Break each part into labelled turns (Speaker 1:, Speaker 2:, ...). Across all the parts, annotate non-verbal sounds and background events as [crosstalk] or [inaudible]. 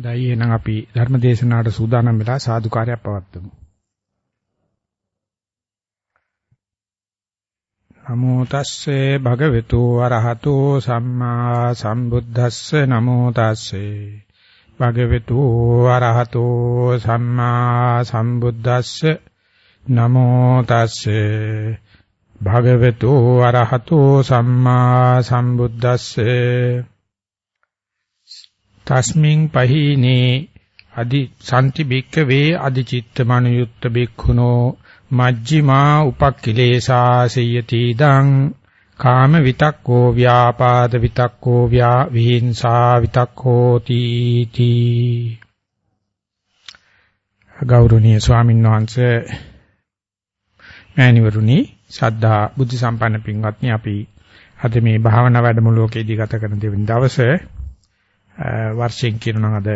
Speaker 1: දැයි එහෙනම් අපි ධර්ම දේශනාවට සූදානම් වෙලා සාදුකාරයක් පවත්වමු. නමෝ තස්සේ භගවතු වරහතෝ සම්මා සම්බුද්දස්ස නමෝ තස්සේ භගවතු වරහතෝ සම්මා සම්බුද්දස්ස නමෝ තස්සේ භගවතු වරහතෝ සම්මා සම්බුද්දස්සේ තස්මින් පහීනේ අදි සම්ති බික්කවේ අදි චිත්තමනුයුක්ත බික්ඛුනෝ මජ්ක්‍ධිමා උපක්ඛිලේසා සයති දං කාම විතක්කෝ ව්‍යාපාද විතක්කෝ ව්‍යා විහිංසා විතක්කෝ තීති ගෞරවනීය ස්වාමීන් වහන්සේ මෑණිවරුනි ශ්‍රද්ධා බුද්ධ සම්පන්න පින්වත්නි අපි අද මේ භාවනා වැඩමුළුවකදී ගත කරන දෙවන දවසේ වර්ෂයෙන් කියනවා අද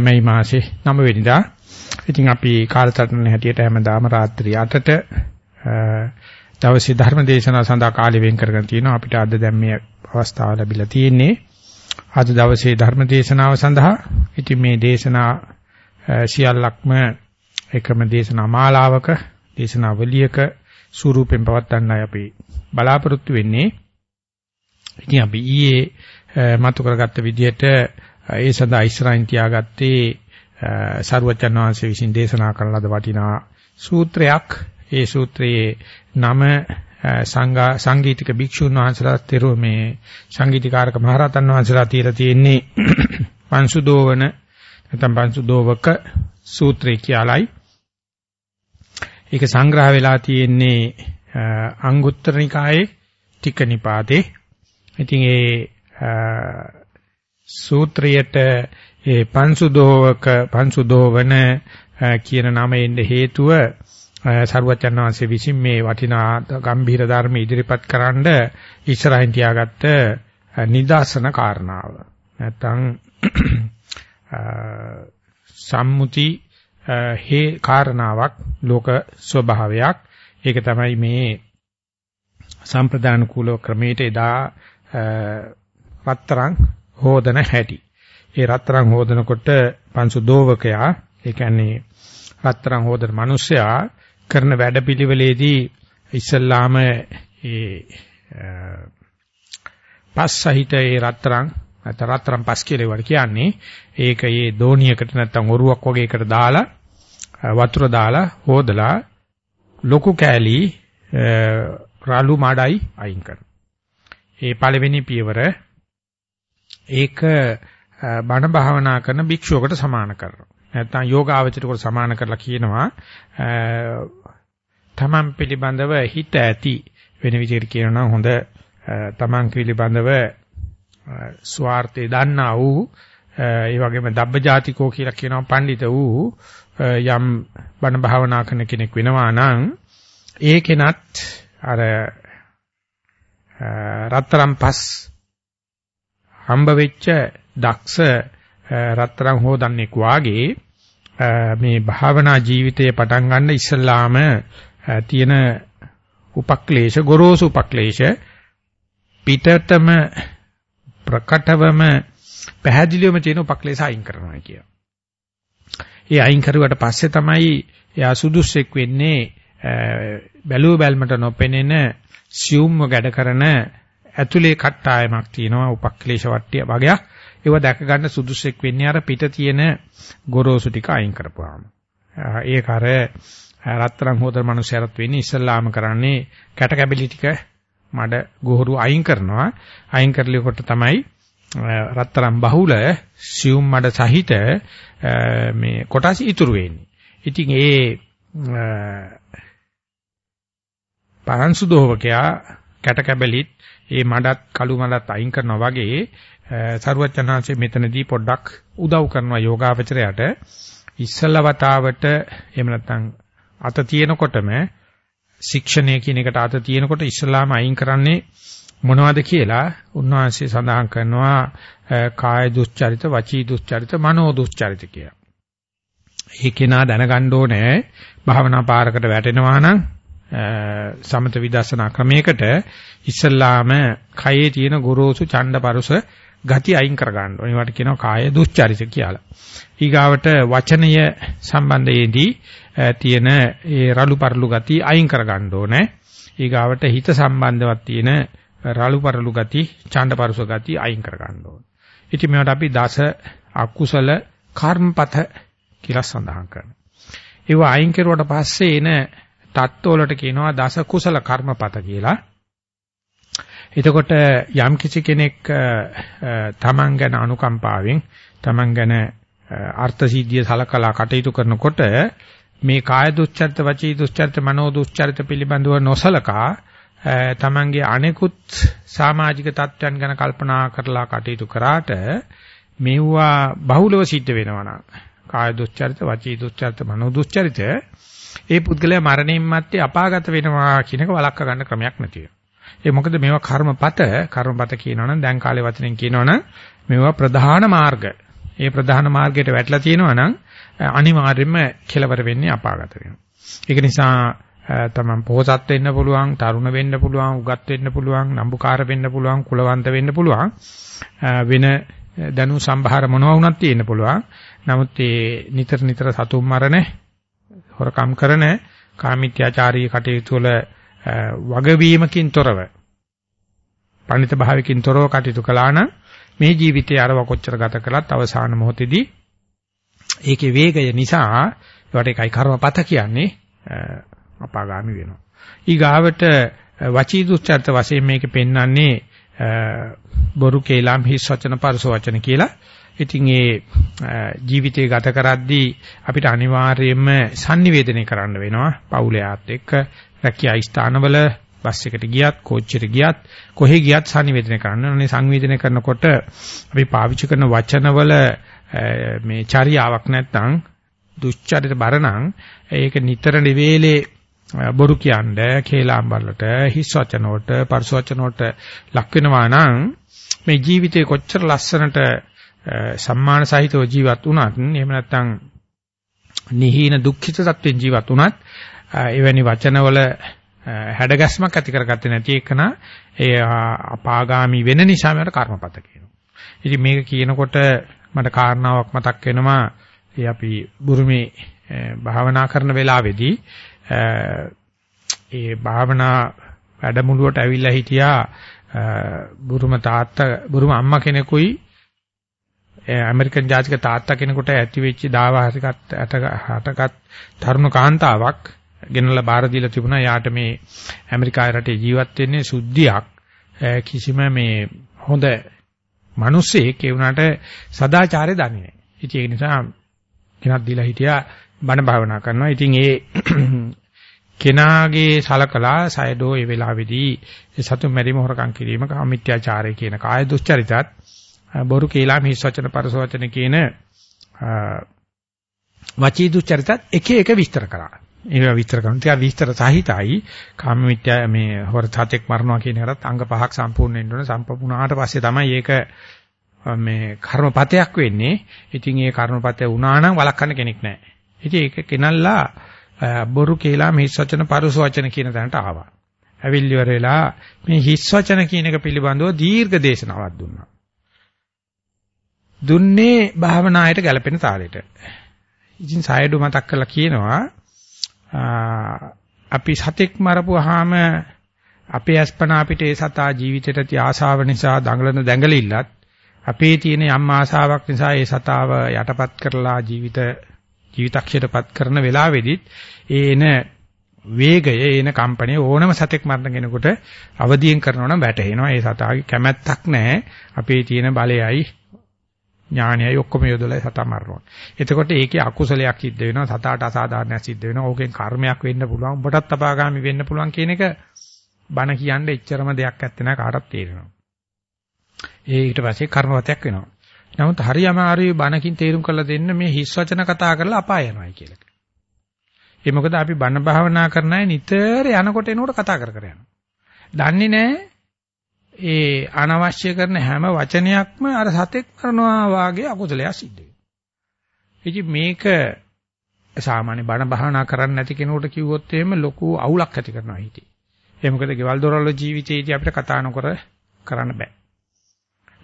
Speaker 1: මේ මාසේ 9 වෙනිදා. ඉතින් අපි කාලසටහන හැටියට හැමදාම රාත්‍රී 8ට දවසේ ධර්ම දේශනාව සඳහා කාලය වෙන් කරගෙන තිනවා. අපිට අද දැන් මේ අවස්ථාව ලැබිලා තියෙන්නේ. අද දවසේ ධර්ම දේශනාව සඳහා ඉතින් මේ දේශනා සියල්ලක්ම එකම දේශනා මාලාවක දේශනාවලියක ස්වරූපෙන් පවත්වන්නයි අපි බලාපොරොත්තු වෙන්නේ. ඉතින් අපි ඊයේ මතු කරගත්ත විදිහට ඒ සඳහා ඉස්සරහින් තියාගත්තේ සරුවචන් වහන්සේ විසින් දේශනා කරන ලද වටිනා සූත්‍රයක්. ඒ සූත්‍රයේ නම සංඝා සංගීතික භික්ෂුන් වහන්සේලා තෙරු මේ සංගීතකාරක මහරහතන් වහන්සේලා තියලා තියෙන්නේ [clears throat] පංසුදෝවන නැත්නම් පංසුදෝවක සූත්‍රය කියලායි. ඒක සංග්‍රහ වෙලා තියෙන්නේ අංගුත්තර නිකායේ ටික නිපාතේ. ඉතින් ඒ සූත්‍රයට ඒ පංසුදෝවක පංසුදෝවන කියන නමෙන් හේතුව සරුවචන් වහන්සේ විසින් මේ වටිනා ගම්භීර ධර්ම ඉදිරිපත් කරන්න ඉස්සරහින් තියාගත්ත නිදාසන කාරණාව. නැත්තම් සම්මුති හේ කාරණාවක් ලෝක ස්වභාවයක්. ඒක තමයි මේ සම්ප්‍රදාන කුල ක්‍රමයට එදා රත්තරන් හොදන හැටි. ඒ රත්තරන් හොදනකොට පංසු දෝවකයා ඒ කියන්නේ රත්තරන් හොදන මිනිසයා කරන වැඩපිළිවෙලේදී ඉස්සල්ලාම ඒ පස් සහිත ඒ රත්තරන් නැත්නම් රත්තරන් පස් කියලා ඒවට කියන්නේ ඒක ඒ දෝණියකට නැත්නම් ඔරුවක් වගේ එකට දාලා වතුර දාලා හොදලා ලොකු කෑලි රාලු මාඩයි අයින් කරනවා. ඒ පළවෙනි පියවර ඒක බණ භාවනා කරන භික්ෂුවකට සමාන කරනවා. නැත්නම් යෝගාවචරයට සමාන කරලා කියනවා තමන් පිළිබඳව හිත ඇති වෙන විදිහට කියනවා හොඳ තමන් පිළිබඳව ස්වార్థය දන්නා වූ ඒ වගේම දබ්බජාතිකෝ කියලා කියනවා පඬිත වූ යම් බණ භාවනා කරන කෙනෙක් වෙනවා නම් ඒ කෙනත් අර රත්තරන් පස් හම්බ වෙච්ච දක්ෂ රත්තරන් හොදන්නෙක් වාගේ මේ භාවනා ජීවිතයේ පටන් ගන්න ඉස්සල්ලාම තියෙන උපක්ලේශ ගොරෝසු උපක්ලේශ පිටතම ප්‍රකටවම පැහැදිලිවම තියෙන උපක්ලේශ අයින් කරනවා කිය. ඒ අයින් කරුවට පස්සේ තමයි එයා සුදුස්සෙක් වෙන්නේ බැලුව බැල්මට නොපෙනෙන සියුම්ව ගැඩ කරන ඇතුලේ කට්ටායමක් තියෙනවා උපක්ලේශ වට්ටිය වගේක්. ඒව දැක ගන්න සුදුසෙක් වෙන්නේ අර පිට තියෙන ගොරෝසු ටික අයින් කරපුවාම. ඒක අර රත්තරන් හොදන මනුස්සයරත් වෙන්නේ ඉස්සල්ලාම කරන්නේ කැට කැබලි ටික මඩ ගොහරු අයින් කරනවා. අයින් කරලිකොට තමයි රත්තරන් බහුල සියුම් මඩ සහිත මේ කොටස් ඉතුරු වෙන්නේ. ඉතින් ඒ පරංසු දෝවකයා කැට කැබලිත් ඒ මඩත් කළු මඩත් අයින් කරනවා වගේ සරුවචනාංශයේ මෙතනදී පොඩ්ඩක් උදව් කරනවා යෝගාවචරයට ඉස්සල්ලා වතාවට එහෙම නැත්නම් අත තියෙනකොටම ශික්ෂණය කියන එකට අත තියෙනකොට ඉස්ලාම අයින් කරන්නේ මොනවද කියලා උන්වහන්සේ සඳහන් කරනවා කාය දුස්චරිත වචී දුස්චරිත මනෝ දුස්චරිත කියලා. ඒ කෙනා දැනගන්න ඕනේ භාවනා පාරකට වැටෙනවා නම් සමත විදර්ශනා ක්‍රමයකට ඉස්සල්ලාම කයේ තියෙන ගොරෝසු ඡණ්ඩපරස ගති අයින් කර ගන්න ඕනේ. ඒවට කියනවා කාය දුස්චරිත කියලා. ඊගාවට වචනය සම්බන්ධයේදී තියෙන ඒ රළු පරළු ගති අයින් කර ගන්න ඕනේ. ඊගාවට හිත සම්බන්ධවත් තියෙන රළු පරළු ගති, ඡාණ්ඩපරුස ගති අයින් කර ගන්න ඕනේ. ඉතින් මේවට අපි දස අකුසල කර්මපත කියලා සඳහන් කරනවා. ඒව අයින් කරුවට පස්සේ එන තත්ත්වවලට කියනවා දස කුසල කර්මපත කියලා. එතකොට යම් කිසි කෙනෙක් තමන් ගැන අනුකම්පාවෙන් තමන් ගැන අර්ථ සිද්ධිය සලකලා කටයුතු කරනකොට මේ කාය දුස්චරිත වචී දුස්චරිත මනෝ දුස්චරිත පිළිබඳව නොසලකා තමන්ගේ අනෙකුත් සමාජික තත්ත්වයන් ගැන කල්පනා කරලා කටයුතු කරාට මෙවුවා බහුලව සිද්ධ වෙනවා නම් කාය දුස්චරිත වචී දුස්චරිත මනෝ දුස්චරිත ඒ පුද්ගලයා මරණයන් මැත්තේ අපාගත වෙනවා කියන එක වළක්වා ගන්න ක්‍රමයක් නැතිව. ඒ මොකද මේවා කර්මපත කර්මපත කියනවනම් දැන් කාලේ වචනෙන් කියනවනම් මේවා ප්‍රධාන මාර්ග. ඒ ප්‍රධාන මාර්ගයට වැටලා තියෙනවනම් අනිවාර්යයෙන්ම කෙලවර වෙන්නේ අපාගත වෙනවා. ඒක නිසා තමන් පොහසත් වෙන්න පුළුවන්, තරුණ වෙන්න පුළුවන්, උගත් වෙන්න පුළුවන්, නම්බුකාර වෙන්න පුළුවන්, කුලවන්ත වෙන්න පුළුවන්. වෙන දනු සම්භාර මොනවා වුණත් තියෙන්න පුළුවන්. නමුත් ඒ නිතර නිතර සතුම් මරණ, හොරකම් කරන, කාමීත්‍යාචාරී කටයුතු වල වගවීමකින් තොරව, පණිත භාවයකින් තොරව කටයුතු කළා නම් මේ ජීවිතයේ අරව කොච්චර ගත කළත් අවසාන මොහොතේදී ඒකේ වේගය නිසා ඒවට එකයි කර්මපත කියන්නේ අපාගාමි වෙනවා. ඊගාවට වචී දුස්චර්ත වශයෙන් මේක පෙන්වන්නේ බොරු කේලම් හිස් වචන පරස වචන කියලා. ඉතින් ඒ ජීවිතය ගත කරද්දී අපිට අනිවාර්යයෙන්ම sannivedanaya කරන්න වෙනවා. පවුලයාත් එක්ක රැකියා ස්ථානවල බස් එකට ගියත් කෝච්චියට ගියත් කොහෙ ගියත් sannivedanaya කරන්න ඕනේ. සංවේදනය කරනකොට අපි පාවිච්චි කරන වචනවල මේ චර්යාවක් නැත්නම් දුෂ්චරිත බරණං ඒක නිතර නිවේලේ බොරු කියන්නේ කේලාම්බරලට හිස් වචන වලට පරස වචන වලට ලක් වෙනවා නම් මේ ජීවිතේ කොච්චර ලස්සනට සම්මාන සහිතව ජීවත් වුණත් එහෙම නැත්නම් නිහීන දුක්ඛිත තත්ත්වෙන් ජීවත් වුණත් එවැනි වචනවල හැඩගැස්මක් ඇති කරගත්තේ නැති එකන ඒ අපාගාමි වෙන නිසා මට කර්මපත කියනවා. ඉතින් මේක කියනකොට මට කාරණාවක් මතක් වෙනවා ඒ අපි බුරුමේ භාවනා කරන වෙලාවේදී ඒ භාවනා වැඩමුළුවට ඇවිල්ලා හිටියා බුරුම තාත්තා බුරුම අම්මා කෙනෙකුයි ඇමරිකන් ජාතික තාත්තා කෙනෙකුට ඇති වෙච්ච දාවාසිකත් හටගත් තරුණ කාන්තාවක් ගෙනලා බාර දීලා තිබුණා. යාට මේ ඇමරිකාවේ රටේ ජීවත් වෙන්නේ සුද්ධියක් කිසිම මේ හොඳ මිනිස්සෙක් ඒ වුණාට සදාචාරය දන්නේ නැහැ. ඉතින් ඒ නිසා කෙනක් දීලා හිටියා බණ භාවනා කරනවා. ඉතින් ඒ [clears throat] කෙනාගේ සලකලා සයඩෝ ඒ වෙලාවේදී සතුන් මැරීම හොරකම් කිරීම කාමිත්‍යාචාරය කියන කාය දුස්චරිතත් බොරු කේලා මිහිස් වචන පරස වචන කියන වචී දුස්චරිතත් එක එක විස්තර කරා. ඒවා විස්තර කරනවා. ටික විස්තර සහිතයි කාමමිත්‍යා මේ හොර සතෙක් මරනවා කියන එකත් අංග පහක් සම්පූර්ණ වෙන්න ඕන. සම්පූර්ණාට පස්සේ තමයි ඒක මේ කර්මපතයක් වෙන්නේ. ඉතින් ඒ කර්මපතය වුණා නම් වළක්වන්න කෙනෙක් නැහැ. ඉතින් ඒක කෙනල්ලා බොරු කියලා මේ හිස් වචන පරුස වචන කියන තැනට ආවා. ඇවිල්ලිවර වෙලා මේ හිස් වචන කියන එක පිළිබඳව දීර්ඝ දේශනාවක් දුන්නා. දුන්නේ භාවනායට ගැලපෙන තාලෙට. ඉතින් සායඩු මතක් කරලා කියනවා අපි සතෙක් මරපුවාම අපේ අස්පනා අපිට ඒ සතා ජීවිතයට තිය ආශාව නිසා දඟලන දැඟලිල්ලත් අපේ තියෙන යම් ආශාවක් නිසා ඒ සතාව යටපත් කරලා ජීවිත ජීවිතක්ෂයටපත් කරන වෙලාවෙදිත් ඒ එන වේගය එන කම්පණය ඕනම සතෙක් මරන කෙනෙකුට අවදියෙන් කරනවා නම් වැටහෙනවා ඒ සතාගේ කැමැත්තක් නැහැ අපේ තියෙන බලයයි ඥානයයි ඔක්කොම යොදලා සතා මරනවා. එතකොට ඒකේ අකුසලයක් සිද්ධ වෙනවා සතාට අසාධාරණයක් සිද්ධ වෙනවා. ඕකෙන් කර්මයක් වෙන්න පුළුවන්. ඔබටත් අපාගාමි වෙන්න පුළුවන් කියන එක බණ කියන්නේ එච්චරම දෙයක් නැත්තේ නෑ කාටවත් තේරෙනවා. ඒ ඊට පස්සේ කර්මවතයක් වෙනවා. නමුත් හරි අමාරුයි බණකින් තේරුම් කරලා දෙන්න මේ හිස් වචන කතා කරලා අපාය යනවායි කියලා. ඒ මොකද අපි බණ භාවනා කරන අය නිතර යනකොට එනකොට කතා කර කර යනවා. දන්නේ නැහැ ඒ අනවශ්‍ය කරන හැම වචනයක්ම අර සතෙක් කරනවා වාගේ අකුසලයක් සිද්ධ වෙනවා. ඉතින් මේක සාමාන්‍ය බණ භාවනා කරන්නේ නැති කෙනෙකුට කිව්වොත් එහෙම ලොකු අවුලක් ඇති කරනවා හිතේ. ඒ මොකද ගෙවල් දොරවල් ජීවිතයේදී අපිට කතා නොකර කරන්න බෑ.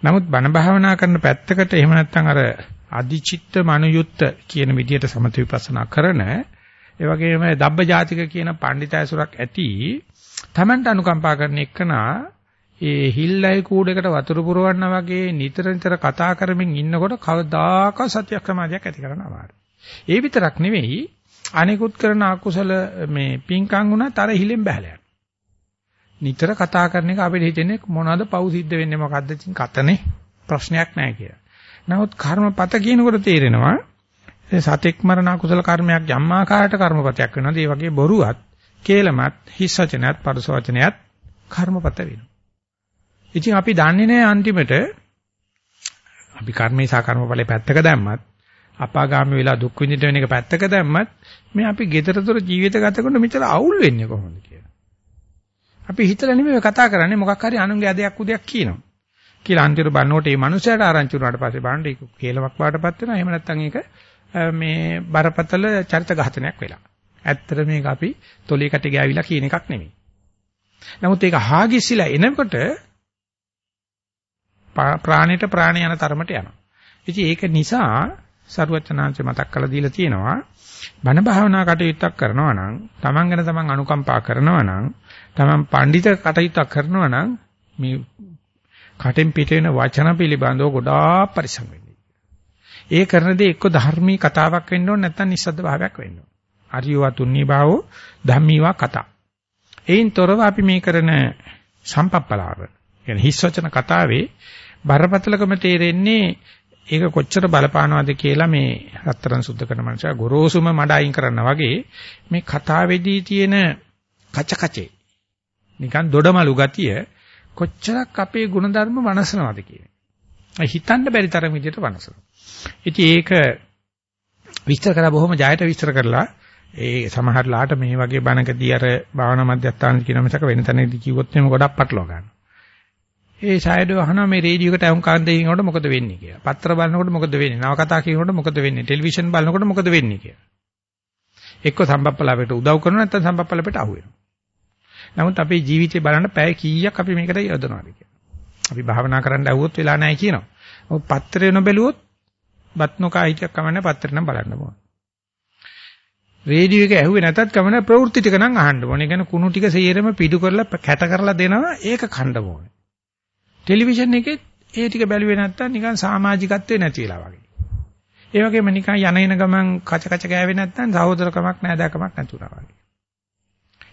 Speaker 1: නමුත් බණ භාවනා කරන පැත්තකට එහෙම නැත්නම් අර අදිචිත්ත මනුයුත්ත කියන විදිහට සමථ විපස්සනා කරන ඒ වගේම දබ්බ ජාතික කියන පඬිතයසුරක් ඇති Tamanට අනුකම්පා කරන එකනා ඒ හිල්ලයි කූඩේකට වතුර පුරවන්න වගේ නිතර නිතර කතා කරමින් ඉන්නකොට කවදාකවත් සත්‍ය සමාධියක් ඇති කරන්න අමාරුයි. ඒ විතරක් නෙවෙයි අනිකුත් කරන අකුසල මේ පිංකම් වුණත් අර හිලෙන් බහැලා නිතර කතා කරන එක අපිට හිතෙන්නේ මොනවද පව් සිද්ධ වෙන්නේ මොකද්ද ඉතින් කතනේ ප්‍රශ්නයක් නැහැ කියලා. නමුත් කර්මපත කියනකොට තේරෙනවා සතෙක් මරණ අකුසල කර්මයක් යම් ආකාරයකට කර්මපතයක් වෙනවාද ඒ වගේ බොරුවත් කේලමත් හිස් වචනයත් පරස වචනයත් කර්මපත වෙනවා. ඉතින් අපි දන්නේ නැහැ අන්තිමට අපි කර්මේ සහ කර්මඵලේ පැත්තක දැම්මත් අපාගාමී වෙලා දුක් විඳින වෙන එක පැත්තක දැම්මත් මේ අපි GestureDetector ජීවිත ගත කරන මෙතන අවුල් වෙන්නේ කොහොමද කියලා. අපි හිතලා නෙමෙයි කතා කරන්නේ මොකක් හරි අනුන්ගේ අදයක් උදයක් කියනවා. කියලා අන්තිමට බannකොට මේ මනුස්සයාට ආරංචි වුණාට පස්සේ බලන්න ඒක කේලමක් බාටපත් වෙනවා. එහෙම නැත්නම් ඒක මේ බරපතල චරිත ඝාතනයක් වෙලා. ඇත්තට මේක අපි තොලේකට ගෑවිලා කියන එකක් නෙමෙයි. නමුත් ඒක හාගිස්සිලා එනකොට ප්‍රාණයට ප්‍රාණ යන තරමට යනවා. ඉතින් ඒක නිසා සරුවචනාංශ මතක් කරලා දීලා තියෙනවා බණ භාවනා කටයුත්තක් කරනවා නම් තමන් ගැන තමන් අනුකම්පා කරනවා නම් තමන් පඬිත කටයුත්තක් කරනවා නම් මේ කටෙන් පිට වෙන වචන පිළිබඳව ගොඩාක් පරිස්සම් වෙන්න. ඒ කරන දේ එක්ක ධර්මී කතාවක් වෙන්න ඕන නැත්නම් නිස්සද්ද භාවයක් වෙන්න ඕන. අරියවා තුන්නී භාවෝ ධම්මීවා කතා. එයින් තොරව අපි මේ කරන සම්පප්පලාව කියන්නේ හිස් වචන කතාවේ බරපතලකම තේරෙන්නේ ඒක කොච්චර බලපානවද කියලා මේ රත්තරන් සුද්ධ කරන මනුස්සයා ගොරෝසුම මඩ අයින් කරනවා වගේ මේ කතාවේදී තියෙන කච කචේ නිකන් දොඩමලු ගතිය කොච්චරක් අපේ ಗುಣධර්ම වනසනවද කියන්නේ. හිතන්න බැරි තරම් විදිහට වනසනවා. ඉතින් ඒක විස්තර කරලා බොහොම ජයට විස්තර කරලා ඒ සමහරලාට මේ වගේ බණකදී අර භාවනා මධ්‍යස්ථාන කියන මිසක වෙන තැනදී කිව්වොත් එimhe ගොඩක් පටලවා ගන්නවා. ඒ ඡායඩෝ අහනවා මේ රේඩියෝ එකට අහුම්කාන් දෙනකොට මොකද වෙන්නේ කියලා. පත්‍ර බලනකොට මොකද වෙන්නේ? නවකතා කියනකොට මොකද වෙන්නේ? ටෙලිවිෂන් බලනකොට මොකද වෙන්නේ කියලා. එක්ක සම්බප්පලාවට උදව් කරනවා නැත්නම් සම්බප්පලාවට අහු වෙනවා. නමුත් අපේ ජීවිතේ බලන්න පැය කීයක් අපි මේකට යොදනවද කියලා. අපි භාවනා කරන්න ඇහුවොත් වෙලා නැහැ කියනවා. ඔව් පත්‍රය නොබැලුවොත් බත් නොකා හිටියක් කමන්නේ පත්‍රය නම් බලන්න ඕන. රේඩියෝ එක ඇහුවේ නැතත් කමන්නේ ප්‍රවෘත්ති ටික නම් අහන්න ඕනේ. ඒ කියන්නේ කුණු ටික සේරම පිටු කරලා කැට කරලා දෙනවා ඒක කන්න ඕනේ. ටෙලිවිෂන් එකේ ඒ ටික බැලුවේ නැත්තම් නිකන් සමාජිකත්වේ නැති වෙලා වගේ. ඒ වගේම නිකන් යන එන ගමන් කච කච ගෑවේ නැත්තම් සහෝදරකමක් නැදාකමක් නැතුණා වගේ.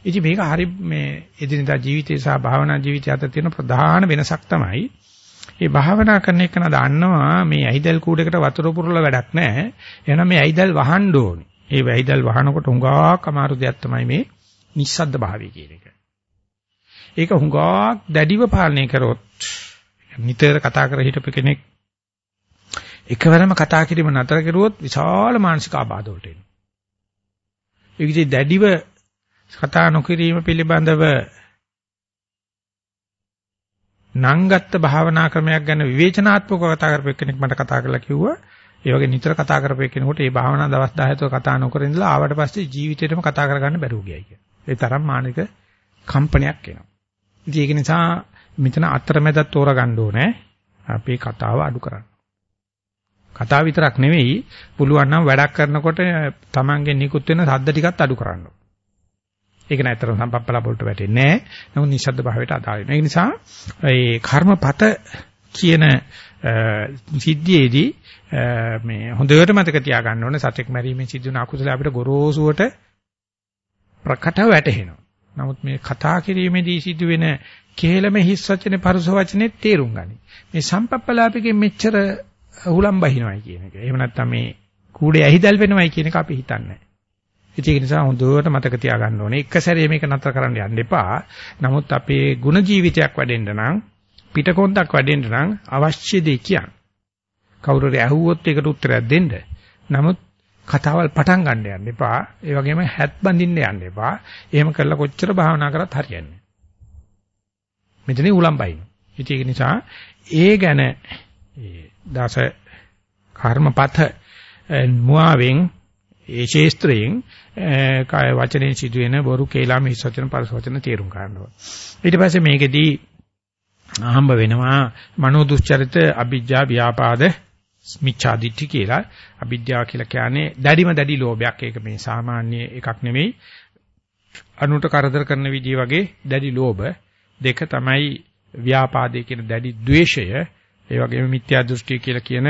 Speaker 1: ඉතින් මේක හරි මේ එදිනදා ජීවිතය සහ භාවනා ජීවිතය අතර තියෙන ප්‍රධාන වෙනසක් තමයි මේ භාවනා කරන එක නදන්නවා මේ ඇයිදල් කූඩේකට වතුර පුරලා වැඩක් නැහැ. එහෙනම් මේ ඇයිදල් වහන්න ඕනේ. ඒ ඇයිදල් වහනකොට හුඟක් අමාරු දෙයක් තමයි මේ නිස්සද්ද භාවය කියන එක. ඒක හුඟක් දැඩිව පාලනය කරොත් නිතර කතා කර හිටපු කෙනෙක් එකවරම කතා කිරීම නතර කරුවොත් විශාල මානසික ආබාධ වලට එනවා. ඒ විදිහේ දැඩිව කතා නොකිරීම පිළිබඳව නංගත්ත භාවනා ක්‍රමයක් ගැන විවේචනාත්මකව කතා කරපු කෙනෙක් මට කතා කරලා කිව්වා ඒ වගේ නිතර කතා කරපු කෙනෙකුට මේ භාවනා දවස් 10 කතා නොකර ඉඳලා ආවට පස්සේ ජීවිතේටම කතා කරගන්න බැරුව ගියයි කියලා. ඒ තරම් මානසික කම්පනයක් එනවා. ඉතින් ඒක නිසා මෙතන අතරමැදත් තෝරගන්න ඕනේ අපි කතාව අඩු කරන්න. කතාව විතරක් නෙවෙයි පුළුවන් නම් වැඩක් කරනකොට Tamange නිකුත් වෙන සද්ද ටිකත් අඩු කරන්න. ඒක නැතරම් සම්පප්පලා වලට වැටෙන්නේ නැහැ. නමුත් නිශ්ශබ්ද භාවයට අදාළ වෙනවා. ඒ නිසා ඒ කර්මපත කියන සිද්ධියේදී මේ හොඳට මතක තියාගන්න ඕනේ සත්‍යක් මැරීමේ සිදුවන අකුසල අපිට ගොරෝසුවට ප්‍රකටව වැටහෙනවා. නමුත් මේ කතා කිරීමේදී සිදුවෙන කේලම හිස් වචනේ පරුස වචනේ තේරුම් ගනි. මේ සම්පප්පලාපිකෙන් මෙච්චර හුලම් බහිනවයි කියන එක. එහෙම නැත්නම් මේ කූඩේ ඇහිදල් වෙනවයි කියන එක අපි හිතන්නේ නැහැ. ඒක නිසා හොඳට මතක තියාගන්න ඕනේ. එක සැරේ මේක නතර කරන්න යන්න එපා. නමුත් අපේ ಗುಣ ජීවිතයක් වැඩෙන්න නම් පිටකොන්දක් වැඩෙන්න නම් අවශ්‍ය දේ කියන්න. කවුරු හරි ඇහුවොත් ඒකට උත්තරයක් දෙන්න. නමුත් කතාවල් පටන් ගන්න යන්න එපා. ඒ වගේම හැත් බඳින්න යන්න එපා. එහෙම කළා කොච්චර භාවනා කරත් හරියන්නේ නැහැ. මෙතන උලම්බයි. ඉතින් ඒක නිසා ඒ ගැන ඒ දස කර්මපත මුවාවෙන් ඒ ශේස්ත්‍රයෙන් කාය වචනෙන් සිදුවෙන බොරු කේලාම හිස් වචන පරස වචන තේරුම් ගන්නවා. ඊට පස්සේ මේකෙදී හම්බ වෙනවා මනෝ දුස්චරිත අභිජ්ජා ව්‍යාපාද මිච්ඡා දිට්ඨි කියලා අවිද්‍යාව කියලා කියන්නේ දැඩිම දැඩි ලෝභයක්. ඒක මේ සාමාන්‍ය එකක් නෙමෙයි. අනුන්ට කරදර කරන විදිහ වගේ දැඩි ලෝභ දෙක තමයි ව්‍යාපාදේ කියන දැඩි ද්වේෂය. ඒ වගේම මිත්‍යා දෘෂ්ටි කියලා කියන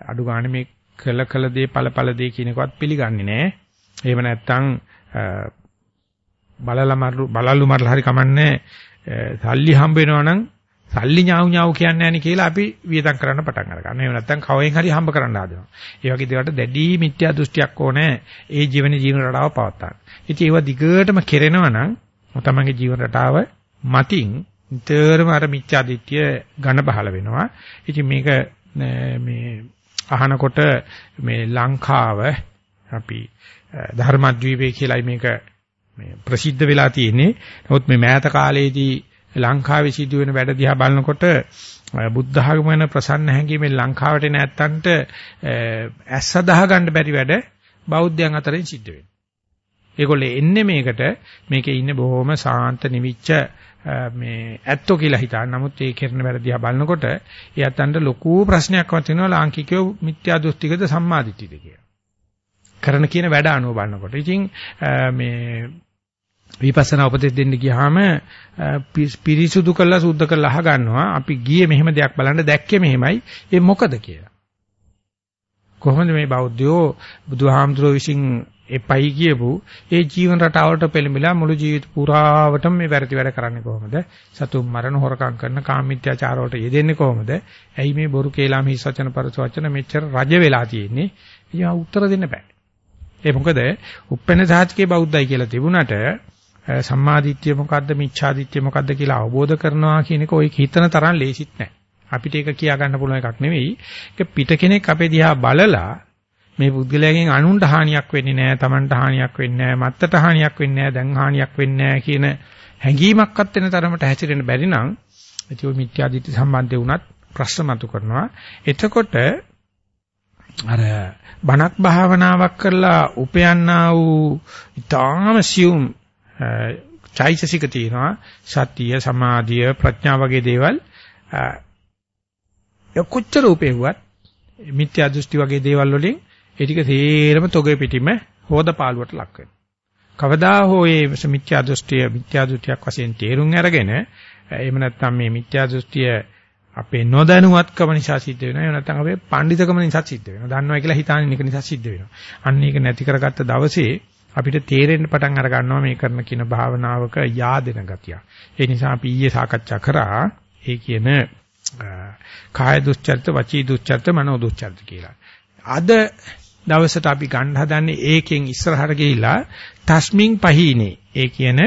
Speaker 1: අඩු ගන්න මේ කළ කළ දේ ඵල ඵල දේ කියන එකවත් පිළිගන්නේ නැහැ. එහෙම නැත්නම් බලලා මරලු බලලු මරලා හරි කමන්නේ සල්ලි හම්බ වෙනවා නම් සල්ලි ඥාව් ඥාව් කියන්නේ නැහැ කියලා අපි වියදම් කරන්න පටන් අරගන්නවා. එහෙම නැත්නම් කවෙන් හරි හම්බ කරන්න හදනවා. ඒ වගේ දේවල්ට දැඩි මිත්‍යා දෘෂ්ටියක් ඕනේ ඒ ජීවන ජීවන රටාව පවත්වා. ඉතින් ඒව දිගටම කෙරෙනවා නම් තමන්ගේ ජීවන රටාව මතින් නිතරම අර මිත්‍යා දිට්ඨිය ඝන බහල වෙනවා. ඉතින් මේක මේ අහනකොට මේ ලංකාව අපි ධර්මද්වීපේ කියලායි මේක මේ ප්‍රසිද්ධ වෙලා තියෙන්නේ. නමුත් මේ මෑත කාලේදී ලංකාවේ සිදුවෙන වැඩ දිහා බලනකොට බුද්ධ ආගම වෙන ප්‍රසන්න හැඟීමෙන් ලංකාවට නැත්තන්ට ඇස්ස දහ ගන්න බැරි වැඩ බෞද්ධයන් අතරින් සිද්ධ වෙනවා. ඒගොල්ලෝ එන්නේ මේකට මේකේ ඉන්නේ බොහොම සාන්ත නිවිච්ච මේ ඇත්තෝ කියලා හිතා. නමුත් ඒ කරන වැඩ දිහා බලනකොට එයාටන්ට ලොකු ප්‍රශ්නයක් වතිනවා ලාංකිකයෝ මිත්‍යා දෘෂ්ටිකද සම්මාදිටිද කියලා. කරන කියන වැඩ අනුව බලනකොට. ඉතින් මේ විපස්සනා උපදෙස් දෙන්න ගියාම පිරිසුදු කරලා සුද්ධ කරලා අහ ගන්නවා. අපි ගියේ මෙහෙම දෙයක් බලන්න දැක්කේ මෙහෙමයි. ඒ මොකද කියලා. කොහොමද මේ බෞද්ධයෝ බුදුහාමුදුරුවෝ විසින් එපයි කියපු? ඒ ජීවන රටාවට පෙළඹිලා මුළු ජීවිත පුරාවටම මේ වැරදි වැඩ කරන්නේ කොහොමද? සතුන් මරණ හොරකම් කරන කාමීත්‍යාචාර වලට යෙදෙන්නේ කොහොමද? ඇයි මේ බොරු කේලාම හිස් වචන පරස වචන මෙච්චර රජ වෙලා තියෙන්නේ? ඉතින් උත්තර දෙන්න බෑ. ඒ මොකද? උප්පෙන සාහිත්‍යයේ බෞද්ධයි කියලා තිබුණට සම්මාදිට්ඨිය මොකද්ද මිච්ඡාදිට්ඨිය මොකද්ද කියලා අවබෝධ කරනවා කියන එක ඔය හිතන තරම් ලේසිත් නැහැ. අපිට ඒක කියා ගන්න පුළුවන් එකක් නෙවෙයි. ඒක පිට කෙනෙක් අපේ දිහා බලලා මේ පුද්ගලයාගෙන් අනුන්ට හානියක් වෙන්නේ නැහැ, Tamanට හානියක් වෙන්නේ නැහැ, මත්තට හානියක් වෙන්නේ නැහැ, දැන් හානියක් වෙන්නේ නැහැ කියන හැඟීමක්වත් වෙන තරමට හැසිරෙන්න බැරි නම් ඒක ඔය මිත්‍යාදිට්ඨි සම්බන්ධේ වුණත් ප්‍රශ්න මතු කරනවා. එතකොට අර බණක් භාවනාවක් කරලා උපයන්නා වූ ඊටාම සියුම් චෛතසික තියෙනවා සතිය සමාධිය ප්‍රඥා වගේ දේවල් ඒ කොච්චර උපේවුවත් මිත්‍යා දෘෂ්ටි වගේ දේවල් වලින් ඒ ටික තේරම තොගේ පිටිම හොදපාලුවට ලක් වෙනවා. කවදා හෝ මේ මිත්‍යා දෘෂ්ටිය මිත්‍යා දෘෂ්ටියක් වශයෙන් තේරුම් අරගෙන එහෙම නැත්නම් මේ මිත්‍යා දෘෂ්ටිය අපේ නොදැනුවත්කම නිසා සිද්ධ වෙනවා. එහෙම නැත්නම් අපේ පඬිතකම නිසා සිද්ධ වෙනවා. දන්නවා කියලා හිතාගෙන ඉන්න නිසා සිද්ධ වෙනවා. අන්න ඒක නැති කරගත්ත දවසේ අපිට තේරෙන්න පටන් අර ගන්නවා මේ කරන කියන භාවනාවක yaadena ගතිය. ඒ නිසා අපි ඊයේ සාකච්ඡා කරා ඒ කියන කාය දුස්චරිත, වචී දුස්චරිත, මනෝ දුස්චරිත කියලා. අද දවසට අපි ගන්න හදන්නේ ඒකෙන් ඉස්සරහට ගිහිලා තස්මින් පහීනේ. ඒ කියන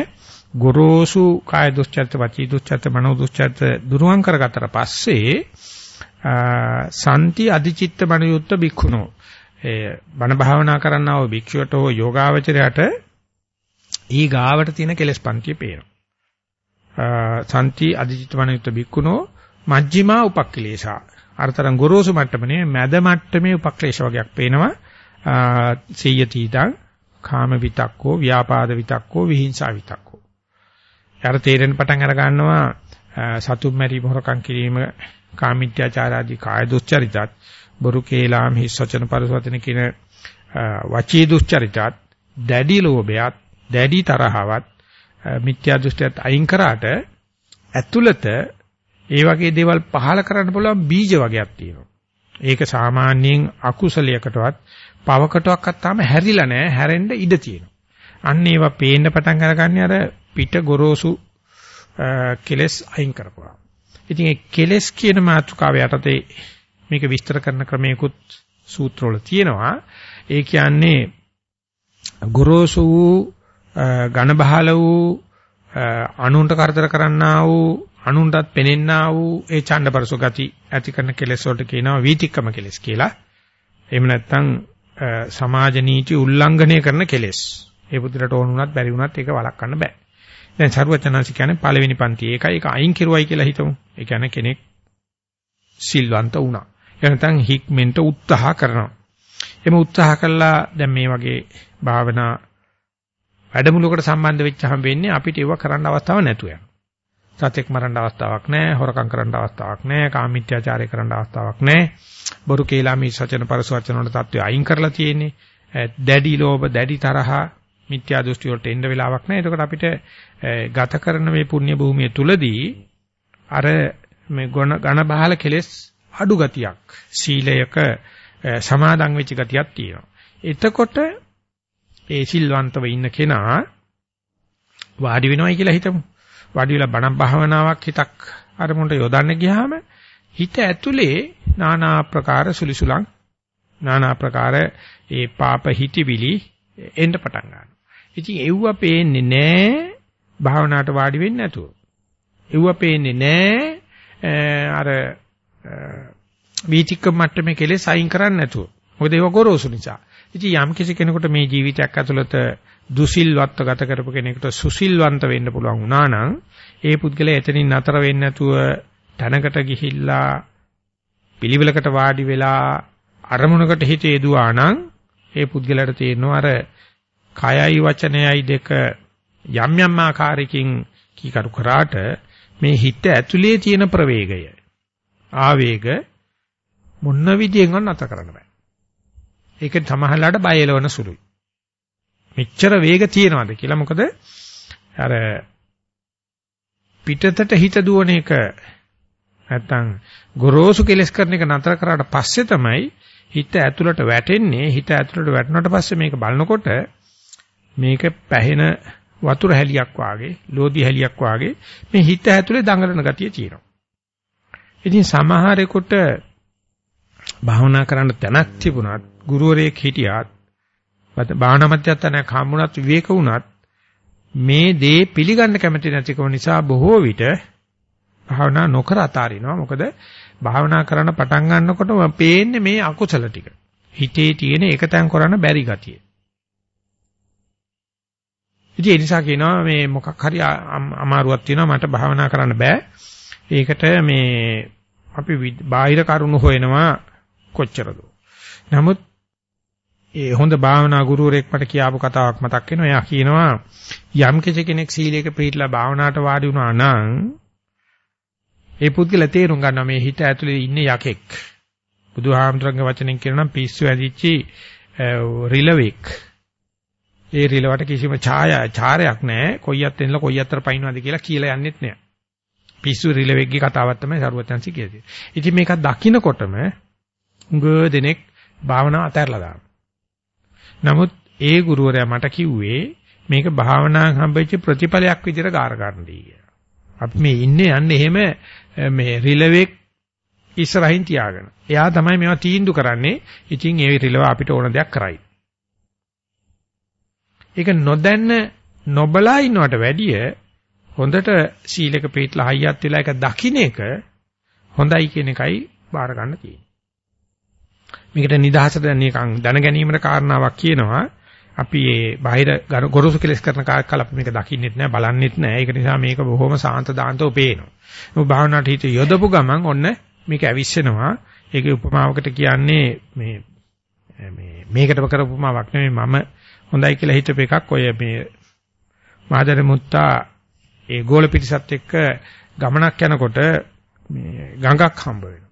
Speaker 1: ගොරෝසු කාය දුස්චරිත, වචී දුස්චරිත, මනෝ දුස්චරිත දුරුවන් කරගත්තට පස්සේ සන්ති අධිචිත්ත මනියුත්ත බික්ඛුනෝ ඒ බණ භාවනා කරන්නා වූ භික්ෂුවට හෝ යෝගාවචරයට ඊ ගාවට තියෙන කෙලස් පන්තිය පේනවා. සන්ති අධිචිතවණයුත් භික්ඛුනෝ මජ්ක්‍ධිමා උපක්ඛලේශා. අරතරන් ගොරෝසු මට්ටමනේ මැද මට්ටමේ උපක්ලේශ වගේක් පේනවා. සීයතිදං කාම විතක්කෝ ව්‍යාපාද විතක්කෝ විහිංසා විතක්කෝ. යාර තේරෙන පටන් අර ගන්නවා සතුම් මැරි මොහරකම් කිරීම කාමිත්‍යාචාර ආදී කාය දුස්චරිතත් බොරු කේලාම් හිස් වචන පරිසවචන කියන වචී දුස්චරිතත් දැඩි ලෝභයත් දැඩි තරහවත් මිත්‍යා දෘෂ්ටියත් අයින් කරාට ඇතුළත ඒ වගේ දේවල් පහල කරන්න පුළුවන් බීජ වගේක් තියෙනවා. ඒක සාමාන්‍යයෙන් අකුසලයකටවත් පවකටවත් තාම හැරිලා නැහැ හැරෙන්න ඉඩ තියෙනවා. අන්න ඒවා පේන්න පටන් අරගන්නේ අර පිට ගොරෝසු කෙලස් අයින් කරපුවා. ඉතින් ඒ කෙලස් කියන මාතෘකාව යටතේ මේක විස්තර කරන ක්‍රමයකුත් සූත්‍රවල තියෙනවා. ඒ කියන්නේ ගොරෝසු වූ ඝන බහල වූ අනුන්ට කරදර කරන්නා වූ අනුන්ටත් පෙනෙන්නා වූ ඒ ඡණ්ඩපරසු ගති ඇති කරන කෙලෙස් වලට කියනවා වීතික්කම කෙලෙස් කියලා. එහෙම නැත්නම් සමාජ නීති උල්ලංඝනය කරන කෙලෙස්. ඒ පුදුරට ඕන වුණත් බැරි වුණත් ඒක වළක්වන්න බෑ. දැන් සරුවචනාංශ කියන්නේ පළවෙනි පන්ති ඒකයි ඒක අයින් කෙරුවයි කියලා හිතමු. ඒ කියන්නේ කෙනෙක් සිල්වන්ත වුණා. එනතන් හික්මෙන්ට උත්සාහ කරනවා. එමෙ උත්සාහ කළා දැන් මේ වගේ භාවනා වැඩමුළුවකට සම්බන්ධ වෙච්චහම වෙන්නේ අපිට ඒව කරන්න අවස්ථාවක් නැතුව යනවා. සතෙක් මරන්න අවස්ථාවක් නැහැ, හොරකම් කරන්න අවස්ථාවක් නැහැ, කාමීත්‍යාචාරය කරන්න අවස්ථාවක් නැහැ. බොරු කේලාමී සචන පරස වචන වල தත්ත්වය අයින් කරලා තියෙන්නේ. දැඩි ලෝභ, දැඩි තරහ, මිත්‍යා දෘෂ්ටි වලට එන්න වෙලාවක් නැහැ. එතකොට අපිට ගත කරන මේ පුණ්‍ය භූමිය තුලදී අර මේ ගණ ඝන බහල කෙලෙස් අඩු ගතියක්, සීලයක සමාදන් වෙච්ච ගතියක් තියෙනවා. එතකොට ඒ සිල්වන්තව ඉන්න කෙනා වාඩි වෙනවයි කියලා හිතමු. වාඩි වෙලා බණ භාවනාවක් හිතක් අරමුණට යොදන්න ගියාම හිත ඇතුලේ নানা ආකාර සුලිසුලං নানা ආකාර ඒ පාප හිතිවිලි එන්න පටන් ගන්නවා. ඉතින් එව්ව පේන්නේ නෑ භාවනාවට වාඩි වෙන්නේ නැතුව. එව්ව පේන්නේ නෑ අර වීතික්ක මට්ටමේ කෙලෙස් අයින් කරන්නේ නැතුව. මොකද ඒක ගොරෝසු නිසා. ඉතින් යම් කිසි කෙනෙකුට මේ ජීවිතයක් ඇතුළත දුසිල්වත්ව ගත කරපු කෙනෙකුට සුසිල්වන්ත වෙන්න පුළුවන් වුණා නම් ඒ පුද්ගලයා එතනින් නතර වෙන්නේ නැතුව තැනකට ගිහිල්ලා පිළිවෙලකට වාඩි වෙලා අරමුණකට හිත යදුවා නම් ඒ පුද්ගලයාට තේරෙනවා අර කයයි වචනයයි දෙක යම් යම් ආකාරයකින් කීකරු කරාට මේ හිත ඇතුලේ තියෙන ප්‍රවේගය ආවේග මොන විදියෙන්වත් නැතර කරන්න බෑ. ඒක සමහරලාට බය එලවන සුළුයි. මෙච්චර වේග තියනවාද කියලා මොකද අර පිටතට හිත දුවන එක නැත්තම් ගොරෝසු කෙලස් කරන එක නතර කරාට පස්සේ තමයි හිත ඇතුළට වැටෙන්නේ හිත ඇතුළට වැටුණාට පස්සේ මේක බලනකොට මේක පැහෙන වතුර හැලියක් වාගේ ලෝදි හැලියක් වාගේ මේ හිත ඇතුලේ දඟලන ගතිය තියෙනවා. ඉතින් සමහරෙකුට භාවනා කරන්න තැනක් තිබුණත් ගුරුවරයෙක් හිටියත් භාවනා මධ්‍යස්ථානයක් හම්බුණත් විවේක වුණත් මේ දේ පිළිගන්න කැමති නැතිකම නිසා බොහෝ විට භාවනා නොකර අතාරිනවා. මොකද භාවනා කරන්න පටන් ගන්නකොටම පේන්නේ මේ අකුසල ටික. හිතේ තියෙන එකතෙන් කරන්න බැරි ගතිය. ඉතින් ඒ නිසා කියනවා මේ මොකක් හරි අමාරුවක් තියෙනවා මට භාවනා කරන්න බෑ. ඒකට මේ අපි බාහිර කරුණු හොයනවා කොච්චරද. නමුත් ඒ හොඳ භාවනා ගුරුවරයෙක් මට කියාපු කතාවක් මතක් වෙනවා. එයා කියනවා යම් කෙනෙක් සීලයක පිළිපදලා භාවනාවට වාඩි වුණා නම් ඒ පුද්ගලයා තේරුම් ගන්නවා මේ හිත ඇතුලේ ඉන්නේ යකෙක්. බුදුහාමුදුරන්ගේ වචනෙන් කියනවා නම් පිස්සු ඇදිච්චි රිලවෙක්. ඒ රිලවට කිසිම ඡායා චාරයක් නැහැ. කොයියත් එන්නලා කොයියත්තර පයින්නවද කියලා කියලා යන්නෙත් නෑ. පිස්සු රිලවෙක්ගේ කතාවක් තමයි සරුවත්යන්සි කියන්නේ. ඉතින් මේක දකින්නකොටම උඟ දෙනෙක් භාවනාව අතහැරලා දානවා. නමුත් ඒ ගුරුවරයා මට කිව්වේ මේක භාවනාවෙන් හම්බෙච්ච ප්‍රතිඵලයක් විදිහට ගාර ගන්න දී කියලා. අපි මේ ඉන්නේ යන්නේ එහෙම මේ රිලෙවෙක් ඉස්සරහින් තියාගෙන. එයා තමයි මේවා තීන්දු කරන්නේ. ඉතින් ඒ රිලව අපිට ඕන දෙයක් කරයි. ඒක නොදැන්න නොබලා ඉන්නවට වැඩිය හොඳට සීලක පිටලා හයියත් වෙලා ඒක දකින්න එක හොඳයි කියන එකයි බාර ගන්න තියෙන්නේ. මේකට නිදහසට නිකන් දැන ගැනීමේ කාරණාවක් කියනවා. අපි මේ බාහිර ගොරොසු කෙලස් කරන කාලකල් අපි මේක දකින්නෙත් නැහැ බලන්නෙත් නැහැ. ඒක නිසා මේක බොහොම සාන්ත දාන්තව පේනවා. මොකද භාවනාවට හිත යොදපු ගමන් ඔන්න මේක ඇවිස්සෙනවා. ඒකේ උපමාවකට කියන්නේ මේ මේ මේකටම කරපු උපමාවක් නෙමෙයි මම හොඳයි කියලා හිතපු එකක් ඔය මේ මහදර මුත්තා ඒ ගෝල පිටිසත් එක්ක ගමනක් යනකොට මේ ගඟක් හම්බ වෙනවා.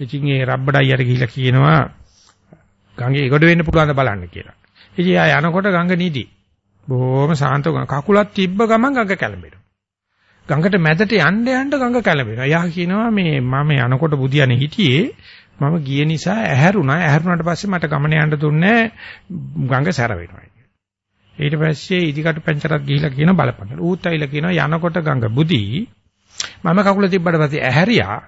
Speaker 1: ඉතින් ඒ රබ්බඩයියට ගිහිල්ලා කියනවා ගඟේ ඉගොඩ වෙන්න පුළුවන්ද බලන්න කියලා. ඉතින් ආ යනකොට ගඟ නිදි. බොහොම සාන්තව කකුලක් තිබ්බ ගමන් ගඟ කැළඹෙනවා. ගඟට මැදට යන්න යන්න ගඟ කැළඹෙනවා. යා කියනවා මේ මම යනකොට බුදියානේ හිටියේ මම ගිය නිසා ඇහැරුණා. ඇහැරුණාට පස්සේ මට ගමන යන්න දුන්නේ ගඟ සැර වෙනවා. ඊට පස්සේ ඉදිකට පෙන්චරත් ගිහිලා කියන බලපන්න. ඌත් ඇවිල්ලා කියනවා යනකොට ගඟ බුදි මම කකුල තිබ්බට පස්සේ ඇහැරියා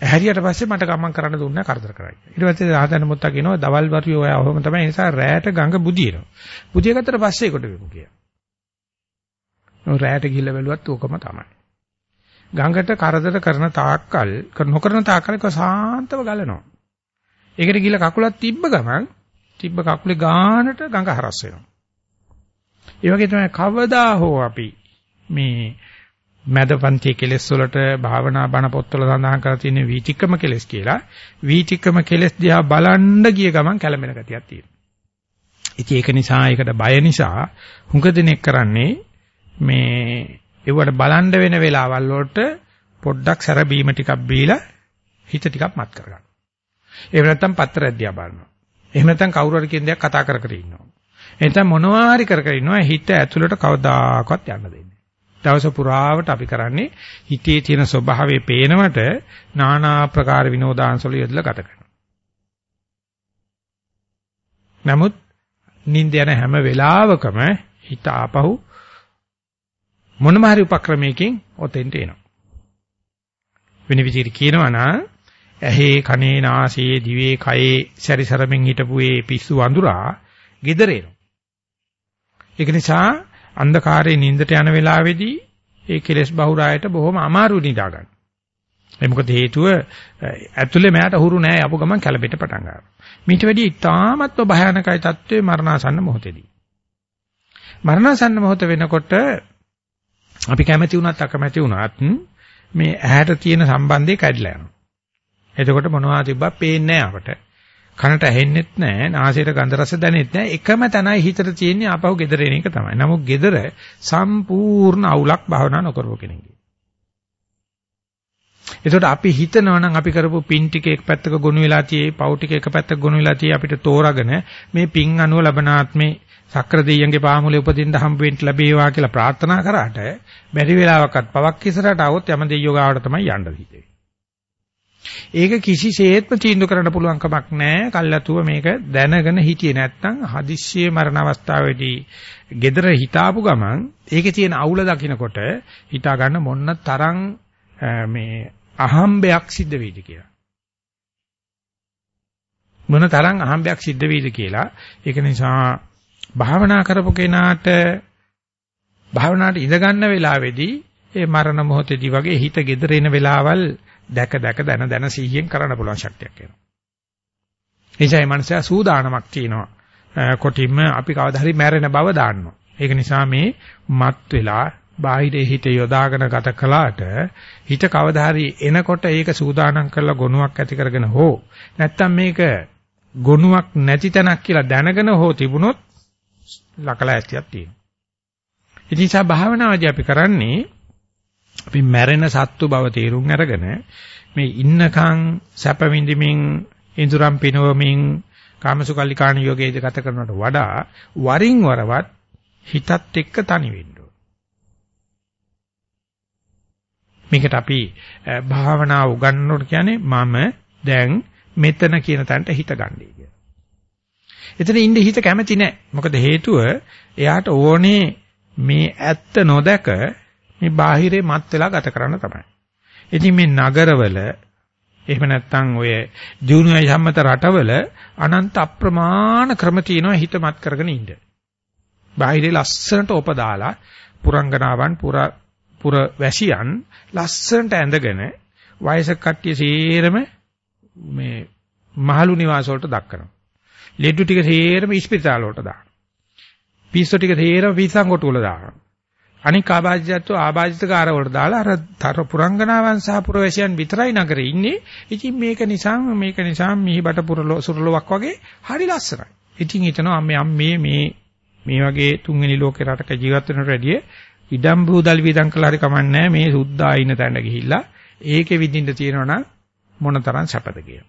Speaker 1: ඇහැරියට පස්සේ මට ගමන් කරන්න දුන්නේ කරදර කරයි. ඊට පස්සේ රහතන් මුත්තා කියනවා දවල් වරුවේ ඔය අවම තමයි ඒ නිසා රැයට ගඟ බුදිනවා. බුදිය ගත්තට පස්සේ ඒකට වෙමු කියලා. ඔය රැයට ගිහිල්ලා බැලුවත් ඕකම තමයි. ගඟට කරදර කරන තාක්කල් නොකරන තාක්කල් ඒක සාන්තව ගලනවා. ඒකට ගිහිල්ලා කකුලක් තිබ්බ ගමන් තිබ්බ කකුලේ ගානට ගඟ හරස් වෙනවා. ඒ වගේ තමයි කවදා හෝ අපි මේ මදපන්ති කෙලෙස් වලට භාවනා බණ පොත්වල සඳහන් කරලා තියෙන වීතික්කම කෙලෙස් කියලා. වීතික්කම කෙලෙස් දිහා බලන්න ගිය ගමන් කැළඹෙන ගතියක් තියෙනවා. ඉතින් ඒක නිසා ඒකට බය නිසා හුඟ දෙනෙක් කරන්නේ මේ ඒවට බලන්න වෙන වෙලාවල් වලට පොඩ්ඩක් සැරබීම ටිකක් බීලා හිත ටිකක් මත් කරගන්න. එහෙම නැත්නම් පත්‍රයක් දිහා බලනවා. එහෙම නැත්නම් කවුරු හරි කියන දෙයක් කතා කර කර ඉන්නවා. එතන මොනවා හරි කර කර ඉන්නවා හිත ඇතුළට කවදාකවත් යන්න දෙන්නේ. දවස පුරාවට අපි කරන්නේ හිතේ තියෙන ස්වභාවය පේනවට নানা ආකාර විනෝදාංශවල යෙදලා ගත කරනවා. නමුත් නිින්ද යන හැම වෙලාවකම හිත ආපහු මොනම හරි උපක්‍රමයකින් ඔතෙන්ට එනවා. වෙන විදිහට කියනවා නම් ඇහි කනේ නාසයේ දිවේ කයේ සැරිසරමින් හිටපු ඒ පිස්සු වඳුරා gedare එනවා. ඒක නිසා අන්ධකාරයේ නිින්දට යන වෙලාවේදී ඒ කෙලෙස් බහුරායට බොහොම අමාරු නිදා ගන්න. ඒ මොකද හේතුව ඇතුලේ මෑට හුරු නෑ යපු ගමන් කැළඹෙට පටන් ගන්නවා. මීට වැඩි ඉතාමත්ව භයානකයි තත්ත්වයේ මරණාසන්න මොහොතේදී. මරණාසන්න මොහොත වෙනකොට අපි කැමැති වුණත් අකමැති වුණත් මේ ඇහැට තියෙන සම්බන්ධය කැඩලා යනවා. එතකොට මොනවා තිබ්බා පේන්නේ නැහැ අපට. කනට ඇහෙන්නෙත් නැහැ, නාසයට ගඳ රස දැනෙත් නැහැ. එකම තැනයි හිතට තියෙන්නේ ආපහු gedare එන එක තමයි. නමුත් gedare සම්පූර්ණ අවුලක් භාවනා නොකරපු කෙනෙක්ගේ. එතකොට අපි හිතනවා නම් අපි කරපු පින් ටික එක පැත්තක ගොනු වෙලා තියේ, පව් ටික එක පැත්තක ගොනු වෙලා තියේ අපිට තෝරාගෙන මේ පින් අනුව ලබන ආත්මේ සක්‍ර දෙයියන්ගේ පාමුලේ උපදින්න හම්බ වෙන්න ලැබේවා කියලා ප්‍රාර්ථනා කරාට බැරි වෙලාවකත් පවක් ඉස්සරහට આવොත් යම දෙයියෝ ගාවට තමයි යන්න හිතෙන්නේ. ඒක කිසිසේත්ම තීන්දුව කරන්න පුළුවන් කමක් නැහැ. කල්ලාතුව මේක දැනගෙන හිටියේ නැත්නම් හදිස්සියේ මරණ අවස්ථාවේදී gedara හිතාපු ගමන් ඒකේ තියෙන අවුල දකිනකොට හිතා ගන්න මොන්න තරම් මේ අහම්බයක් සිද්ධ වෙයිද කියලා. මොන තරම් අහම්බයක් සිද්ධ වෙයිද කියලා. ඒක නිසා භාවනා කරපු කෙනාට භාවනාවට ඉඳ ගන්න වෙලාවේදී ඒ මරණ මොහොතේදී වගේ හිත gedara එන වෙලාවල් දැක දැක දන දන සිහියෙන් කරන්න පුළුවන් ශක්තියක් එනවා. එනිසා මේ මනස සූදානමක් තියෙනවා. කොටින්ම අපි කවදා හරි මැරෙන බව දාන්නවා. ඒක නිසා මේ මත් වෙලා බාහිරේ හිත යොදාගෙන ගත කළාට හිත කවදා හරි එනකොට ඒක සූදානම් කරලා ගොනුවක් ඇති කරගෙන හෝ නැත්තම් මේක ගොනුවක් නැති තැනක් කියලා දැනගෙන හෝ තිබුණොත් ලකලා ඇතියක් තියෙනවා. ඒ නිසා භාවනාවදී අපි කරන්නේ අපි මැරෙන සත්තු බව තේරුම් අරගෙන මේ ඉන්නකම් සැප විඳිමින් ඉඳුරම් පිනවමින් කාමසුකල්ලිකාණ යෝගයේ ගත කරනවට වඩා වරින් වරවත් හිතත් එක්ක තනි වෙන්න මේකට අපි භාවනා උගන්වනකොට කියන්නේ මම දැන් මෙතන කියන තැනට හිත ගන්නයි කියලා. එතන ඉන්න හිත කැමති නැහැ. මොකද හේතුව එයාට ඕනේ මේ ඇත්ත නොදක මේ බාහිරේ මත් වෙලා ගත කරන්න තමයි. ඉතින් මේ නගරවල එහෙම නැත්නම් ඔය දිනුවයි සම්මත රටවල අනන්ත අප්‍රමාණ ක්‍රම තියෙනවා හිත මත් කරගෙන ඉන්න. බාහිරේ ලස්සනට ඔපදාලා පුරංගනාවන් පුර පුර වැසියන් ලස්සනට ඇඳගෙන වයසක කට්ටිය සේරම මේ මහලු නිවාස වලට දක්කනවා. ලෙඩු ටික සේරම ඉස්පිරිතාල වලට දානවා. පිස්සු ටික සේරම පිස්සන් කොටු වල දානවා. අනික ආබාධිතත්ව ආබාධිතකාර වලට දාලා අර තර පුරංගනාවන් සහ පුරවැසියන් විතරයි නගරේ ඉන්නේ. ඉතින් මේක නිසා මේක නිසා මිහිබට පුරලෝ සුරලොවක් වගේ හරි ලස්සනයි. ඉතින් හිතනවා අම්මේ අම්මේ මේ මේ වගේ තුන්වෙනි ලෝකේ රටක ජීවත් වෙනට වැඩිය ඉඩම් බූදල් වීදම් කළා හරි කමන්නේ මේ සුද්ධා ඉන්න තැනට ගිහිල්ලා ඒකේ විඳින්න තියෙනවා නම් මොනතරම් සැපද කියලා.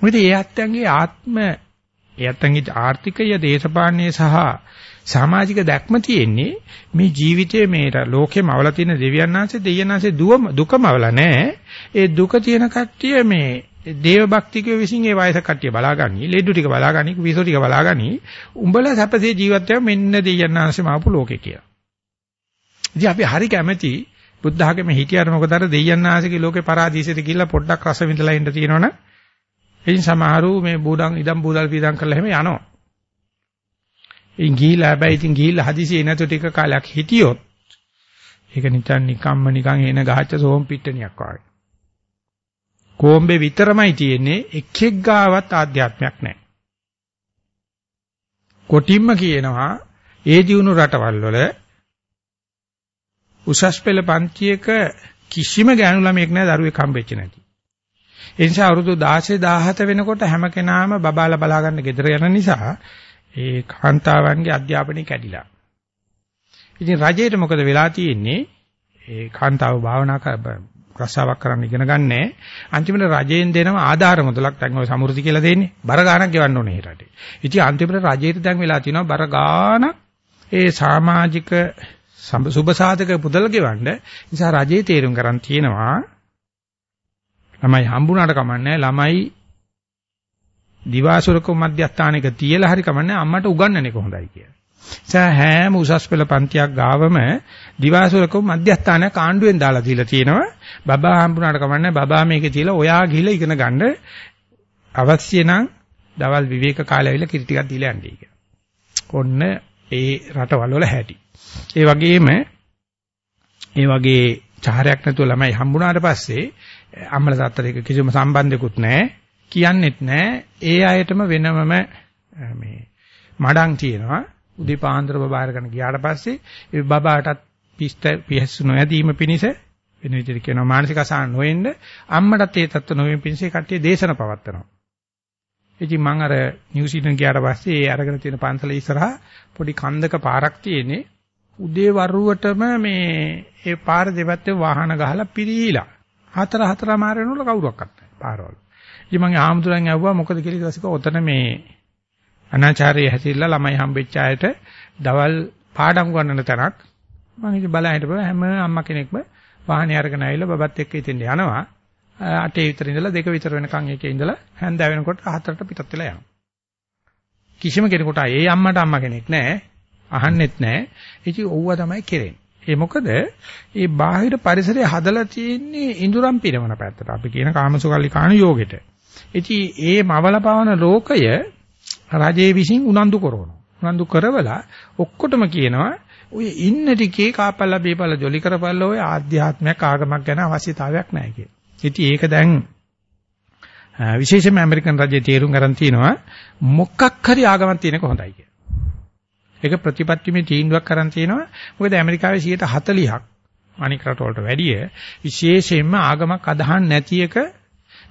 Speaker 1: මොකද ඒ අත්යන්ගේ ආත්ම ඒ අත්යන්ගේ ආර්ථිකය දේශපාලනය සහ සමාජික දැක්ම තියෙන්නේ මේ ජීවිතයේ මේ ලෝකෙම අවලා තියෙන දෙවියන් වහන්සේ දෙවියන් වහන්සේ දුකම අවලා නැහැ. ඒ දුක තියෙන කට්ටිය මේ දේව භක්තිකයෝ විසින් ඒ වයස කට්ටිය බලාගනි, ලෙඩු ටික බලාගනි, විසෝ ටික බලාගනි. උඹලා සැපසේ ජීවත් වෙව මෙන්න දෙවියන් වහන්සේ මාපු ලෝකේ කියලා. ඉතින් අපි හරි කැමැති බුද්ධ ආගමේ හිටියට මොකද අර දෙවියන් වහන්සේගේ ලෝකේ පරාදීසෙට ගිහිල්ලා පොඩ්ඩක් රස විඳලා ඉන්න තියෙනවනේ. ඉතින් සමහරු මේ බූඩන් ඉදම් බූදල් පීදම් කරලා එහෙම යනවා. ඉතින් ගිහිලා හැබැයි ඉතින් ගිහිල්ලා හදිසියේ නැතු ටික කාලයක් හිටියොත් ඒක නිකන් නිකම්ම නිකන් එන ගහච්ච සෝම් පිට්ටනියක් වගේ. කොම්බේ විතරමයි තියෙන්නේ එකෙක් ගාවත් ආධ්‍යාත්මයක් නැහැ. කොටින්ම කියනවා ඒ දිනු රටවල් වල උසස් පෙළ පන්තියක කිසිම ගෑනු ළමයෙක් නැහැ දරුවෙක් හම්බෙච්ච නැති. ඒ නිසා අවුරුදු 16 17 වෙනකොට හැම කෙනාම බබාලා බලා ගන්න ගෙදර යන නිසා ඒ කාන්තාවන්ගේ අධ්‍යාපනය කැඩිලා. ඉතින් රජයට මොකද වෙලා තියෙන්නේ? ඒ කාන්තාව භාවනා රස්සාවක් කරන්න ඉගෙන ගන්නෑ. අන්තිමට රජයෙන් දෙනම ආධාර මුදලක් දැන් ඔය සමෘද්ධි කියලා දෙන්නේ. බර ගාණක් ගෙවන්න ඕනේ ඒ රටේ. ඉතින් අන්තිමට රජයට දැන් වෙලා තියෙනවා බර ගාණක් ඒ සමාජික සුබ සාධක පුදල් ගෙවන්න. නිසා රජයේ තීරුම් කරන් තියෙනවා. ළමයි හම්බුණාට කමන්නේ ළමයි දිවාසුරක මධ්‍යස්ථානයක තියලා හරි කමන්නේ අම්මට උගන්වන්නේ කොහොඳයි කියලා. ඒ හැම උසස් පෙළ පන්තියක් ගාවම දිවාසුරක මධ්‍යස්ථානයක් ආණ්ඩුවෙන් දාලා දීලා තියෙනවා. බබා හම්බුනාට කමන්නේ බබා මේකේ තියලා ඔයා ගිහලා ඉගෙන ගන්න අවශ්‍ය නම් දවල් විවේක කාලය ඇවිල්ලා කිරි ටිකක් දීලා යන්නයි කියලා. ඔන්න ඒ රටවල් වල හැටි. ඒ වගේම ඒ වගේ චාරයක් නැතුව ළමයි හම්බුනාට පස්සේ අම්මල තාත්තට කිසිම සම්බන්ධයක්වත් නැහැ. කියන්නෙත් නැහැ. ඒ අයටම වෙනමම මේ මඩම් තියෙනවා. උදේ පාන්දර බබා අරගෙන ගියාට පස්සේ ඒ බබාටත් පිස්ත පිහසු නොයදීම පිණිස වෙන විදිහට කියනවා මානසික අසහන නොවෙන්න අම්මටත් ඒ තත්ත්ව නොවෙන්න පිණිස කට්ටිය දේශන පවත්වනවා. ඉතින් මම අර නිව්සීලන්ත ගියාට පස්සේ ඒ අරගෙන තියෙන පන්සල ඉස්සරහා පොඩි කන්දක පාරක් තියෙන්නේ උදේ වරුවටම මේ ඒ පාර දෙපැත්තේ වාහන ගහලා පිරීලා හතර හතර මාරේනවල කවුරක්වත් නැහැ පාරවල. ඉතින් මම ආම්දුරන් ඇහුවා මොකද කියලා ඊට පස්සේ ඔතන මේ අනාචාරයේ හැසිරලා ළමයි හම්බෙච්ච අයට දවල් පාඩම් ගන්නන තැනක්. මම ඉතින් බලන් හිටපුවා. හැම අම්මා කෙනෙක්ම වාහනේ අරගෙන ආවිල්ලා බබත් එක්ක ඉතින් යනවා. අටේ විතර ඉඳලා දෙක විතර වෙනකන් එකේ ඉඳලා හැන්දෑව වෙනකොට හතරට පිටත් වෙලා යනවා. කිසිම කෙනෙකුට ඒ අම්මට අම්මා කෙනෙක් නැහැ. අහන්නෙත් නැහැ. ඉතින් ඕවා තමයි කෙරෙන්නේ. ඒ මොකද? මේ බාහිර පරිසරය හදලා තියෙන්නේ ඉඳුරම් පිරවන පැත්තට. අපි කියන කාමසුකල්ලි කාණ යෝගෙට. ඉතින් ඒ මවල පවන ලෝකය රජයේ විසින් උනන්දු කරනවා. උනන්දු කරවලා ඔක්කොටම කියනවා ඔය ඉන්න ටිකේ කාපල්ලා බීපල්ලා ජොලි කරපල්ලා ඔය ආධ්‍යාත්මයක් ආගමක් ගැන අවශ්‍යතාවයක් නැහැ කියලා. ඉතින් ඒක දැන් විශේෂයෙන්ම ඇමරිකන් රජයේ තීරුම් ගන්න තියෙනවා මොකක් හරි ආගමක් තියෙනක හොඳයි කියලා. ඒක ප්‍රතිපත්තිමේ තීන්දුවක් කරන් තියෙනවා. මොකද ඇමරිකාවේ 40ක් අනික් රටවලට වැඩිය විශේෂයෙන්ම ආගමක් අදහන් නැති එක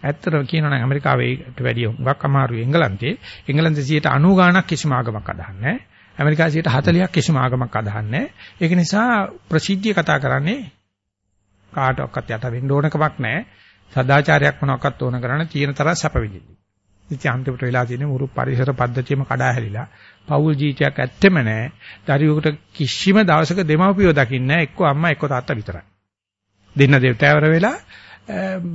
Speaker 1: ඇත්තටම කියනවා නම් ඇමරිකාවේට වැඩිය හුඟක් අමාරුයි එංගලන්තේ. එංගලන්තේ 90 ගාණක් කිසිම ආගමක් අදහන්නේ නැහැ. ඇමරිකාවේ 40ක් කිසිම ආගමක් අදහන්නේ නැහැ. ඒක නිසා ප්‍රසිද්ධිය කතා කරන්නේ කාටවත් යට වෙන්න ඕනකමක් නැහැ. සදාචාරයක් මොනවාක්වත් ඕන කරන්නේ තියෙන තරම් සැප විඳින්න. ඉතින් අන්තිමට වෙලා තියෙන්නේ මුරු පරිසර පද්ධතියම කඩා හැලිලා පෞල් ජීවිතයක් ඇත්තෙම නැහැ. දරුවෙකුට කිසිම දවසක දෙමව්පියෝ දකින්නේ නැහැ. එක්ක අම්මා එක්ක තාත්තා විතරයි. දෙන්න දෙව්තෑවර වෙලා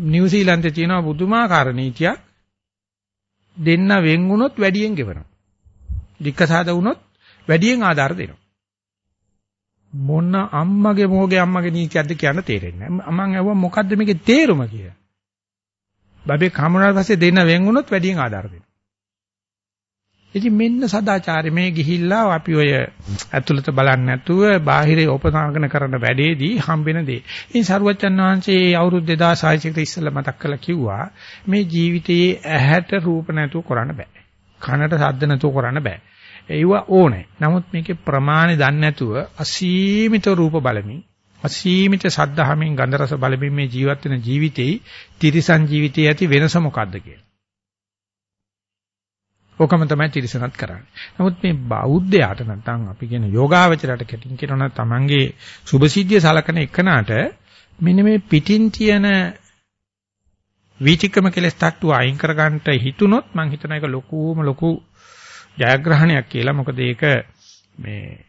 Speaker 1: නිව්සීලන්තේ තියෙනවා බුදුමාකාර නීතියක් දෙන්න වෙන් වුණොත් වැඩියෙන් ගෙවනවා. දික්කසාද වුණොත් වැඩියෙන් ආධාර දෙනවා. මොන අම්මගේ මොගේ අම්මගේ නීතියක්ද කියන්න තේරෙන්නේ නැහැ. මම අහුවා මොකද්ද මේකේ තේරුම කියලා. බබේ කමුණාට පස්සේ දෙන්න වෙන් වුණොත් වැඩියෙන් ආධාර දෙනවා. ඉතින් මෙන්න සදාචාරය මේ ගිහිල්ලා අපි ඔය ඇතුළත බලන්නේ නැතුව බාහිරේ උපසංගන කරන වැඩේදී හම්බෙන දේ. ඉතින් සරුවච්චන් වහන්සේ අවුරුදු 2600 කට ඉස්සෙල්ලා මතක් කරලා කිව්වා මේ ජීවිතයේ ඇහැට රූප නැතුව කරන්න බෑ. කනට ශබ්ද නැතුව කරන්න බෑ. ඒව ඕනේ. නමුත් මේකේ ප්‍රමාණය දන්නේ නැතුව අසීමිත රූප බලමින් අසීමිත සද්ධාමෙන් ගන්ධ රස බලමින් මේ ජීවත් වෙන ජීවිතේ තිරිසන් ජීවිතයේ ඇති වෙනස මොකද්ද කියලා. ඕකම තමයි තිරසනත් කරන්නේ. නමුත් මේ බෞද්ධයාට නැත්නම් අපි කියන යෝගාවචරයට කැටින් කියනවා තමන්ගේ සුභසිද්ධිය සලකන එකනට මෙන්න මේ පිටින් තියෙන වීතිකම කෙලස් තට්ටුව අයින් කර ගන්නට හිතුනොත් මම හිතන එක ලොකුම ලොකු ජයග්‍රහණයක් කියලා. මොකද ඒක මේ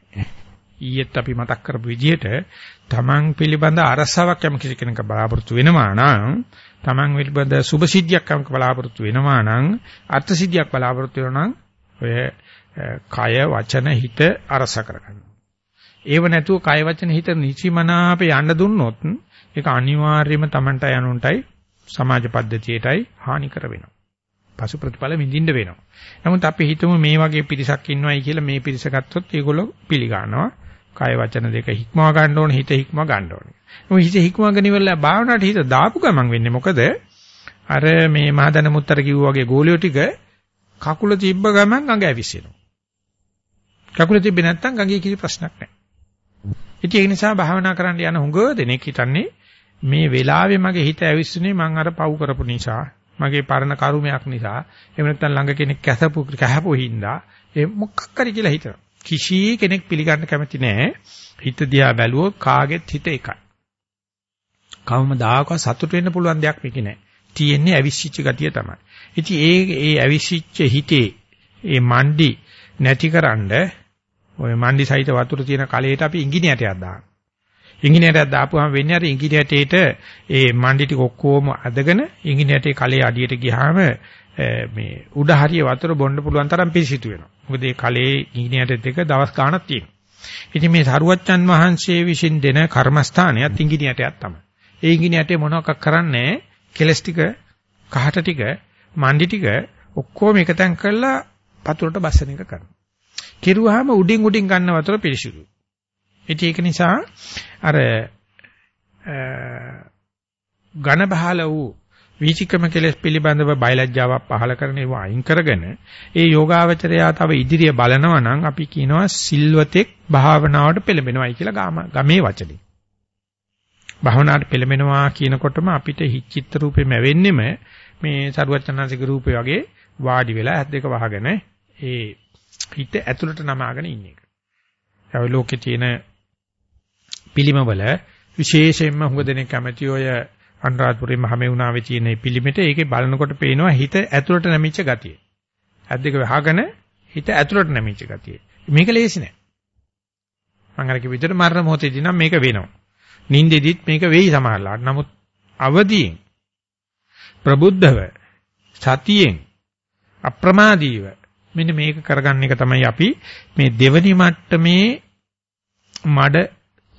Speaker 1: ඊයේත් අපි මතක් කරපු විදිහට තමන් පිළිබඳ අරසාවක් යම් කිසි කෙනෙක් බලාපොරොත්තු වෙනවා නම් තමන් පිළිබඳ සුභ සිද්ධියක් යම් බලාපොරොත්තු වෙනවා නම් අර්ථ සිද්ධියක් බලාපොරොත්තු වෙනවා නම් ඔය කය වචන හිත අරස කරගන්න. ඒව නැතුව කය වචන හිත නිචිමනාපේ යන්න දුන්නොත් ඒක අනිවාර්යයෙන්ම තමන්ට යනුන්ටයි සමාජ පද්ධතියටයි හානි කර වෙනවා. පසු ප්‍රතිඵල විඳින්න වෙනවා. නමුත් අපි හිතමු මේ වගේ පිරිසක් ඉන්නවයි කියලා මේ පිරිස ගත්තොත් ඒගොල්ලෝ පිළිගන්නවා. කය වචන දෙක හික්මව ගන්න ඕනේ හිත හික්මව ගන්න ඕනේ. මොකද හිත හික්මවගෙන ඉවරලා භාවනාවට හිත දාපු ගමන් වෙන්නේ මොකද? අර මේ මහදන මුත්තර කිව්වා වගේ ගෝලියෝ ටික කකුල තිබ්බ ගමන් අඟ ඇවිස්සෙනවා. කකුල තිබ්බේ නැත්නම් අඟේ කිසි ප්‍රශ්නක් නැහැ. ඉතින් ඒ නිසා භාවනා කරන්න යන හුඟ දෙනෙක් හිතන්නේ මේ වෙලාවේ මගේ හිත ඇවිස්සුනේ මං අර පව් කරපු නිසා මගේ පරණ කර්මයක් නිසා එහෙම නැත්නම් ළඟ කෙනෙක් කැසපු කැහපු හින්දා ඒ මොකක් හරි කියලා හිතනවා. කිසි කෙනෙක් පිළිගන්න කැමති නෑ. හිත දිහා බැලුවොත් කාගෙත් හිත එකයි. කවමදාකවත් සතුට වෙන්න පුළුවන් දෙයක් මේක නෑ. තියෙන්නේ අවිශ්චිච්ච ගතිය තමයි. ඉතින් ඒ ඒ අවිශ්චිච්ච හිතේ ඒ මණ්ඩි නැතිකරන්න ඔය මණ්ඩි සහිත වතුර තියෙන කලයට අපි ඉංගිනේටයක් දානවා. ඉංගිනේටයක් දාපුවාම වෙන්නේ අර ඉංගිනේටේට ඒ මණ්ඩි ටික ඔක්කොම අදගෙන ඉංගිනේටේ කලයේ අඩියට ගියාම මේ උඩ හරිය වතුර බොන්න පුළුවන් තරම් පිරිසිදු වෙනවා. මොකද මේ කලයේ ඉංගිනේටෙත් එක දවස් ගාණක් තියෙනවා. ඉතින් මේ සරුවච්චන් වහන්සේ විසින් දෙන කර්මස්ථානයත් ඉංගිනේටයක් තමයි. ඒ ඉංගිනේටේ මොනවක් කරන්නේ කෙලස් ටික කහට ටික මණ්ඩි ටික ඔක්කොම එකතෙන් කරලා වතුරට බස්සන එක කරනවා. කිරුවාම උඩින් උඩින් ගන්න වතුර පිරිසිදුයි. ඉතින් ඒක නිසා අර ඝන බහල වූ වීචිකම කෙලෙස් පිළිබඳව බයලජ්ජාවක් පහල කරන ඒවා අයින් කරගෙන ඒ යෝගාවචරයා තව ඉදිරිය බලනවා නම් අපි කියනවා සිල්වතෙක් භාවනාවට පෙළඹෙනවයි කියලා ගමේ වචනේ. භාවනාවට පෙළඹෙනවා කියනකොටම අපිට හිච්චිත්ත රූපෙම වෙන්නෙම මේ සරුවචනාසික රූපේ වගේ වාඩි වෙලා ඇස් දෙක වහගෙන ඒ හිත ඇතුළට නමාගෙන ඉන්න එක. ඒ ලෝකේ තියෙන පිළිමවල විශේෂයෙන්ම හුඟ දෙනෙක් කැමති ඔය අනුරාධපුරේ මහමෙවුනාවේ තියෙන මේ පිළිමෙට ඒකේ බලනකොට පේනවා හිත ඇතුළට නැමිච්ච ගතිය. ඇද්දක වහගෙන හිත ඇතුළට නැමිච්ච ගතිය. මේක ලේසි නෑ. මම අර කිව්ව විදිහට මරණ මොහොතේදී නම් මේක වෙනවා. නින්දෙදිත් මේක වෙයි සමහරලාට. නමුත් අවදියෙන් ප්‍රබුද්ධව සතියෙන් අප්‍රමාදීව මෙන්න මේක කරගන්න එක තමයි අපි මේ දෙවනි මට්ටමේ මඩ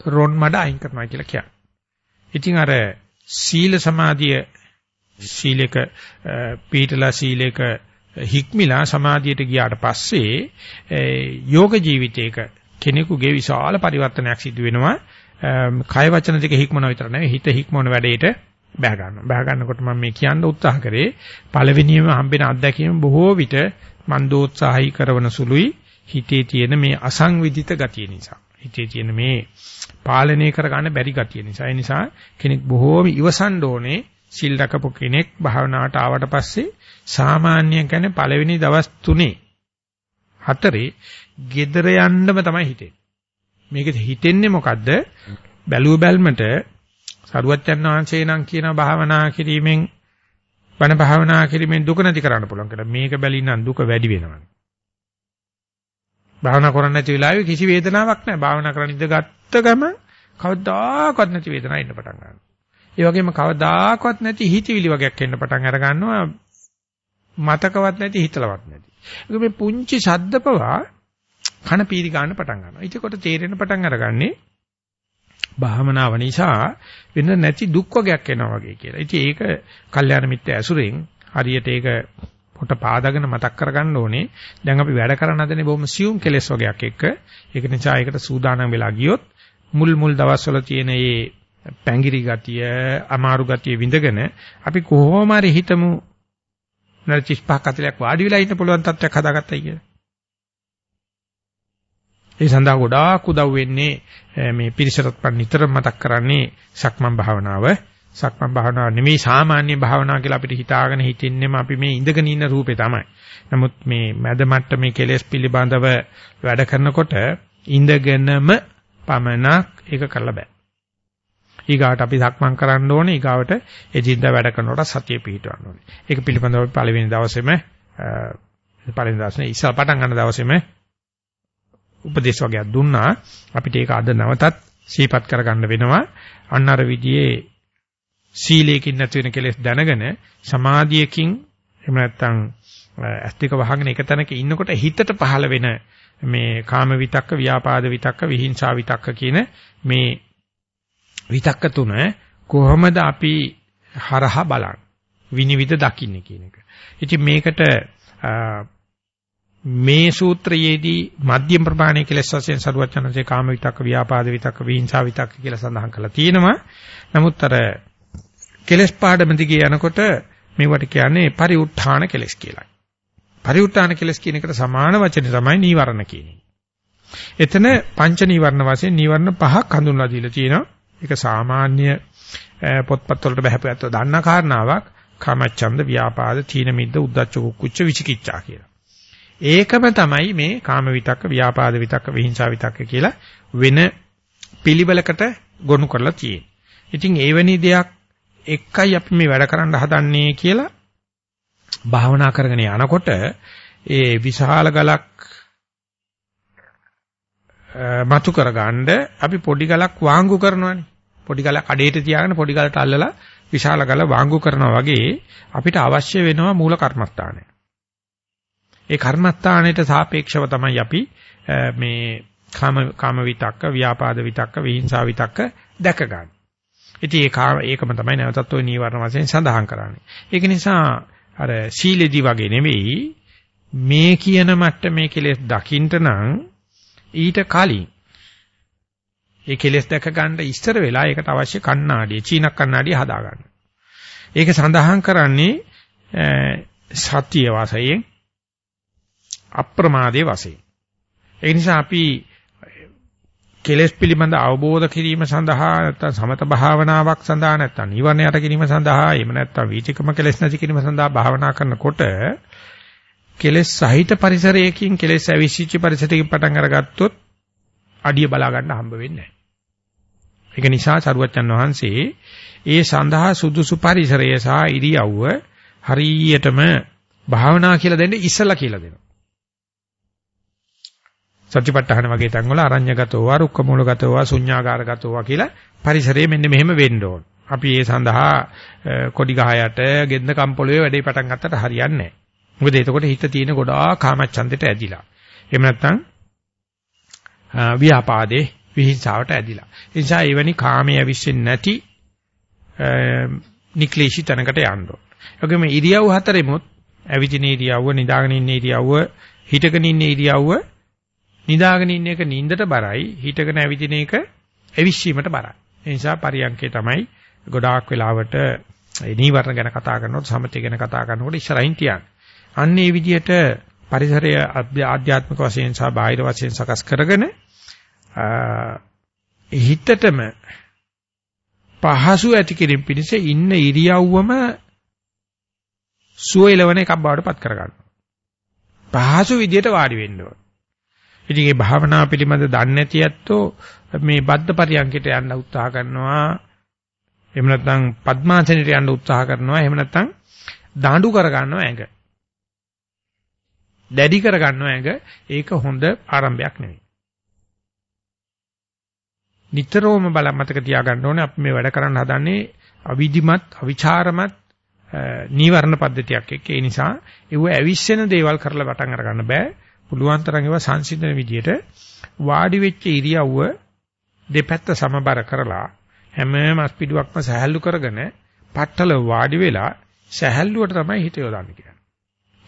Speaker 1: රොන් මඩ අයින් කරනවා කියලා කියන්නේ. ඉතින් අර සීල සමාධිය සීලේක පීඨලා සීලේක හික්මිලා සමාධියට ගියාට පස්සේ යෝග ජීවිතයක කෙනෙකුගේ විශාල පරිවර්තනයක් සිදු වෙනවා. Um, කය වචන දෙක හික්මන විතර නෙවෙයි හිත හික්මන වැඩේට බහ ගන්නවා. බහ ගන්නකොට මම මේ කියන්න උත්සාහ කරේ පළවෙනියම හම්බෙන අත්දැකීම බොහෝ විට මන්දෝත්සාහයි කරන සුළුයි හිතේ තියෙන මේ අසංවිධිත ගතිය නිසා. හිතේ තියෙන මේ පාලනය කරගන්න බැරි ගතිය නිසා. ඒ නිසා කෙනෙක් බොහෝම ඉවසන්න ඕනේ සිල් රකපු කෙනෙක් භාවනාවට ආවට පස්සේ සාමාන්‍ය කියන්නේ පළවෙනි දවස් තුනේ හතරේ gedara යන්නම තමයි හිතෙන්නේ. මේක හිතෙන්නේ මොකද්ද? බැලුව බැල්මට සරුවච්චන් වහන්සේ නම් කියන භාවනා කිරීමෙන් බණ භාවනා කිරීමෙන් දුක නැති කරන්න පුළුවන් කියලා. මේක බැලින්නම් දුක වැඩි වෙනවා. භාවනා කරන්නේ නැති වෙලාවේ කිසි වේදනාවක් නැහැ. භාවනා කරන්න ඉඳගත්ත ගම කවදාකවත් නැති වේදනාවක් එන්න පටන් ගන්නවා. ඒ වගේම කවදාකවත් නැති හිතවිලි වගේක් එන්න පටන් අර ගන්නවා. මතකවත් නැති හිතලවත් නැති. ඒක මේ පුංචි ශබ්දපවා කන පීරි ගන්න පටන් ගන්නවා. ඒකකොට තේරෙන පටන් අරගන්නේ භාවනාව නිසා වෙන නැති දුක් වර්ගයක් එනවා වගේ කියලා. ඉතින් ඒක කල්යාණ මිත්‍ය ඇසුරෙන් හරියට ඒක පොට පාදගෙන මතක් කරගන්න ඕනේ. දැන් අපි වැඩ කරන හදනේ බොහොම සියුම් කෙලෙස් වර්ගයක් එක්ක. ඒක නිසා ඒකට සූදානම් වෙලා ගියොත් මුල් මුල් දවස්වල තියෙන මේ පැංගිරි ගතිය, අමාරු ගතිය විඳගෙන අපි කොහොම හරි හිතමු නර 35ක් 40ක් වාඩි වෙලා ඉන්න පුළුවන් තත්ත්වයක් හදාගත්තයි කියලා. ඒ සඳහා ගොඩාක් උදව් වෙන්නේ මේ පිරිසටත් පන් නිතර මතක් කරන්නේ සක්මන් භාවනාව. සක්මන් භාවනාව නෙමෙයි සාමාන්‍ය භාවනාව කියලා අපිට හිතාගෙන හිටින්නෙම අපි මේ ඉඳගෙන ඉන්න රූපේ තමයි. නමුත් මේ මැද මට්ටමේ කෙලෙස් පිළිබඳව වැඩ කරනකොට ඉඳගෙනම පමණක් ඒක කරලා බෑ. ඊගාට අපි සක්මන් කරන්න ඕනේ ඊගාවට එදින්දා වැඩ කරනකොට සතිය පිහිටවන්න ඕනේ. ඒක පිළිබඳව පළවෙනි දවසේම පළවෙනි දවසේ ඉස්සල් පටන් ගන්න දවසේම උපදේශ වගේක් දුන්නා. අපිට ඒක අද නැවතත් සීපත් කරගන්න වෙනවා. අන්න අර විදිහේ සීලයකින් නැති වෙන කෙලෙස් දැනගෙන සමාධියකින් එහෙම නැත්නම් ඇස්තික වහගෙන එක තැනක ඉන්නකොට හිතට පහළ වෙන මේ කාම විතක්ක, ව්‍යාපාද විතක්ක, විහිංසා විතක්ක කියන මේ විතක්ක තුන කොහොමද අපි හරහා බලන්නේ? විනිවිද දකින්නේ කියන එක. ඉතින් මේකට මේ සූත්‍රයේදී මධ්‍යම ප්‍රමාණයේ කෙලෙස් වශයෙන් සරුවචනසේ කාම විතක්ක, ව්‍යාපාද විතක්ක, විහිංසා විතක්ක කියලා සඳහන් කරලා තියෙනවා. නමුත් අර කෙලෙස් පාඩම දිගේ යනකොට මේවට කියන්නේ පරිඋත්ථාන කෙලෙස් කියලා. පරිඋත්ථාන කෙලෙස් කියන එකට සමාන වචනේ තමයි නීවරණ කියන්නේ. එතන පංච නීවරණ වශයෙන් නීවරණ පහක් හඳුන්වලා දීලා තියෙනවා. ඒක සාමාන්‍ය පොත්පත් වලට බහැපැත්ත දන්නා කාරණාවක් කාමච්ඡන්ද, ව්‍යාපාද, තීන මිද්ද, උද්ධච්ච කුච්ච විචිකිච්ඡා කියලා. ඒකම තමයි මේ කාම විතක්ක, ව්‍යාපාද විතක්ක, විහිංසා විතක්ක කියලා වෙන පිළිවෙලකට ගොනු කරලා තියෙන්නේ. ඉතින් එවැනි දෙයක් එකයි අපි මේ වැඩ කරන්න හදන්නේ කියලා භාවනා කරගෙන යනකොට ඒ විශාල ගලක් මතු කරගන්න අපි පොඩි ගලක් වාංගු කරනවානේ. පොඩි ගලක් අඩේට තියාගෙන පොඩි ගලට අල්ලලා විශාල ගල වාංගු කරනවා වගේ අපිට අවශ්‍ය වෙනවා මූල කර්මස්ථානය. ඒ කර්මස්ථානයට සාපේක්ෂව තමයි අපි මේ කාම කාම විතක්ක, ව්‍යාපාද විතක්ක, විහිංසා විතක්ක දැක ගන්න. ඉතින් ඒ කාම ඒකම තමයි නැවතත් ওই නීවරණ වශයෙන් සඳහන් කරන්නේ. ඒක නිසා අර සීලෙදි වගේ නෙවෙයි මේ කියන මට්ටමේ කෙලෙස් දකින්න නම් ඊට කලින් ඒ කෙලෙස් දැක ගන්න ඉස්සර වෙලා ඒකට අවශ්‍ය කණ්ණාඩිය, චීනක් කණ්ණාඩිය හදා ගන්න. ඒක සඳහන් කරන්නේ සතිය වාසයෙන් අප්‍රමාදයේ වශයෙන්. ඒ නිසා අපි කෙලෙස් පිළිබඳ අවබෝධ කිරීම සඳහා නැත්නම් සමත භාවනාවක් සඳහා නැත්නම් නිවන යට කිරීම සඳහා එහෙම නැත්නම් වීතිකම කෙලෙස් නැති කිරීම සඳහා භාවනා කරනකොට කෙලෙස් සහිත පරිසරයකින් කෙලෙස් ඇවිසිච්ච පරිසරයකින් පටන් අරගත්තොත් අඩිය බලා ගන්න හම්බ වෙන්නේ නැහැ. ඒක නිසා සරුවච්චන් වහන්සේ ඒ සඳහා සුදුසු පරිසරය සහ ඉරියව්ව හරියටම භාවනා කියලා දෙන්නේ ඉස්සලා කියලා දෙනවා. සත්‍යපට්ඨාන වගේ තැන්වල අරඤ්‍යගතව, රුක්කමූලගතව, ශුඤ්ඤාගාරගතව කියලා පරිසරය මෙන්න මෙහෙම වෙන්න ඕන. අපි ඒ සඳහා කොඩි ගහ යට, ගෙන්ද කම්පොළවේ වැඩේ පටන් ගත්තට හරියන්නේ නැහැ. මොකද එතකොට හිත තියෙන ගොඩාක් කාමච්ඡන්දෙට ඇදිලා. එහෙම නැත්නම් ව්‍යාපාදේ විහිංසාවට ඇදිලා. ඒ නිසා එවැනි කාමයේ ඇවිස්සෙන්නේ නැති නික්ලේශී තැනකට යන්න ඕන. ඒගොම ඉරියව් හතරෙමුත් ඇවිදින ඉරියව්ව, නිදාගෙන ඉන්න ඉරියව්ව, හිටගෙන ඉන්න ඉරියව්ව නිදාගෙන ඉන්න එක නිින්දට බරයි හිටගෙන ඇවිදින එක ඇවිස්සීමට බරයි. ඒ නිසා පරියන්කේ තමයි ගොඩාක් වෙලාවට නීවරණ ගැන කතා කරනකොට සමතය ගැන කතා කරනකොට ඉස්සරහින් තියන්නේ. අන්න ඒ විදිහට පරිසරය ආධ්‍යාත්මික වශයෙන් සහ බාහිර වශයෙන් සකස් කරගෙන හිතටම පහසු ඇති කිරීම පිණිස ඉන්න ඉරියව්වම සුවයලවන එකක් බවට පත් කරගන්නවා. පහසු විදියට වාඩි වෙන්න ඕන. ඉතින් මේ භාවනා පිළිබඳ දන්නේ නැති ඇත්තෝ මේ බද්ධ පරියන්කයට යන්න උත්සාහ කරනවා. එහෙම නැත්නම් පద్මාසනෙට යන්න උත්සාහ කරනවා. එහෙම නැත්නම් දාඬු කර ගන්නවා ඇඟ. දැඩි කර ගන්නවා ඇඟ. ඒක හොඳ ආරම්භයක් නෙවෙයි. නිතරම බල මතක තියාගන්න ඕනේ අපි මේ වැඩ කරන්න හදන්නේ අවිධිමත් අවිචාරමත් නීවරණ පද්ධතියක් එක්ක ඒ නිසා ඒව ඇවිස්සෙන දේවල් කරලා වටන් අරගන්න බෑ පුළුවන් තරම් ඒවා සංසිඳන විදියට වාඩි වෙච්ච ඉරියව්ව දෙපැත්ත සමබර කරලා හැම මස්පිඩුවක්ම සහැල්ලු කරගෙන පట్టල වාඩි වෙලා සහැල්ලුවට තමයි හිත යොදන්නේ කියන්නේ.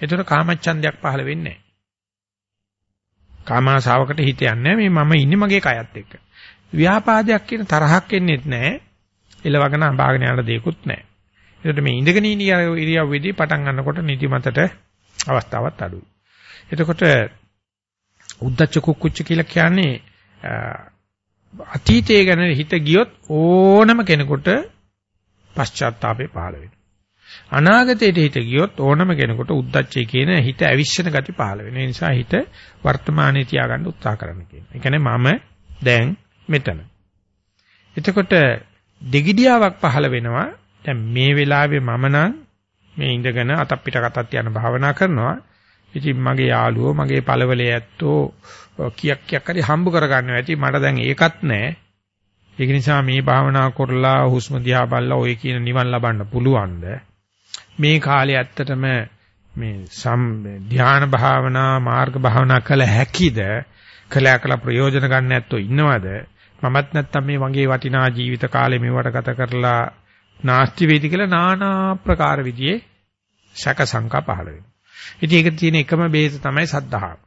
Speaker 1: ඒතර කාමච්ඡන්දයක් පහළ වෙන්නේ නැහැ. කාමාශාවකට හිත යන්නේ මේ මම ඉන්නේ මගේ කයත් එක්ක. ව්‍යාපාදයක් කියන තරහක් එන්නේත් නැහැ. එලවගෙන අඹාගෙන යන දෙයක්වත් නැහැ. ඒකට මේ ඉඳගෙන ඉන්න ඉරියව්වේදී පටන් ගන්නකොට නිදිමතට අවස්ථාවක් අඩුයි. එතකොට උද්දච්ච කුක්කුච්ච කියලා කියන්නේ අතීතය ගැන හිත ගියොත් ඕනම කෙනෙකුට පශ්චාත්තාපේ පහළ වෙනවා. අනාගතයට හිත ගියොත් ඕනම කෙනෙකුට උද්දච්චය කියන හිත ඇවිස්සෙන ගති පහළ වෙනවා. ඒ නිසා හිත වර්තමානයේ තියාගන්න උත්සාහ කරන්න කියනවා. ඒ කියන්නේ මම දැන් මෙතන. එතකොට දෙගිඩියාවක් පහළ වෙනවා. දැන් මේ වෙලාවේ මම නම් මේ ඉඳගෙන අතක් පිට කතක් යන භාවනා කරනවා. ඉතින් මගේ යාළුවෝ මගේ පළවලේ ඇත්තෝ කියක් කියක් හරි හම්බ කරගන්නවා ඇති මට දැන් ඒකත් නැහැ. ඒක නිසා මේ භාවනා කරලා හුස්ම දිහා බලලා ඔය කියන නිවන් ලබන්න පුළුවන්ද? මේ කාලේ ඇත්තටම මේ සම් ධ්‍යාන භාවනා මාර්ග භාවනා කළ හැකිද? කළා කළ ප්‍රයෝජන ගන්න නැත්තෝ ඉන්නවද? මමත් නැත්තම් මේ වගේ වටිනා ජීවිත කාලේ මෙවට ගත කරලා නාස්ති වේදි කියලා নানা ප්‍රකාර විදිහේ සැක සංකා පහළ වෙනවා. ඉතින් ඒක තියෙන එකම බේස තමයි සද්ධාව.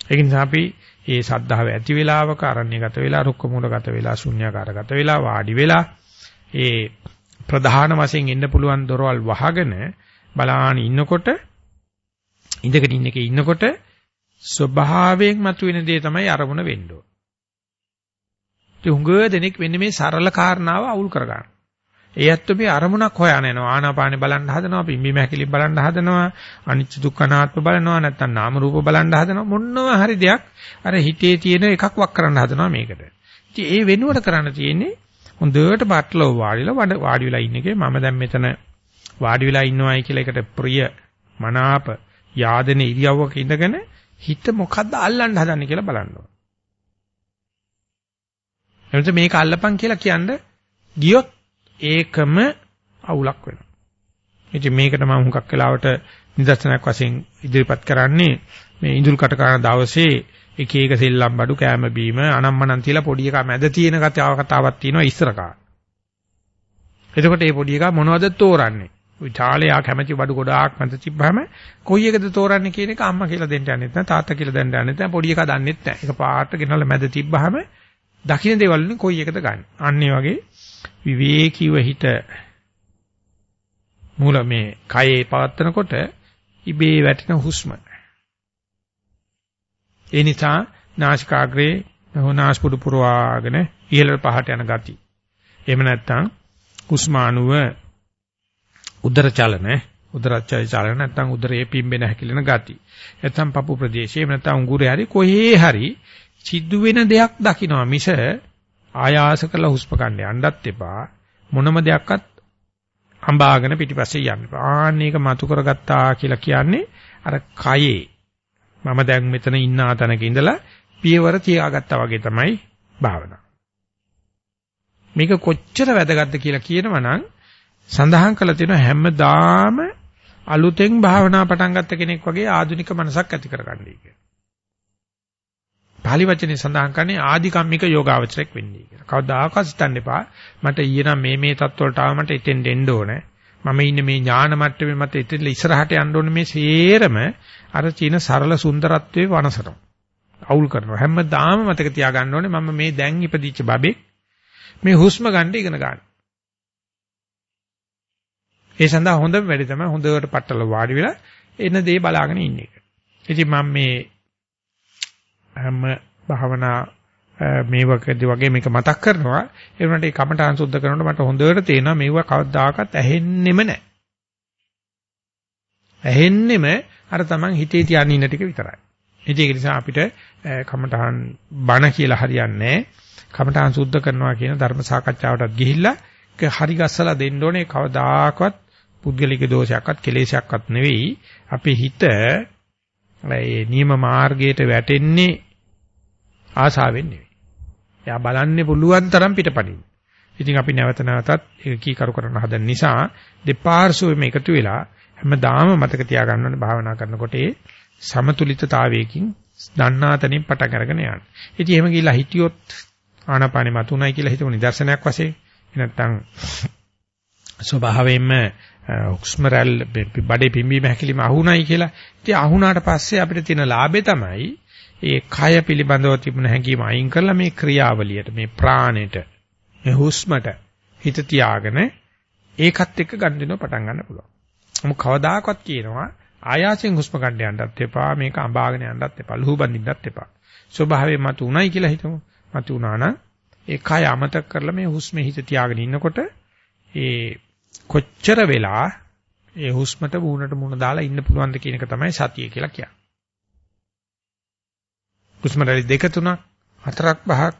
Speaker 1: ඒක නිසා අපි මේ සද්ධාව ඇති වෙලාවක අරණ්‍යගත වෙලා රුක්ක මූලගත වෙලා ශුන්‍යාකාරගත වෙලා වාඩි වෙලා ඒ ප්‍රධාන වශයෙන් ඉන්න පුළුවන් දොරවල් වහගෙන බලාන ඉන්නකොට ඉඳගෙන ඉන්න එකේ ඉන්නකොට ස්වභාවයෙන් මතුවෙන දේ තමයි අරමුණ වෙන්න ඕන. ඒ හුඟ දෙනෙක් වෙන්නේ මේ සරල කාරණාව අවුල් කරගන්න. ඒ ඇත්ත මේ අරමුණක් හොයන යනවා. ආනාපානෙ බලන්න හදනවා, පිම්බීම හැකිලි බලන්න හදනවා, අනිච්ච දුක්ඛනාත්ම බලනවා, නැත්නම් නාම රූප බලන්න හදනවා. මොනවා හරි දෙයක් අර හිතේ තියෙන එකක් වක් කරන්න හදනවා මේකට. ඉතින් ඒ වෙනුවට කරන්න තියෙන්නේ හොඳට බට්ලව වාඩිලා වාඩි වෙලා ඉන්න එකේ මම දැන් මෙතන වාඩි වෙලා ඉන්නවයි කියලා එකට ප්‍රිය මනාප යාදෙන ඉරියව්වක ඉඳගෙන හිත මොකද්ද අල්ලන්න හදන්නේ කියලා බලන්න ඕන. එතකොට මේක අල්ලපන් කියලා කියන්න ගියොත් ඒකම අවුලක් වෙනවා. ඉතින් මේකට මම හුඟක් වෙලාවට නිදර්ශනයක් වශයෙන් ඉදිරිපත් කරන්නේ මේ ඉඳුල් කට කරන දවසේ එක එක සෙල්ලම් බඩු කෑම බීම අනම්මනම් තියලා පොඩි එකා මැද තියෙන කතාව කතාවක් තියෙනවා ඉස්සර කාලේ. එතකොට මේ පොඩි එකා මොනවද තෝරන්නේ? විචාලයා කැමැති බඩු ගොඩාක් මැද තිබ්බහම කොයි එකද තෝරන්නේ කියන එක අම්මා කියලා දෙන්න යන්නේ නැත්නම් තාත්තා කියලා දෙන්න යන්නේ නැත්නම් පොඩි එකා දන්නෙත් නැහැ. ඒක පාට ගෙනල්ලා මැද තිබ්බහම දකින්න දේවල් වලින් කොයි එකද ගන්න. අන්න වගේ විවේකීව හිත මූල මේ කයේ පවත්නකොට ඉබේ වැටෙන හුස්ම. ඒ නිසා නාසිකාග්‍රේ හොනාස්පුඩු පුරවාගෙන ඉහළට පහට යන ගති. එහෙම නැත්නම් හුස්ම අණුව උදර චලන උදරච්ඡය චලන නැත්නම් උදරයේ පිම්බෙන හැකිලෙන ගති. නැත්නම් පපු ප්‍රදේශයේ නැත්නම් උඟුරේ හරි කොහේ හරි සිද්ධ වෙන දෙයක් දකිනවා මිස ආයාස කළ හුස්ම ගන්න යන්නත් එපා මොනම දෙයක්වත් අඹාගෙන පිටිපස්සේ යන්න එපා. ආන්න ඒක මතු කරගත්තා කියලා කියන්නේ අර කයේ මම දැන් මෙතන ඉන්න ආතනක ඉඳලා පියවර තියාගත්තා වගේ තමයි භාවනාව. මේක කොච්චර වැදගත්ද කියලා කියනවනම් සඳහන් කළ තියෙන හැමදාම අලුතෙන් භාවනා පටන් ගත්ත කෙනෙක් වගේ ආධුනික මනසක් ඇති කරගන්නයි කියලා. pāli වචනේ සඳහන් කරන්නේ ආධිකම්මික යෝගාවචරයක් වෙන්නේ කියලා. කවදාකවත් හිතන්න එපා. මට ඊයේ නම් මේ මේ තත්වලට ආව මට එතෙන් දෙන්න ඕනේ. මම ඉන්නේ මේ ඥාන මට්ටමේ මට එතෙන් ඉස්සරහට යන්න ඕනේ මේ සේරම අර චීන සරල සුන්දරත්වයේ වනසනවා. අවුල් කරනවා. හැමදාම මතක තියාගන්න ඕනේ මම මේ දැන් ඉපදිච්ච බබෙක්. මේ හුස්ම ගන්න ඉගෙන ගන්න. ඒ සඳහා හොඳම වැඩි තමයි හොඳට පట్టල වාඩි වෙලා එන දේ බලාගෙන ඉන්න එක. ඉතින් මම මේ හැම භාවනා මේ වගේ මේක මතක් කරනවා ඒ වුණාට ඒ කමඨාන් සුද්ධ කරනකොට මට හොඳට තේරෙනවා මේව කවදාකවත් ඇහෙන්නෙම නැහැ. ඇහෙන්නෙම අර Taman හිතේ තියාගෙන ඉන්න ටික විතරයි. ඉතින් ඒක නිසා අපිට කමඨාන් බණ කියලා හරියන්නේ කමඨාන් සුද්ධ කරනවා කියන ධර්ම සාකච්ඡාවටත් ගිහිල්ලා හරි ගස්සලා දෙන්න ඕනේ කවදාකවත් පුද්ගලික දෝෂයක්වත් කෙලෙසයක්වත් නෙවෙයි අපේ හිත මේ නියම මාර්ගයට වැටෙන්නේ ආසාවෙන් නෙවෙයි. එයා බලන්නේ පුළුවන් තරම් පිටපණින්. ඉතින් අපි නැවත නැවතත් ඒක කීකරු කරන හදන නිසා දෙපාර්ශ්වෙම එකතු වෙලා හැමදාම මතක තියාගන්න ඕනේ භාවනා කරනකොට ඒ සමතුලිතතාවයකින් දන්නාතනින් පටන් අරගෙන යන්න. ඉතින් එහෙම ගිහිල්ලා හිටියොත් ආනාපානෙ මතුණයි කියලා හිතමු නිදර්ශනයක් වශයෙන්. නැත්තම් ස්වභාවයෙන්ම හුස්ම රැල්ල බඩේ පිම්බීම හැකිලිම අහුණයි කියලා. ඉතින් අහුණාට පස්සේ අපිට තියෙන ලාභේ තමයි ඒ කය පිළිබඳව තිබුණ හැඟීම අයින් කරලා මේ ක්‍රියාවලියට මේ ප්‍රාණයට මේ හුස්මට හිත තියාගෙන ඒකත් එක්ක ගන්න පටන් ගන්න පුළුවන්. මොක කවදාකවත් කියනවා ආයාසයෙන් හුස්ම ගන්න යන්නත් එපා මේක අඹාගෙන යන්නත් එපා ලුහු බඳින්නත් එපා. ස්වභාවයෙන් මතු උණයි කියලා හිතමු. මතු උනා නම් ඒ කය අමතක කරලා මේ හුස්මේ හිත තියාගෙන ඉන්නකොට ඒ කොච්චර වෙලා ඒ හුස්මට වුණට මුණ දාලා ඉන්න පුළුවන්ද කියන එක තමයි සතිය කියලා කියන්නේ. හුස්ම රැලි දෙක තුනක් හතරක් පහක්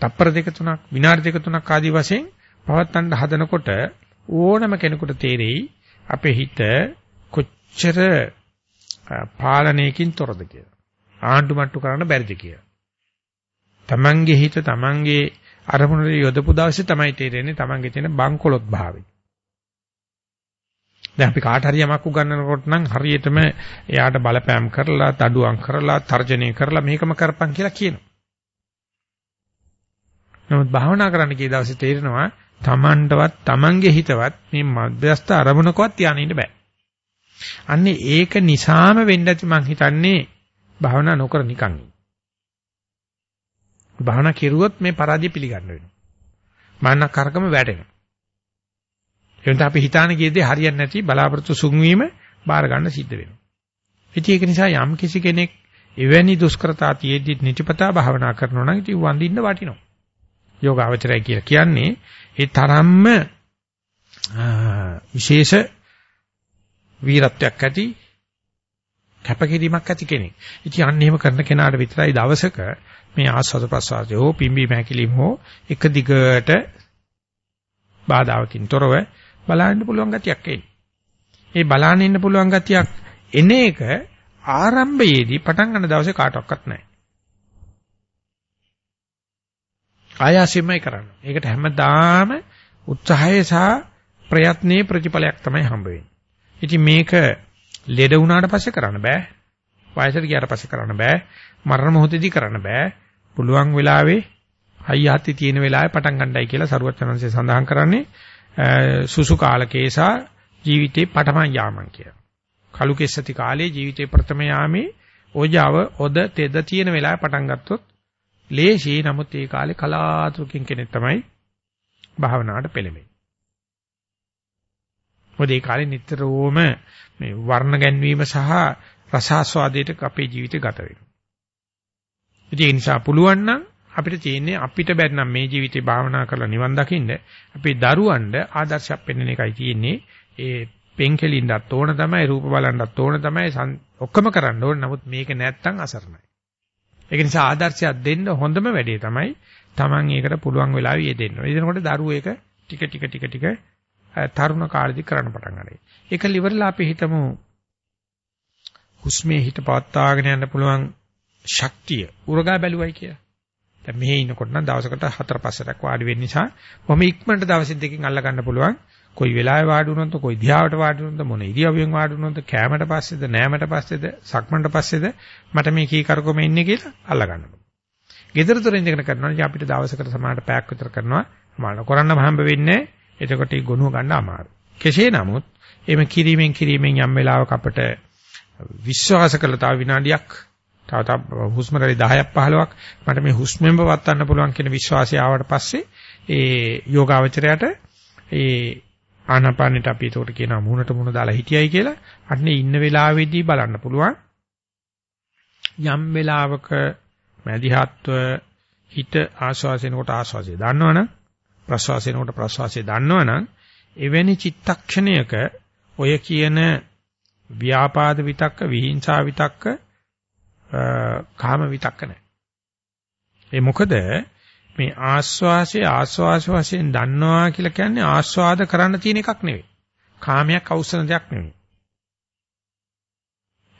Speaker 1: තප්පර දෙක තුනක් විනාඩි දෙක තුනක් ආදී වශයෙන් පවත්තන්න හදනකොට ඕනම කෙනෙකුට තේරෙයි අපේ හිත කොච්චර පාලනයකින් තොරද කියලා. ආණ්ඩු මට්ටු කරන්න බැරිද කියලා. තමන්ගේ හිත තමන්ගේ අරමුණට යොදපු දවසේ තමයි තේරෙන්නේ තමන්ගේ තියෙන බංකොලොත් භාවය. දැන් අපි කාට හරි යමක් උගන්වනකොට නම් හරියටම එයාට බලපෑම් කරලා, තඩුවම් කරලා, තර්ජනය කරලා මේකම කරපන් කියලා කියනවා. නමුත් භාවනා කරන්න කී දවසේ තේරෙනවා තමන්ටවත් තමන්ගේ හිතවත් මේ මධ්‍යස්ථ අරමුණකවත් තියාගෙන ඉන්න බෑ. අන්නේ ඒක නිසාම වෙන්න ඇති මං හිතන්නේ භාවනා නොකර නිකන් ඉන්න. භාවනා කෙරුවොත් මේ පරාජය පිළිගන්න වෙනවා. මාන්න කරකම වැටෙනවා. එතන අපි හිතාන කීයේදී හරියන්නේ නැති බලාපොරොත්තු සුන්වීම බාර ගන්න සිද්ධ වෙනවා. ඉතින් ඒක නිසා යම් කිසි කෙනෙක් එවැනි දුෂ්කරතා තියේදී නිතිපතා භාවනා කරනවා නම් ඉතින් වඳින්න වටිනවා. යෝගාවචරය කියලා කියන්නේ ඒ තරම්ම විශේෂ වීරත්වයක් ඇති කැපකිරීමක් ඇති කෙනෙක්. ඉතින් අන්න එහෙම කරන කෙනාට විතරයි දවසක මේ ආස්වාද ප්‍රසආසය හෝ පිම්බි මහැකිලිම හෝ එක දිගට බාධාවකින් තොරව බලන්න පුළුවන් ගතියක් එන්නේ. ඒ බලන්න ඉන්න පුළුවන් ගතියක් එන එක ආරම්භයේදී පටන් ගන්න දවසේ කාටවත් නැහැ. ආයාසෙමයි කරන්න. ඒකට හැමදාම උත්සාහය සහ ප්‍රයත්නයේ ප්‍රතිඵලයක් තමයි හම්බ වෙන්නේ. ඉතින් මේක ලෙඩ වුණාට පස්සේ කරන්න බෑ. වයසට ගියාට පස්සේ කරන්න බෑ. මරණ මොහොතේදී කරන්න බෑ. පුළුවන් වෙලාවේ හයියහත්ති තියෙන වෙලාවේ පටන් ගන්නයි කියලා සරුවත් චනන්සේ සඳහන් කරන්නේ සුසු කාලකේසා ජීවිතේ පටම යාමන් කියලා. කලු කෙස්සති කාලේ ජීවිතේ ප්‍රථම යාමේ ඕජාව ඔද තෙද තියෙන වෙලාවේ පටන් ගත්තොත් ලේසි නමුත් ඒ කාලේ කලාතුරකින් කෙනෙක් තමයි භාවනාවට පෙළඹෙන්නේ. මොකද ඒ කාලේ නිතරම මේ වර්ණ ගැන්වීම සහ රසාස්වාදයට අපේ ජීවිතය ගත වෙනවා. ඒ නිසා පුළුවන් නම් අපිට තියෙන්නේ අපිට බැන්නම් මේ ජීවිතේ භාවනා කරලා නිවන් දකින්න අපේ දරුවන්ට ආදර්ශයක් පෙන්වන එකයි තියෙන්නේ. ඒ පෙන්කෙලින්නත් ඕන තමයි රූප බලන්නත් ඕන තමයි ඔක්කොම කරන්න ඕන. නමුත් මේක නැත්තම් අසරණයි. ඒක නිසා ආදර්ශයක් දෙන්න හොඳම වැඩේ තමයි Taman ඒකට පුළුවන් වෙලාවෙ යෙදෙන්න. එදිනකොට දරුවෝ ඒක ටික ටික ටික ටික තරුණ කාලෙදි කරන්න පටන් ගන්නවා. ඒක liverලා අපි හිතමු හුස්මේ හිත පවත්වාගෙන යන්න පුළුවන් ශක්තිය උරගා බැලුවයි කියලා. දැන් මෙහි ඉන්නකොට නම් දවසකට හතර පහසක් වාඩි වෙන්න නිසා කොහොම ඉක්මනට දවස් දෙකකින් අල්ල ගන්න පුළුවන්. කොයි වෙලාවෙ වාඩි වුණොත් කොයි දිහාවට වාඩි වුණොත් මොන ඉරියව්වෙන් වාඩි වුණොත් කෑමට පස්සේද නෑමට පස්සේද සක්මන්ට පස්සේද මට මේ කී කරකොම ඉන්නේ කියලා අල්ල ගන්න පුළුවන්. ගෙදර දොර ඉඳගෙන කරනවා නම් අපිට දවසකට සමානට පැයක් විතර කරනවා. මාන කරන්න හම්බ වෙන්නේ එතකොට ඒ ගොනුව ගන්න අමාරුයි. කෙසේ නමුත් එimhe කිරීමෙන් කිරීමෙන් යම් වෙලාවක අපට විශ්වාස කළ තව විනාඩියක් තව තව හුස්ම රැලි 10ක් 15ක් මට මේ හුස්මෙන්ම වත්තන්න පුළුවන් කියන විශ්වාසය ආවට පස්සේ ඒ යෝගාවචරයට ඒ ආනාපානෙට අපි ඒකට කියනවා මූණට මූණ දාලා හිටියයි කියලා. අන්නේ ඉන්න වෙලාවේදී බලන්න පුළුවන්. යම් වෙලාවක මැදිහත්ව හිත ආශ්වාසයෙන්කොට ආශ්වාසය දන්නවනම් ප්‍රශ්වාසයෙන්කොට ප්‍රශ්වාසය දන්නවනම් එවැනි චිත්තක්ෂණයක ඔය කියන ව්‍යාපාද විතක්ක විහිංසා විතක්ක කාම විතක්ක නැහැ. ඒ මොකද මේ ආස්වාසය ආස්වාස වශයෙන් දන්නවා කියලා කියන්නේ ආස්වාද කරන්න තියෙන එකක් නෙවෙයි. කාමයක් අවසන දෙයක් නෙවෙයි.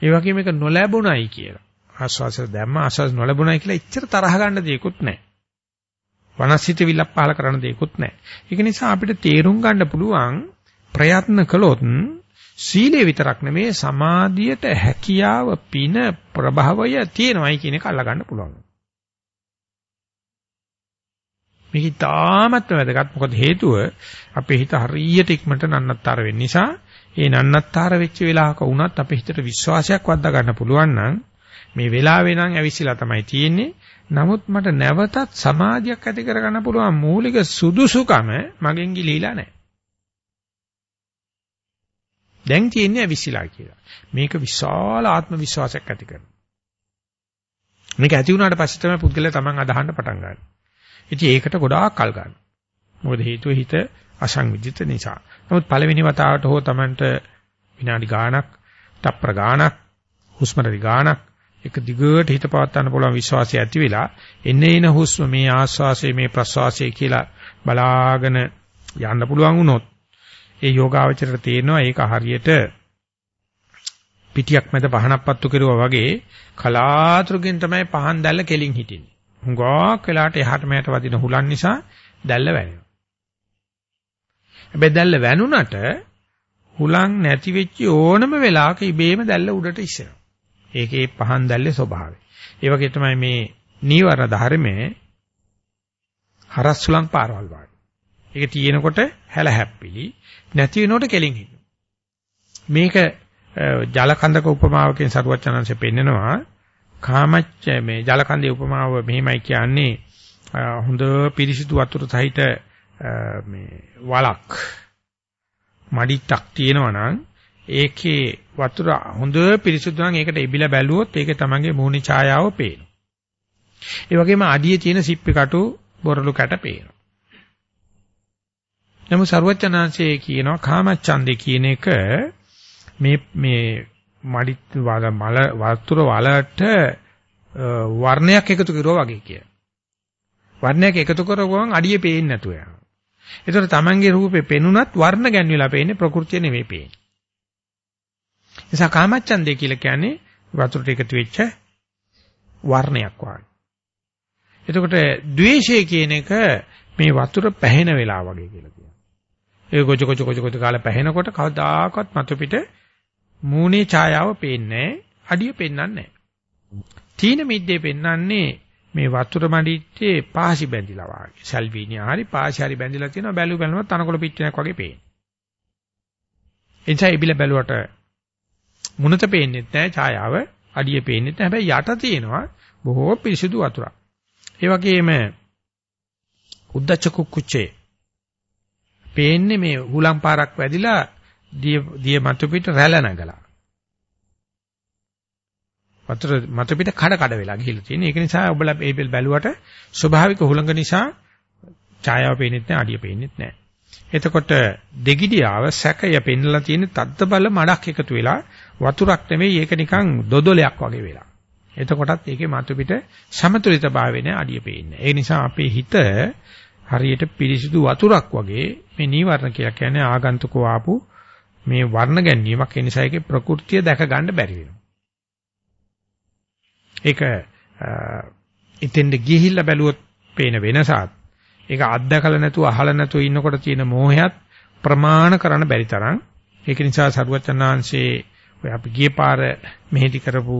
Speaker 1: ඒ වගේම මේක නොලැබුණයි කියලා. ආස්වාසය දැම්ම ආස්වාස නොලැබුණයි කියලා එච්චර තරහ ගන්න දෙයක්වත් නැහැ. වනස්සිත විලක් පහල කරන්න දෙයක්වත් නැහැ. ඒක නිසා අපිට තේරුම් ගන්න පුළුවන් ප්‍රයත්න කළොත් සීලේ විතරක් නෙමේ සමාධියට හැකියාව පින ප්‍රභවය තියෙනවයි කියන එක අල්ලගන්න පුළුවන්. මේක තාමත් වැදගත්. මොකද හේතුව අපේ හිත හරියට ඉක්මනට නන්නත්තර වෙන්න නිසා ඒ නන්නත්තර වෙච්ච වෙලාවක වුණත් අපේ හිතට විශ්වාසයක් වද්දා ගන්න පුළුවන් නම් මේ වෙලාවේ නම් ඇවිස්සලා තමයි තියෙන්නේ. නමුත් මට නැවතත් සමාධියක් ඇති කරගන්න පුළුවන් මූලික සුදුසුකම මගෙන් ගිලීලා නැහැ. දැන් තියෙන්නේ ඇවිස්සලා කියලා. මේක විශාල ආත්ම විශ්වාසයක් ඇති කරනවා. මේක ඇති වුණාට පස්සේ තමයි පුද්ගලයා Taman අදහන්න පටන් ගන්නේ. ඉතින් ඒකට ගොඩාක් කල් ගන්නවා. මොකද හේතුව හිත අසංවිධිත නිසා. නමුත් පළවෙනි වතාවට හෝ Tamanට විනාඩි ගාණක්, තප්පර ගාණක්, හුස්මරි ගාණක් එක දිගට හිත පවත්වන්න පුළුවන් විශ්වාසය ඇති වෙලා එන්නේ එන හුස්ම මේ ආස්වාසය මේ ප්‍රස්වාසය කියලා බලාගෙන යන්න පුළුවන් වුණොත් ඒ යෝගාවචරයට තේරෙනවා ඒක හරියට පිටියක් මැද පහනක් පත්තු කෙරුවා වගේ කලාතුරකින් තමයි පහන් දැල්ල කෙලින් හිටින්නේ. හුඟක් වෙලාට එහාට මෙහාට වදින හුලන් නිසා දැල්ල වැනෙනවා. හැබැයි දැල්ල වැනුණට හුලං නැති වෙච්ච ඕනම වෙලාවක ඉබේම දැල්ල උඩට ඉස්සෙනවා. ඒකේ පහන් දැල්ලේ ස්වභාවය. ඒ වගේ තමයි මේ නීවරණ ධර්මයේ හරස් සුලං පාරවල් වගේ. ඒක තියෙනකොට හැල හැප්පිලි නැති වෙනකොට කෙලින් හිටිනවා. මේක ජල කඳක උපමාවකින් සරුවචනංශය පෙන්නනවා කාමච්ච මේ ජල කඳේ උපමාව මෙහිමයි කියන්නේ හොඳ පිරිසිදු වතුර සහිත මේ වලක් මඩිත්තක් තියෙනවා නම් ඒකේ වතුර හොඳ පිරිසිදු නම් ඒකට ඉබිලා බැලුවොත් ඒක තමන්ගේ මූණේ ඡායාව පේනවා. ඒ වගේම අඩියේ තියෙන සිප්පි කටු බොරළු කැට පේනවා. නමුත් ਸਰුවචනාංශයේ කියනවා කාමච්ඡන්දේ කියන එක මේ මේ මඩි වල මල වතුර වලට වර්ණයක් එකතු කරුවා වගේ කිය. වර්ණයක් එකතු කරගොන් අඩිය පේන්නේ නැතුව යනවා. ඒතර තමන්ගේ රූපේ පෙනුනත් වර්ණ ගැන්විලා පේන්නේ ප්‍රകൃතිය නෙවෙයි පේන්නේ. නිසා කාමච්ඡන්දේ කියලා කියන්නේ වතුරට එකතු වෙච්ච වර්ණයක් වගේ. එතකොට ද්වේෂය කියන එක මේ වතුර පැහෙන වෙලාව වගේ කියලා ඒ ගොජ ගොජ ගොජ ගොජ කාලා පැහෙනකොට කවදාකවත් මතු පිට මූණේ ඡායාව පේන්නේ අඩිය පෙන්වන්නේ නැහැ. තීන මිද්දේ පෙන්වන්නේ මේ වතුර මඩිත්තේ පාසි බැඳිලා වාගේ. සල්වීනිය හරි පාසි හරි බැඳිලා තියෙනවා බැලු බැලුවත් තනකොළ පිටිනක් වගේ පේන්නේ. එනිසා ඉබිල බැලුවට මුණත පේන්නේ නැහැ ඡායාව අඩිය පේන්නේ නැහැ. හැබැයි යට තියෙනවා බොහෝ පිරිසිදු වතුරක්. ඒ වගේම උද්දච්ච කුක්කුච්චේ පේන්නේ මේ හුලම් පාරක් වැදිලා දිය දිය මතු පිට රැළ නැගලා. වතුර මතු පිට කඩ කඩ වෙලා ගිහිල්ලා තියෙන. ඒක නිසා ඔබලා මේ බැලුවට ස්වභාවික හුලඟ නිසා ඡායාව පේන්නේ නැහැ, අඩිය පේන්නේ නැහැ. එතකොට දෙගිඩියාව සැකය පෙන්නලා තියෙන තද්ද බල මඩක් එකතු වෙලා වතුරක් නෙවෙයි ඒක නිකන් දොදොලයක් වගේ වෙලා. එතකොටත් ඒකේ මතු පිට සමතුලිතභාවය නැහැ අඩිය පේන්නේ. ඒ නිසා අපේ හිත හරියට පිරිසිදු වතුරක් වගේ මේ නීවරණ කියලා කියන්නේ ආගන්තුකව ආපු මේ වර්ණ ගැනීමක් ඒ නිසා ඒකේ ප්‍රകൃතිය දැක ගන්න බැරි වෙනවා. ඒක ඉතින්ද ගිහිල්ලා බැලුවොත් පේන වෙනසත් ඒක අත්දකලා නැතුව අහලා නැතුව ඉන්නකොට තියෙන මෝහයත් ප්‍රමාණ කරන්න බැරි තරම්. ඒක නිසා සරුවචනාංශේ ඔය අපි ගියේ පාර මෙහෙදි කරපු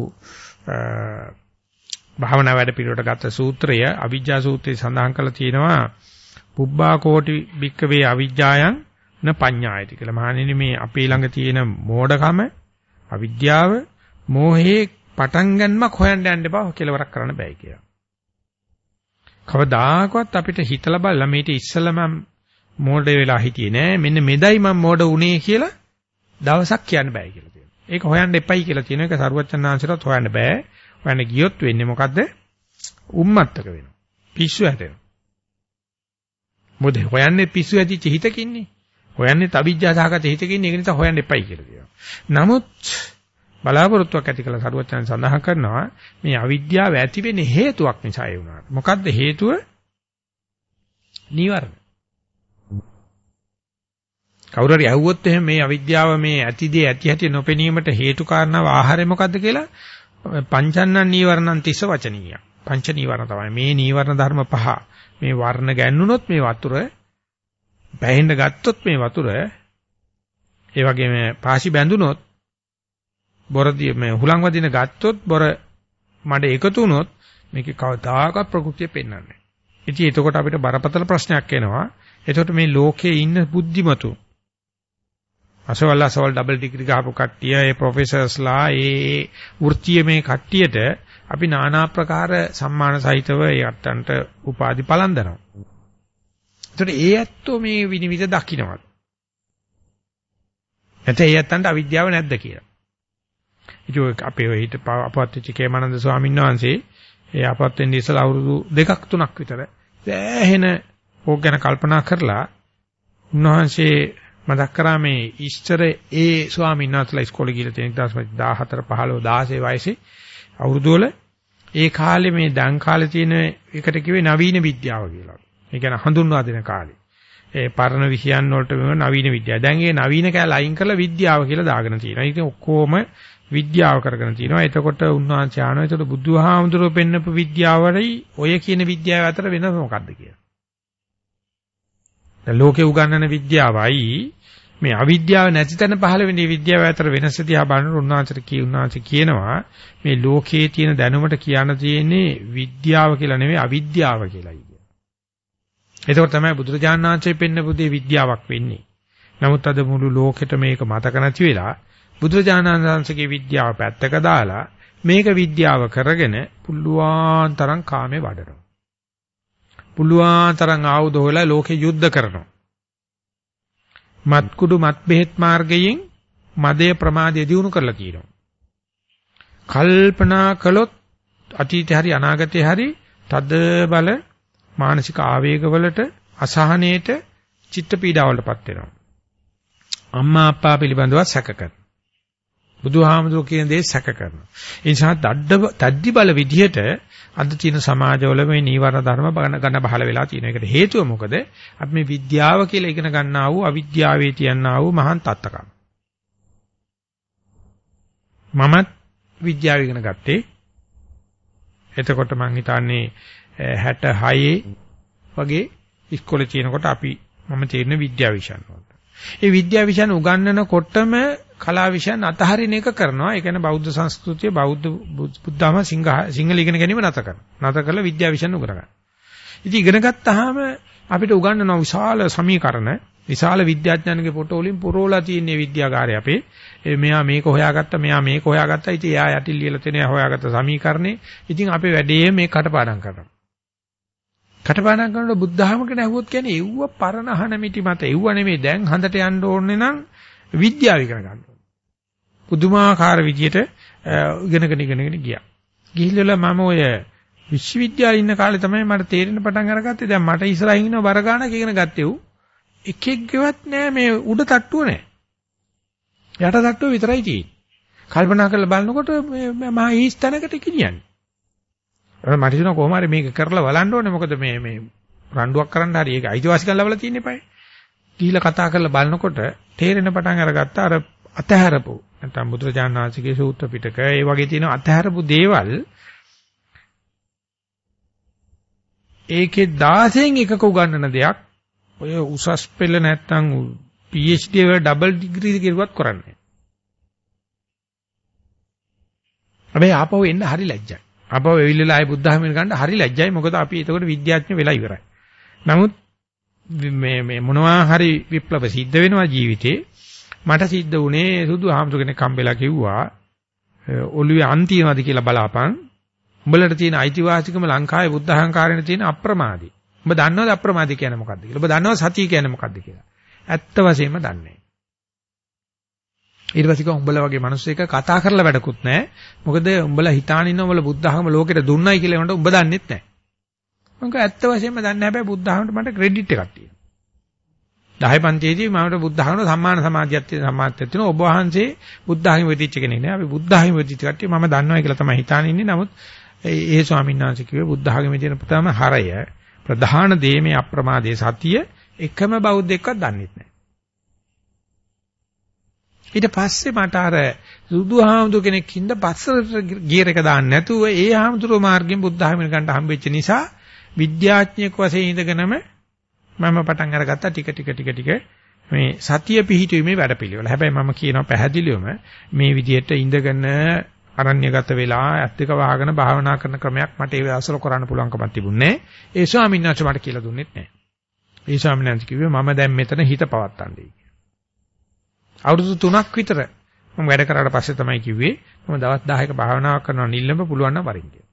Speaker 1: භාවනා වැඩ පිළිවෙලට ගත්ත සූත්‍රය අවිජ්ජා සූත්‍රයේ සඳහන් කරලා තියෙනවා. පුබ්බා කෝටි භික්කවේ අවිජ්ජායන් න පඤ්ඤායති කියලා. මහණෙනි මේ අපේ ළඟ තියෙන මෝඩකම අවිද්‍යාව මෝහේ පටන් ගන්නමක් හොයන්න යන්න එපා කෙලවරක් කරන්න බෑ කියලා. කවදාකවත් අපිට හිතලා බලලා මේක ඉස්සෙල්ලා මම මෝඩ වෙලා හිටියේ නෑ මෙන්න මෙදයි මම මෝඩ වුණේ කියලා දවසක් කියන්න බෑ කියලා තියෙනවා. ඒක හොයන්න එපයි කියලා තියෙන එක සරුවච්චන්හන්සේටත් හොයන්න බෑ. හොයන්න ගියොත් වෙන්නේ මොකද්ද? උම්මත්තක වෙනවා. පිස්සු හැදෙනවා. මොකද හොයන්නේ පිස්සු ඇතිච්ච හිතකින්නේ. හොයන්නේ තවිජ්ජා සහගත හිතකින්නේ ඒක නිසා හොයන්න එපයි කියලා කියනවා. නමුත් බලාපොරොත්තුවක් ඇති කළ සරුවචන සඳහන් කරනවා මේ අවිද්‍යාව ඇති වෙන්නේ හේතුවක් නිසා ඒ වුණාට. මොකද්ද හේතුව? නීවරණ. කවුරු හරි ඇහුවොත් එහෙම මේ අවිද්‍යාව මේ ඇතිදී ඇති හැටි නොපෙනීමට හේතු කාරණාව ආහාරය මොකද්ද කියලා පංචන්නන් නීවරණන් තිස්ස වචනීය. පංච නීවරණ තමයි. මේ නීවරණ ධර්ම පහ. මේ වර්ණ ගැන්නුනොත් මේ වතුර බැහැඳ ගත්තොත් මේ වතුර ඒ වගේම පාසි බැඳුනොත් බොරදී මේ හුලං වදින ගත්තොත් බොර මඩ එකතු වුණොත් මේකේ කවදාකවත් ප්‍රകൃතිය පෙන්වන්නේ නැහැ. ඉතින් එතකොට අපිට බරපතල ප්‍රශ්නයක් එනවා. එතකොට මේ ලෝකේ ඉන්න බුද්ධිමතු අසවල් අසවල් ඩබල් ඩිග්‍රී ගහපු කට්ටිය, ඒ ප්‍රොෆෙසර්ස්ලා, ඒ වෘත්තීය මේ කට්ටියට අපි নানা ආකාර සම්මාන සහිතව ඒ අට්ටන්ට උපාධි පලඳනවා. එතකොට ඒ ඇත්තෝ මේ විනිවිද දකින්නවත්. නැත්නම් ඒ ඇත්තන්ට අවිද්‍යාව නැද්ද කියලා. ඉතින් අපේ ඔය හිට අපවත් වෙච්ච කේමානන්ද ස්වාමීන් වහන්සේ ඒ අපවත් වෙන්නේ ඉස්සලා අවුරුදු දෙකක් තුනක් විතර සෑහෙන ඕක ගැන කල්පනා කරලා උන්වහන්සේ මතක් කරා මේ ඉස්තර ඒ ස්වාමීන් වහන්සේලා ඉස්කෝලේ ගිහලා තියෙන 2014 15 16 වයසේ අවුරුදු වල ඒ කාලේ මේ දැන් කාලේ තියෙන එකට කිව්වේ නවීන විද්‍යාව කියලා. ඒ කියන්නේ හඳුන්වා දෙන කාලේ. ඒ පරණ විෂයන් වලට මෙව නවීන විද්‍යාව. දැන් ඒ නවීන කැල අයින් කරලා විද්‍යාව කියලා දාගෙන තියෙනවා. ඉතින් ඔක්කොම විද්‍යාව කරගෙන තියෙනවා. එතකොට උන්වහන්සේ ආනවා. එතකොට බුදුහාමුදුරුවෝ පෙන්නපු විද්‍යාවයි ඔය කියන විද්‍යාව අතර වෙනස මොකක්ද කියලා. දැන් ලෝකේ උගන්වන විද්‍යාවයි මේ අවිද්‍යාව නැති තැන පහළ වෙන්නේ විද්‍යාව අතර වෙනස දිහා බලනකොට උන්වහන්සේට කී උන්වහන්සේ කියනවා මේ ලෝකයේ තියෙන දැනුමට කියන්න තියෙන්නේ විද්‍යාව කියලා නෙවෙයි අවිද්‍යාව කියලායි කියනවා. එතකොට තමයි බුදුරජාණන් වහන්සේ පෙන්නපු දේ විද්‍යාවක් වෙන්නේ. නමුත් අද මුළු ලෝකෙට මේක මතක නැති වෙලා බුදුරජාණන් වහන්සේගේ විද්‍යාව පැත්තක දාලා මේක විද්‍යාව කරගෙන පුල්ලුවාන් තරම් කාමේ වඩනවා. පුල්ලුවාන් තරම් ආයුධ හොයලා ලෝකේ යුද්ධ කරනවා. මත්කුඩු මත් බෙහෙත් මාර්ගයෙන් මදය ප්‍රමාදය දිනු කරලා කියනවා. කල්පනා කළොත් අතීතේ හරි අනාගතේ හරි තද බල මානසික ආවේගවලට අසහනයට චිත්ත පීඩාවලටපත් වෙනවා. අම්මා අප්පා පිළිබඳව සැක කරනවා. බුදුහාමුදුරුවෝ කියන දේ සැක කරනවා. ඒ නිසා දඩ තද්දි බල විදිහට අද තියෙන සමාජවල මේ නීවරණ ධර්ම ගන්න බහල වෙලා තියෙන එකට හේතුව මොකද? අපි මේ විද්‍යාව කියලා ඉගෙන ගන්නා වූ අවිද්‍යාවේ තියන්නා වූ මහාන් තත්ත්කම්. මමත් විද්‍යාව ඉගෙන ගත්තේ. එතකොට මං හිතන්නේ 66 වගේ ඉස්කෝලේ තියෙනකොට අපි මම තේරෙන විද්‍යා විෂයන් වලට. ඒ විද්‍යා විෂයන් උගන්වනකොටම කලා විෂයන් අතහරින එක කරනවා. ඒ කියන්නේ බෞද්ධ සංස්කෘතිය බෞද්ධ බුද්ධාම සිංහල ඉගෙන ගැනීම නැත කරනවා. නැත කරලා විද්‍යා විෂයන් උගර ගන්න. ඉතින් ඉගෙන ගත්තාම අපිට උගන්වන විශාල සමීකරණ විශාල විද්‍යාඥයන්ගේ ෆොටෝ වලින් පුරවලා තියෙන විද්‍යාගාරය අපේ මෙයා මේක හොයාගත්තා මෙයා මේක හොයාගත්තා ඉතින් එයා යටිල් ලියලා තියෙන එයා හොයාගත්ත සමීකරණේ ඉතින් අපේ වැඩේ මේ කටපාඩම් කරනවා කටපාඩම් කරනකොට බුද්ධ ධර්මකට ඇහුවොත් කියන්නේ එව්ව පරණ අහන මිටි මත එව්ව නෙමෙයි දැන් හඳට යන්න ඕනේ නම් විද්‍යාව ඉගෙන ගන්න ඕනේ. පුදුමාකාර විදියට ඉගෙනගෙන ඉගෙනගෙන ගියා. ගිහිල්ලා මම ඔය විශ්වවිද්‍යාලේ ඉන්න කාලේ තමයි මට තේරෙන පටන් අරගත්තේ දැන් මට ඉස්සරහින් ඉන්න බර ගානක් ඉගෙන ගත්තේ උ එකෙක්ගේවත් නෑ මේ උඩ තට්ටුව නෑ. යට තට්ටුව විතරයි තියෙන්නේ. කල්පනා කරලා බලනකොට මේ මහා ඊස් තැනකට කියන්නේ. මට හිතෙනවා කොහොම හරි මේක කරලා බලන්න ඕනේ මොකද මේ මේ රණ්ඩුවක් කරන්න හරි ඒක අයිතිවාසිකම් ලැබලා තියෙන එපායි. ගිහිල්ලා කතා කරලා බලනකොට තේරෙන පටන් අරගත්ත අර අතහැරපු නැත්නම් බුදුරජාණන් වහන්සේගේ සූත්‍ර පිටක ඒ වගේ තියෙන අතහැරපු දේවල් ඒකේ 16න් එකක උගන්වන දෙයක් ඔය උසස් පෙළ නැත්නම් PhD වල ඩබල් ඩිග්‍රී කිරුවත් කරන්නේ. හැබැයි ආපහු එන්න හරි ලැජ්ජයි. ආපහු එවිල්ලලා ආයි බුද්ධ ධර්මයෙන් ගන්න හරි ලැජ්ජයි. මොකද අපි එතකොට විද්‍යාඥ වෙලා ඉවරයි. නමුත් මේ මේ මොනවා හරි විප්ලව සිද්ධ වෙනවා ජීවිතේ. මට සිද්ධ වුණේ සුදු ආම්සු කෙනෙක් හම්බෙලා කිව්වා ඔළුවේ අන්තිමද කියලා බලාපන්. උඹලට තියෙන අයිතිවාසිකම ලංකාවේ බුද්ධ අහංකාරයෙන් තියෙන අප්‍රමාදී. උඹ දන්නවද අප්‍රමාදී කියන්නේ මොකද්ද කියලා? උඹ දන්නවද සතිය කියන්නේ මොකද්ද කියලා? ඇත්ත වශයෙන්ම දන්නේ නැහැ. ඊට පස්සේ උඹලා වගේ මිනිස්සෙක් කතා කරලා වැඩකුත් නැහැ. මොකද උඹලා හිතාන ඉන්න උඹලා බුද්ධ ධර්ම ලෝකෙට දුන්නයි කියලා උන්ට උඹ දන්නෙත් නැහැ. මම ඇත්ත වශයෙන්ම දන්නේ හැබැයි බුද්ධ ධර්මයට මට ක්‍රෙඩිට් එකක් තියෙනවා. 10 පන්තියේදී මම බුද්ධ ධර්මයට සම්මාන සමාධියක් තියෙන සම්මානයක් තියෙනවා. ඔබ වහන්සේ බුද්ධ ධර්ම වෙදිච්ච කෙනෙක් නේ. අපි බුද්ධ ධර්ම වෙදිච්ච කට්ටිය මම දන්නවා කියලා තමයි හිතාන ඉන්නේ. නමුත් ඒ ස්වාමීන් වහන්සේ කිව්වේ බුද්ධ ධර්මයේ තියෙන ප්‍රථම හරය ප්‍රධාන දේ මේ අප්‍රමාදයේ සතිය එකම බෞද්ධෙක්වත් දන්නේ නැහැ. ඊට පස්සේ මට අර සුදු හාමුදුර කෙනෙක් හින්ද පස්සට ගියර් එක දාන්න නැතුව ඒ හාමුදුරුවෝ මාර්ගයෙන් බුද්ධ ධර්මයෙන් ගන්න හම්බෙච්ච නිසා විද්‍යාඥයෙක් වශයෙන් ඉඳගෙනම මම පටන් අරගත්තා ටික ටික ටික ටික මේ සතිය පිහිටීමේ වැඩපිළිවෙල. හැබැයි මම කියනවා පැහැදිලිවම මේ විදිහට ඉඳගෙන අරණ්‍යගත වෙලා ඇත් දෙක වහගෙන භාවනා කරන ක්‍රමයක් මට ඒ අවසල කරන්න පුළුවන්කමක් තිබුණේ නැහැ. ඒ ස්වාමීන් වහන්සේ මට කියලා දුන්නෙත් නැහැ. ඒ ස්වාමීන් වහන්සේ කිව්වේ මම දැන් මෙතන හිත පවත්තන්නේ අවුරුදු 3ක් විතර මම වැඩ කරාට පස්සේ තමයි කිව්වේ මම දවස් 10ක භාවනාවක් කරනවා නිල්ලඹ පුළුවන් නම් වරින් කියලා.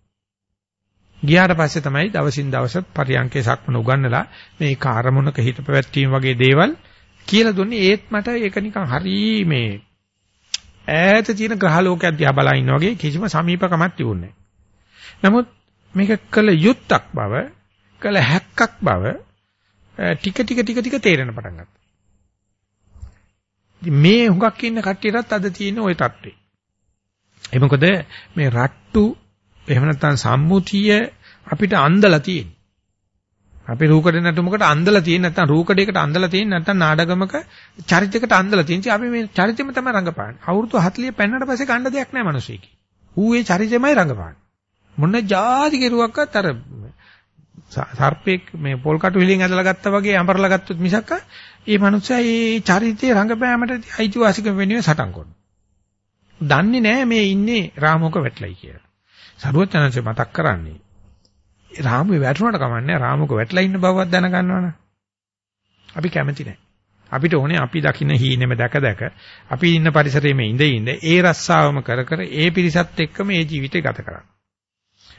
Speaker 1: ගියාට පස්සේ තමයි දවසින් දවස පරියන්කේ සක්මන උගන්නලා මේ කාර්මුණක හිත පැවැත්වීම වගේ දේවල් කියලා දුන්නේ ඒත් මට ඒක නිකන් හරි මේ ඈත තියෙන ග්‍රහලෝකයක් දිහා බලා ඉන්න වගේ කිසිම සමීපකමක් තිබුණේ නමුත් මේක කළ යුත්තක් බව කළ හැක්කක් බව ටික ටික ටික ටික තේරෙන පටන් ගත්තා. මේ හුඟක් ඉන්න කට්ටියටත් අද තියෙන ওই தත්ත්වේ. ඒ මොකද මේ රට්ටු එහෙම නැත්නම් සම්මුතිය අපිට අන්දලා තියෙන්නේ. අපි රූකඩ නටුමකට අන්දලා තියෙන නැත්නම් රූකඩයකට අන්දලා තියෙන නැත්නම් නාඩගමක චරිතයකට අන්දලා තියෙන. අපි මේ චරිතෙම තමයි රංගපාන්නේ. අවුරුදු 40 පෙන්නට පස්සේ ගන්න දෙයක් නැහැ මිනිස්සෙකි. ඌ ඒ චරිතෙමයි රංගපාන්නේ. මොන જાති කෙරුවක්වත් අර සර්පෙක් මේ පොල් කටු හිලින් ඇදලා ගත්තා වගේ අඹරලා ගත්තොත් මිසක් ඒ මනුස්සයා ඒ චරිතේ රංගපෑමට අයිතිවාසිකම් වෙනුවෙන් සටන් කරනවා. දන්නේ නැහැ මේ ඉන්නේ රාමෝක වැටලයි කියලා. සරුවචනන්සේ මතක් කරන්නේ රාමුවේ වැටුණාට කමන්නේ රාමුක වැටලා ඉන්න බවවත් දැනගන්නවනේ. අපි කැමති නැහැ. අපිට ඕනේ අපි දකින්න හීනෙම දැක දැක අපි ඉන්න පරිසරයේ මේ ඉඳ ඉඳ ඒ රස්සාවම කර කර ඒ පිරිසත් එක්කම ඒ ජීවිතය ගත කරන්න.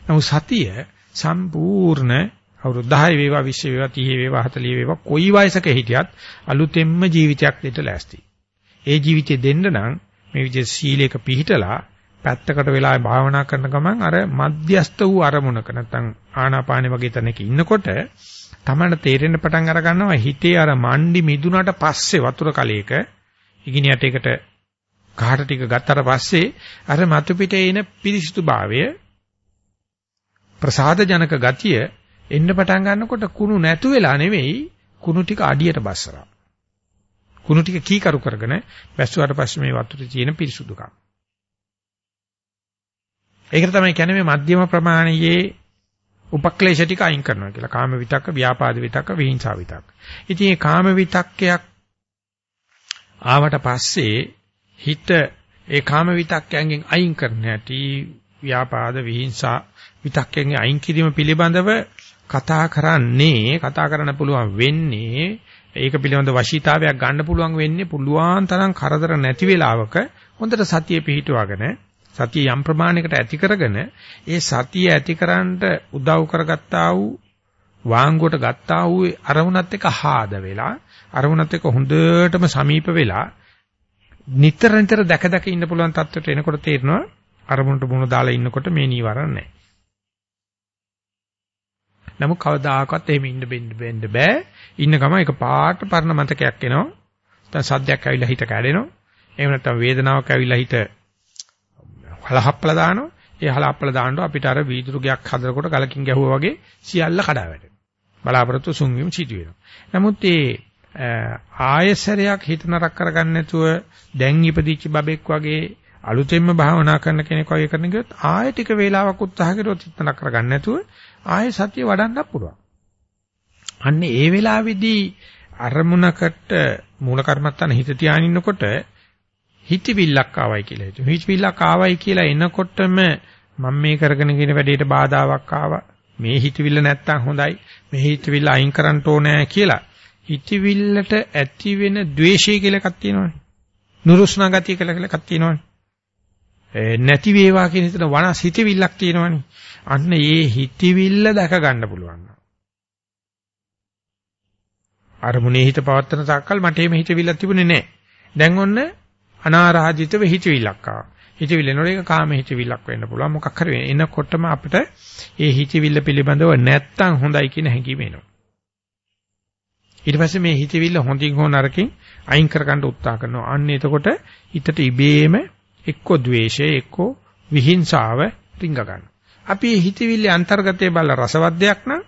Speaker 1: නමුත් සතිය සම්පූර්ණ අවුරුදු 10 වේවා 20 වේවා 30 වේවා 40 වේවා කොයි වයසක හිටියත් අලුතෙන්ම ජීවිතයක් දෙන්න ලෑස්ති. ඒ ජීවිතේ දෙන්න නම් මේ විදිහේ සීලයක පිහිටලා පැත්තකට වෙලා භාවනා කරන ගමන් අර මධ්‍යස්ත වූ අරමුණක නැත්නම් ආනාපානෙ වගේ තැනක ඉන්නකොට තමයි තේරෙන්න පටන් අර ගන්නවා හිතේ අර මණ්ඩි මිදුනට පස්සේ වතුර කලයක ඉගිනියට එකට කහට ටික ගත්තට පස්සේ අර මතු පිටේ එන පිරිසිදුභාවය ප්‍රසාද ජනක ගතිය එන්න පටන් ගන්නකොට කුණු නැතු වෙලා නෙවෙයි කුණු ටික අඩියට බස්සලා. කුණු ටික කීකරු කරගෙන වැස්සුවාට පස්සේ මේ වතුරේ තියෙන පිරිසුදුකම්. ඒකට තමයි කියන්නේ මේ මධ්‍යම ප්‍රමාණයේ උපක්ලේශ ටික අයින් කරනවා කියලා. කාම විතක්ක, ව්‍යාපාද විතක්ක, විහිංසා විතක්ක. ඉතින් මේ කාම විතක්කයක් ආවට පස්සේ හිත ඒ කාම විතක්කයන්ගෙන් අයින් කරන්න ඇති ව්‍යාපාද විහිංසා විතක්කයන්ගෙන් අයින් කිරීම පිළිබඳව කතා කරන්නේ කතා කරන්න පුළුවන් වෙන්නේ ඒක පිළිබඳ වශීතාවයක් ගන්න පුළුවන් වෙන්නේ පුළුවන් තරම් කරදර නැති වෙලාවක හොඳට සතිය පිහිටුවගෙන සතිය යම් ප්‍රමාණයකට ඇති කරගෙන ඒ සතිය ඇතිකරන්නට උදව් කරගත්තා වූ වාංගුවට ගත්තා වූ අරමුණත් එක්ක හාද වෙලා අරමුණත් එක්ක හොඳටම සමීප වෙලා නිතර නිතර දැක දැක ඉන්න පුළුවන් තත්ත්වයට එනකොට තේරෙනවා අරමුණට මුණ දාලා ඉන්නකොට මේ නීවරණ නැහැ. නමුත් කවදාකවත් එහෙම ඉන්න බෙන්න බෑ. ඉන්න ගම එක පාට පරණ මතකයක් එනවා. දැන් සද්දයක් ඇවිල්ලා හිත කැඩෙනවා. එහෙම නැත්නම් වේදනාවක් ඇවිල්ලා හිත හලහප්පලා දානවා. ඒ හලහප්පලා දානකොට අපිට අර වීදුරු ගයක් හදනකොට ගලකින් ගැහුවා වගේ සියල්ල කඩා වැටෙනවා. බලාපොරොත්තු සුන්වීම සිදු වෙනවා. නමුත් ඒ ආයසරයක් හිත නරක කරගන්න නැතුව දැන් ඉපදිච්ච බබෙක් වගේ අලුතෙන්ම භාවනා කරන කෙනෙක් වගේ කරන ගියොත් ආයෙ ටික වේලාවක් උත්සාහ කරොත් හිත නරක කරගන්න නැතුව ආයෙ සතිය වඩන්නත් පුළුවන්. අන්න ඒ වෙලාවේදී අරමුණකට මූල කර්මත්තන හිත තියාගෙන ඉන්නකොට හිතවිල්ලක් ආවයි කියලා හිතුවා. හිතවිල්ලක් ආවයි කියලා එනකොටම මම මේ කරගෙන කියන වැඩේට බාධාවක් ආවා. මේ හිතවිල්ල නැත්තම් හොඳයි. මේ හිතවිල්ල අයින් කරන්න ඕනේ කියලා. හිතවිල්ලට ඇති වෙන द्वේෂය කියලා එකක් තියෙනවනේ. නුරුස්නා ගතිය කියලා එකක් තියෙනවනේ. නැති වේවා කියන හිතන වනස් හිතවිල්ලක් තියෙනවනේ. අන්න ඒ හිතවිල්ල දැක ගන්න පුළුවන්. අරමුණේ හිත පවත්තන තාක්කල් මට එහෙම හිතවිල්ලක් තිබුණේ නැහැ. දැන් ඔන්න අනාරාධිතව හිතවිල්ලක් ආවා. හිතවිල්ල නෝ ඒක කාම හිතවිල්ලක් වෙන්න පුළුවන්. මොකක් හරි එනකොටම අපිට ඒ හිතවිල්ල පිළිබඳව නැත්තම් හොඳයි කියන හැඟීම එනවා. ඊට පස්සේ මේ හිතවිල්ල හොඳින් හෝ නරකින් අයින් කරගන්න උත්සාහ කරනවා. අන්න එතකොට හිතට ඉබේම එක්ක ද්වේෂය එක්ක විහිංසාව රිංග ගන්නවා. අපි මේ හිතවිල්ල අන්තර්ගතයේ බල රසවත් දෙයක් නම්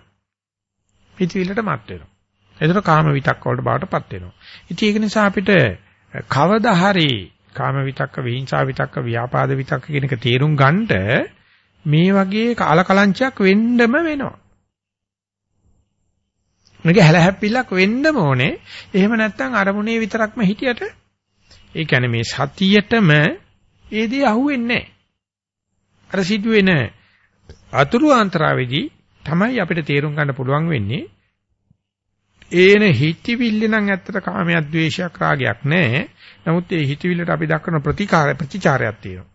Speaker 1: හිතවිල්ලට මත් වෙනවා. ඒතර කාම විතක් වලට බාටපත් වෙනවා. ඉතින් ඒක නිසා අපිට කවදා හරි කාම විතක්ක විහිංසා විතක්ක ව්‍යාපාද විතක්ක කියන එක තේරුම් ගන්නට මේ වගේ කාලකලංචයක් වෙන්නම වෙනවා. මේක හැලහැප්පිලක් වෙන්නම ඕනේ. එහෙම නැත්නම් අරමුණේ විතරක්ම හිටියට ඒ කියන්නේ මේ සතියටම ඒ දේ අහුවෙන්නේ නැහැ. අර සිදුවෙන අතුරු අන්තරාවේදී තමයි අපිට තේරුම් ගන්න පුළුවන් වෙන්නේ ඒන හිතවිල්ල නම් ඇත්තට කාමයක් ද්වේෂයක් රාගයක් නැහැ. නමුත් ඒ හිතවිල්ලට අපි දක්වන ප්‍රතිකාර ප්‍රතිචාරයක් තියෙනවා.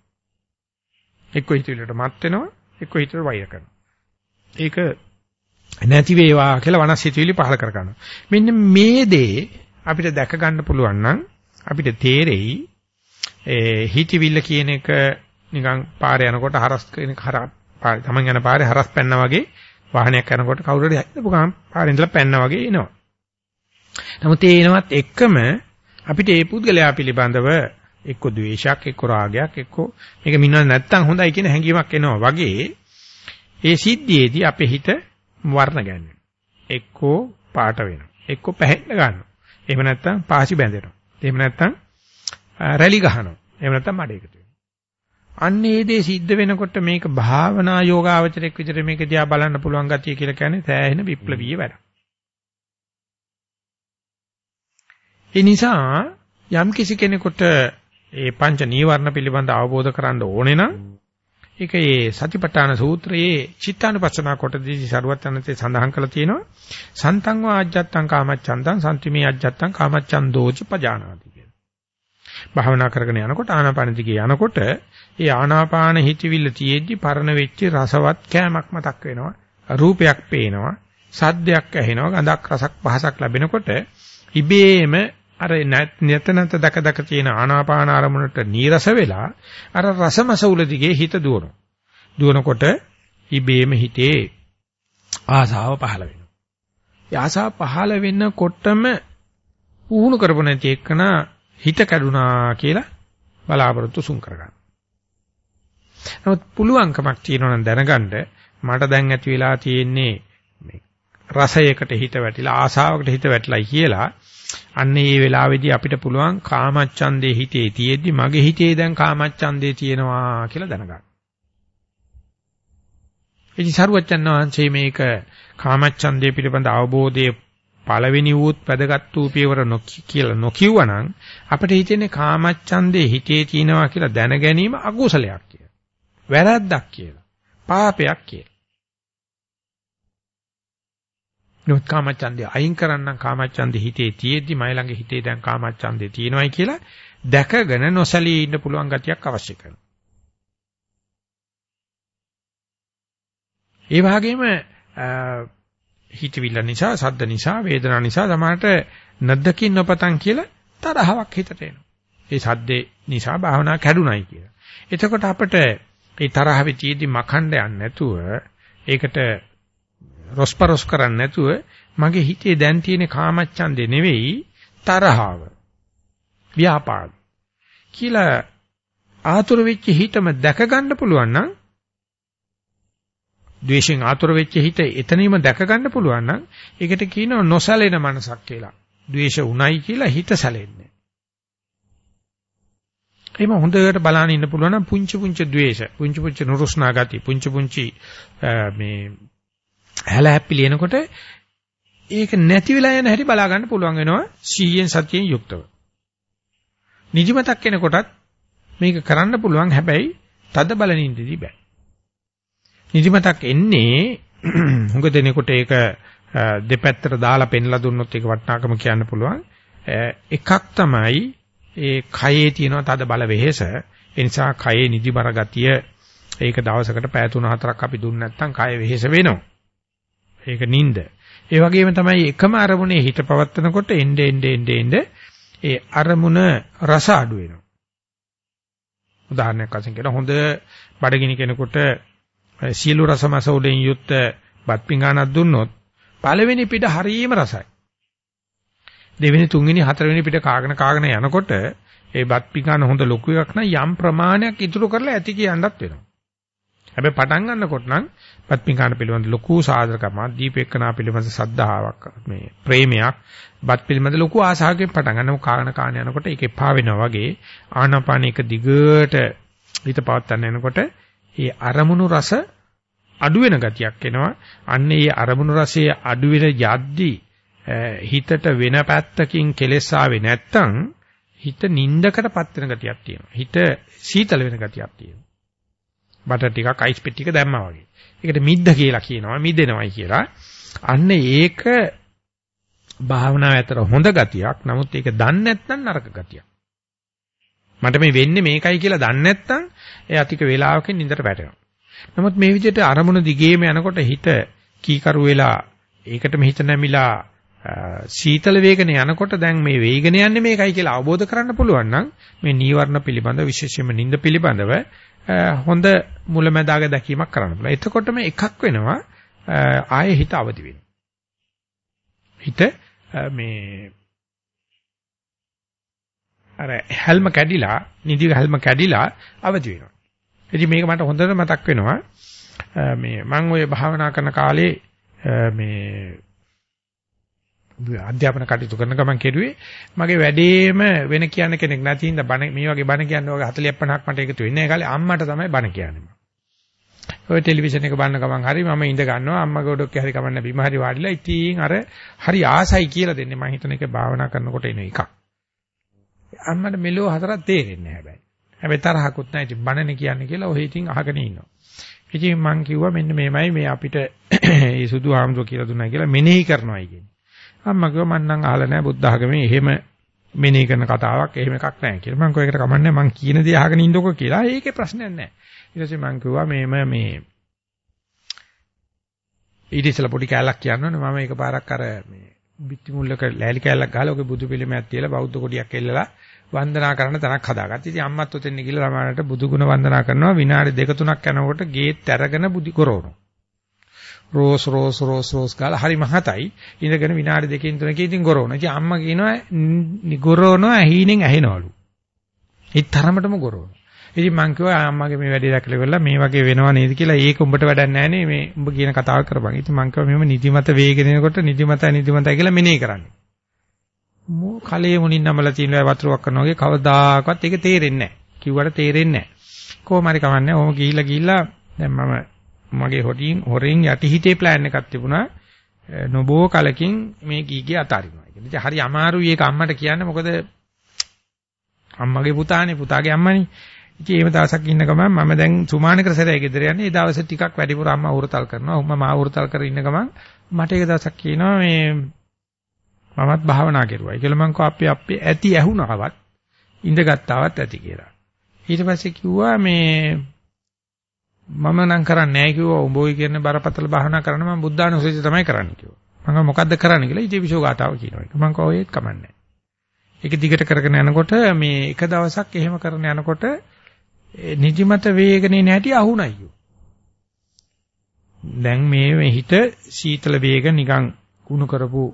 Speaker 1: එක්ක හිතවිල්ලට මත් වෙනවා, එක්ක හිතට වෛර කරනවා. ඒක නැති වේවා කියලා වනස් හිතවිලි පහල කර ගන්නවා. මෙන්න මේ දේ අපිට දැක ගන්න පුළුවන් නම් අපිට තේරෙයි ඒ හිතවිල්ල කියන එක නිකන් පාරේ යනකොට හරස් කෙනෙක් හරහා පාරේ තමන් යන පාරේ හරස් පැන්නා වගේ වාහනයක් යනකොට කවුරු හරි හිටපු ගමන් පාරේ ඉඳලා පැන්නා වගේ එනවා. නමුත් ඒ එනවත් එක්කම අපිට ඒ පුද්ගලයා පිළිබඳව එක්ක ද්වේෂයක් එක්ක රාගයක් එක්ක මේක මිනව නැත්තම් හොඳයි කියන හැඟීමක් එනවා වගේ ඒ සිද්ධියේදී අපේ හිත වර්ණ ගන්නවා. එක්කෝ පාට වෙනවා. එක්කෝ පැහැෙන්න ගන්නවා. එහෙම නැත්තම් පාසි බැඳෙනවා. එහෙම නැත්තම් රැලි ගහනවා. එහෙම නැත්තම් මඩ එකතු වෙනවා. අන්න ඒ දේ සිද්ධ වෙනකොට මේක භාවනා යෝගාවචරයක් විදිහට මේක දිහා බලන්න පුළුවන් ගතිය කියලා කියන්නේ සෑහෙන විප්ලවීය වැඩක්. ඒ නිසා යම් කිසි කෙනෙකුට ඒ පංච නීවරණ පිළිබඳ අවබෝධ කරගන්න ඕනේ නම් ඒක ඒ සතිපට්ඨාන සූත්‍රයේ චිත්තානුපස්සනා කොටදී සරුවත්තරන්තේ සඳහන් කරලා තියෙනවා සන්තං වා අජ්ජත්තං කාමච්ඡන්දං සම්තිමේ අජ්ජත්තං කාමච්ඡන්දෝච පජානාති කියලා. භාවනා කරගෙන යනකොට ආනාපාන දිගේ යනකොට ඒ ආනාපාන හිතවිල්ල තියෙද්දි පරණ වෙච්ච රසවත් කෑමක් මතක් වෙනවා. රූපයක් පේනවා. සද්දයක් ඇහෙනවා. ගඳක් රසක් පහසක් ලැබෙනකොට ඉබේම අර නැත නැත දක දක තියෙන ආනාපාන ආරමුණට නීරස වෙලා අර රසමසවුල දිගේ හිත දුවනවා. දුවනකොට ඉබේම හිතේ ආසාව පහළ වෙනවා. ඒ ආසාව පහළ වෙනකොටම පුහුණු කරපො නැති එක්කන හිත කැඩුනා කියලා බලාපොරොත්තු සුන් කරගන්න. නමුත් පුළුවන්කමක් තියෙනවා නම් දැනගන්න මට දැන් ඇති වෙලා තියෙන්නේ මේ රසයකට හිත වැටිලා ආසාවකට හිත වැටිලා කියලා අන්න ඒ වෙලාවේදී අපිට පුළුවන් කාමච්ඡන්දේ හිතේ තියෙද්දි මගේ හිතේ දැන් කාමච්ඡන්දේ තියෙනවා කියලා දැනගන්න. ඉතින් සරුවච්චන් වහන්සේ මේක කාමච්ඡන්දේ පිළිබඳ අවබෝධයේ පළවෙනි වූත් වැදගත් වූ පියවර කියලා නොකියුවනම් අපිට හිතෙන්නේ කාමච්ඡන්දේ හිතේ තියෙනවා කියලා දැන ගැනීම අකුසලයක් කියලා. වැරද්දක් කියලා. පාපයක් කියලා. නමුත් කාමච්ඡන්දේ අයින් කරන්නම් කාමච්ඡන්දේ හිතේ තියෙද්දි මයි ළඟ හිතේ දැන් කාමච්ඡන්දේ තියෙනවයි කියලා දැකගෙන නොසලී ඉන්න පුළුවන් ගතියක් අවශ්‍ය කරනවා. ඒ වගේම හිතවිල්ල නිසා, සද්ද නිසා, වේදනා නිසා සමහරට නැද්දකින් නොපතන් කියලා තරහවක් හිතට එනවා. ඒ සද්දේ නිසා භාවනා කැඩුනයි කියලා. එතකොට අපිට ඒ තරහවේ තියෙදි මකණ්ඩ යන්නේ නැතුව ඒකට රොස්පරොස් කරන්නේ නැතුව මගේ හිතේ දැන් තියෙන කාමච්ඡන්දේ නෙවෙයි තරහව. ව්‍යාපාද. කියලා ආතුර වෙච්ච හිතම දැක ගන්න පුළුවන් නම් ද්වේෂෙන් ආතුර වෙච්ච හිත එතනීම දැක ගන්න පුළුවන් නම් ඒකට කියනවා නොසැලෙන මනසක් කියලා. ද්වේෂ උණයි කියලා හිත සැලෙන්නේ. එහෙම හොඳට බලන්න ඉන්න පුළුවන් නම් පුංචි පුංචි ද්වේෂ, පුංචි පුංචි නුරුස්නා ගති, පුංචි පුංචි මේ හැල හැප්පි ලියනකොට ඒක නැති වෙලා යන හැටි බලා ගන්න පුළුවන් වෙනවා 100න් සතියෙන් යුක්තව. නිදිමතක් එනකොටත් මේක කරන්න පුළුවන් හැබැයි තද බල නින්දදී බෑ. නිදිමතක් එන්නේ [clears throat] හුඟ දෙනකොට ඒක දෙපැත්තට දාලා පෙන්ලා දුන්නොත් ඒක වටිනාකම කියන්න පුළුවන්. එකක් තමයි ඒ කයේ තියෙන තද බල වෙහෙස. ඒ නිසා කයේ නිදිබර ගතිය ඒක දවසකට පැය 3-4ක් අපි දුන්නේ නැත්නම් කය වෙහෙස වෙනවා. ඒක නිින්ද. ඒ වගේම තමයි එකම අරමුණේ හිත පවත්නකොට එnde ende ende ende ඒ අරමුණ රස අඩු වෙනවා. උදාහරණයක් වශයෙන් කියන හොඳ බඩගිනි කෙනෙකුට සියලු රසමස උඩින් යුත් බත් පිඟානක් දුන්නොත් පළවෙනි පිට හරීම රසයි. දෙවෙනි තුන්වෙනි හතරවෙනි පිට කාගෙන කාගෙන යනකොට ඒ බත් පිඟාන හොඳ ලොකු එකක් නම් යම් ප්‍රමාණයක් ඉතුරු කරලා ඇති කියන්නත් වෙනවා. හැබැයි පටන් ගන්නකොට නම් බත්මිකාන පිළිබඳ ලොකු සාදරකමක් දීපේකනා පිළිබඳ සද්ධාාවක් මේ ප්‍රේමයක් බත් පිළිබඳ ලොකු ආසාවකින් පටන් ගන්නවා කාරණ කාණ යනකොට ඒක එපා වෙනවා වගේ ආනාපාන එක දිගට හිත පවත්තන්න යනකොට ඒ අරමුණු රස අඩු වෙන ගතියක් එනවා. අන්න ඒ අරමුණු රසයේ අඩු වෙන යද්දී හිතට වෙන පැත්තකින් කෙලෙස් ආවේ නැත්තම් හිත නින්දකටපත් වෙන ගතියක් තියෙනවා. හිත සීතල වෙන ගතියක් තියෙනවා. බටර් ටිකක් අයිස් පෙට්ටියක දැම්මා වගේ. ඒකට මිද්ද කියලා කියනවා මිදෙනවයි කියලා. අන්න ඒක භාවනාව ඇතර හොඳ ගතියක්. නමුත් ඒක දන්නේ නැත්නම් නරක ගතියක්. මට මේ වෙන්නේ මේකයි කියලා දන්නේ නැත්නම් ඒ අතික වේලාවකින් නින්දට වැටෙනවා. නමුත් මේ විදිහට අරමුණ දිගේම යනකොට හිත කීකරු වෙලා ඒකටම හිත නැමිලා සීතල වේගන යනකොට දැන් මේ වේගන යන්නේ මේකයි කියලා අවබෝධ කරගන්න පුළුවන් නම් මේ නීවරණ පිළිබඳ විශේෂයෙන්ම නිින්ද පිළිබඳව හොඳ මුලැමැදාග දැකීමක් කරන්න පුළුවන්. එතකොටම එකක් වෙනවා ආයේ හිත අවදි වෙනවා. හිත මේ අර හැල්ම කැඩිලා නිදි හැල්ම කැඩිලා අවදි වෙනවා. ඉතින් මේක මට හොඳට මතක් වෙනවා. මේ මම ওই භාවනා කරන කාලේ මේ අධ්‍යාපන කටයුතු කරන ගමන් කෙරුවේ මගේ වැඩේම වෙන කියන්න කෙනෙක් නැති හින්දා බණ මේ වගේ බණ කියන්න වගේ 40 50ක් මට එකතු වෙන්නේ ඒ කාලේ අම්මට තමයි බණ කියන්නේ. ඔය ටෙලිවිෂන් එක බලන ගමන් හරි මම ඉඳ ගන්නවා. අම්මගේ ඔඩොක්කේ හරි කමන්න බිම හරි වාඩිලා ඉතින් අර හරි ආසයි කියලා දෙන්නේ. මම හිතන එක භාවනා කරනකොට එන එකක්. අම්මට මෙලෝ හතරක් තේරෙන්නේ නැහැ හැබැයි. හැබැයි තරහකුත් නැහැ. ඉතින් බණනේ කියන්නේ කියලා ඔහෙ ඉතින් අහගෙන ඉන්නවා. ඉතින් මං කිව්වා මෙන්න මේමයි මේ අපිට [clears throat] මේ සුදු ආම්සෝ කියලා දුන්නා කියලා මෙනෙහි කරනවායි කියන්නේ. අම්මා කිව්වා මං නම් අහලා නැහැ බුද්ධ ආගමේ එහෙම මෙනෙහි කරන කතාවක් එහෙම එකක් නැහැ කියලා. මං කෝ ඒකට කමන්නේ මං කියන දේ අහගෙන ඉන්නකො කියලා. ඒකේ ප්‍රශ්නයක් නැහැ. ඊට පස්සේ මං කිව්වා මේම මේ ඊට ඉස්සලා පොඩි කැලක් කියන්න ඕනේ මම එකපාරක් අර මේ බිත්ති මුල්ලක ලෑලි කෑල්ලක් ගහලා ඔගේ බුදු පිළිමයක් තියලා බෞද්ධ කොටියක් එල්ලලා වන්දනා කරන තැනක් හදාගත්තා. ඉතින් අම්මත් ඔතෙන් ගිහලා ළමයාට බුදු ගුණ වන්දනා කරනවා විනාඩි දෙක තුනක් යනකොට ගේත් අරගෙන බුදි කරවනවා. රෝස් රෝස් රෝස් රෝස් ගාලා හරි මහතයි ඉඳගෙන විනාඩි දෙකකින් තුනකින් ඉතින් ගොරවන. ඉතින් අම්මා කියනවා ගොරවනවා ඇහිණෙන් ඇහෙනවලු. ඒ තරමටම ගොරවන. ඉතින් මං කිව්වා අම්මාගේ මේ වැඩේ දැකලා ඉවරලා මේ වගේ වෙනව නේද කියලා ඒක උඹට වැඩක් නැහැ නේ මේ උඹ කියන කතාව කරපන්. ඉතින් මං කිව්වා මෙහෙම නිදිමත වේගෙන එනකොට නිදිමතයි නිදිමතයි කියලා මෙනෙහි කරන්නේ. මෝ කලයේ මුණින් නමලා තියෙන වතුරක් කරනවා වගේ කවදාකවත් ඒක තේරෙන්නේ නැහැ. කිව්වට තේරෙන්නේ නැහැ. කොහොම හරි කමන්නේ. ඔහොම ගිහිල්ලා ගිහිල්ලා දැන් මම මගේ හොටින් හොරෙන් යටිහිතේ ප්ලෑන් එකක් තිබුණා. නොබෝ කලකින් මේ ගීගේ අතාරිනවා. ඉතින් හරි අමාරුයි ඒක අම්මට කියන්න මොකද අම්මගේ පුතානේ පුතාගේ අම්මනේ. ඉතින් එහෙම දවසක් ඉන්න ගමන් මම දැන් සුමානකර සැරේ ගෙදර යන්නේ. ඒ දවසේ ටිකක් වැඩිපුර අම්මා උරතල් කරනවා. උම්ම මා උරතල් කර ඉන්න ගමන් මට ඒක දවසක් කියනවා මේ මමත් භාවනා කරුවා. ඒකල මං කෝ අපි අපි ඇති ඇහුණාවත් ඉඳගත්තාවත් ඇති කියලා. ඊට පස්සේ කිව්වා මේ මම නම් කරන්නේ නැහැ කිව්වා උඹෝයි කියන බරපතල භාවනා කරන මම බුද්ධානුසතිය තමයි කරන්නේ කිව්වා. මම මොකද්ද කරන්නේ කියලා ඉතින් විෂෝ ගාතාව කියනවා. මං කෝ ඒත් කමන්නේ. ඒක දිගට කරගෙන යනකොට මේ එක දවසක් එහෙම කරන යනකොට නිදිමත වේගනේ නැටි අහුණයි. දැන් මේ හිත සීතල වේග නිකන් කුණු කරපු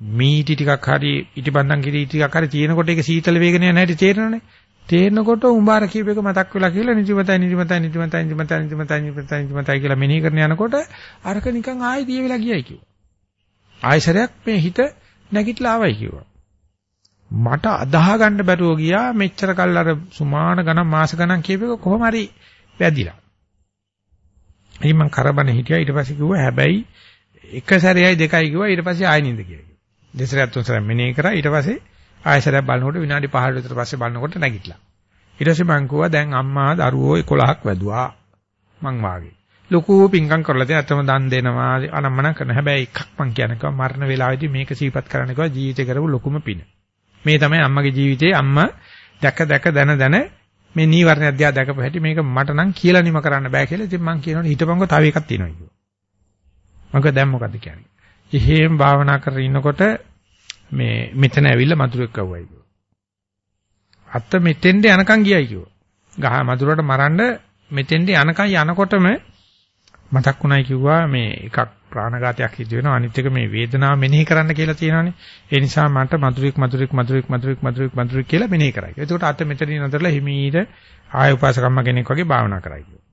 Speaker 1: මීටි ටිකක් හරි ඉටිබන්දන් කිරි ටිකක් හරි තියෙනකොට ඒක සීතල වේගනේ නැටි තේරෙනවනේ. තේරෙනකොට උඹාර කීප එක මතක් වෙලා කියලා නිදිමතයි නිදිමතයි නිදිමතයි නිදිමතයි නිදිමතයි නිදිමතයි නිදිමතයි කියලා මෙනෙහි කරන යනකොට අරක නිකන් ආයෙ දිය වෙලා ගියයි කිව්වා. ආයෙසරයක් මේ හිත නැගිටලා ආවයි කිව්වා. මට අදාහ ගන්න බැරුව ගියා මෙච්චර කල් අර සුමාන ගණන් මාස ගණන් කියප එක කොහොම හරි වැදිලා. ඉතින් මම කරබන හිටියා ඊට පස්සේ කිව්වා හැබැයි එක සැරේයි දෙකයි කිව්වා ඊට පස්සේ ආයෙ නින්ද කියලා. දෙසරයක් තුන්සරයක් මෙනේ කරා ඊට පස්සේ ආයෙසරයක් බලනකොට විනාඩි 5කට විතර පස්සේ බලනකොට නැගිටලා. ඊට පස්සේ මං කිව්වා දැන් අම්මා දරුවෝ 11ක් වැදුවා. මං වාගේ. ලොකු පිංකම් කරලා තියෙන අතම දන් දෙනවා අනම්මන කරන හැබැයි එකක් මං කියනකම මරණ වේලාවේදී මේක සීපත් කරන්න කිව්වා ජීවිතේ කරපු ලොකුම පින. මේ තමයි අම්මගේ ජීවිතේ අම්මා දැක දැක දන දන මේ නීවරණ අධ්‍යා දැකපු හැටි මේක මට නම් කියලා නිම කරන්න බෑ කියලා ඉතින් මං කියනවනේ හිටපන්කෝ තව එකක් තියෙනවා කිව්වා. මං කිව්වා දැන් මොකද්ද කියන්නේ? එහෙම භාවනා කරගෙන ඉන්නකොට මේ මෙතන ඇවිල්ලා මදුරෙක් කවුවයි කිව්වා. අත්ත මෙතෙන්ද යනකම් ගියයි කිව්වා. ගහ මදුරට මරන්න මෙතෙන්ද යනකම් යනකොටම මතක් වුණයි කිව්වා මේ එකක් ප්‍රාණඝාතයක් සිදු වෙනවා අනිත් එක මේ වේදනාව මෙනෙහි කරන්න කියලා තියෙනවානේ. ඒ නිසා මට මදුරෙක් මදුරෙක් මදුරෙක් මදුරෙක් මදුරෙක් මදුරෙක් කියලා මෙනෙහි කරයි. එතකොට අත මෙතනින් අතරලා හිමීට ආය උපාසකම්ම කෙනෙක් වගේ භාවනා කරයි කිව්වා.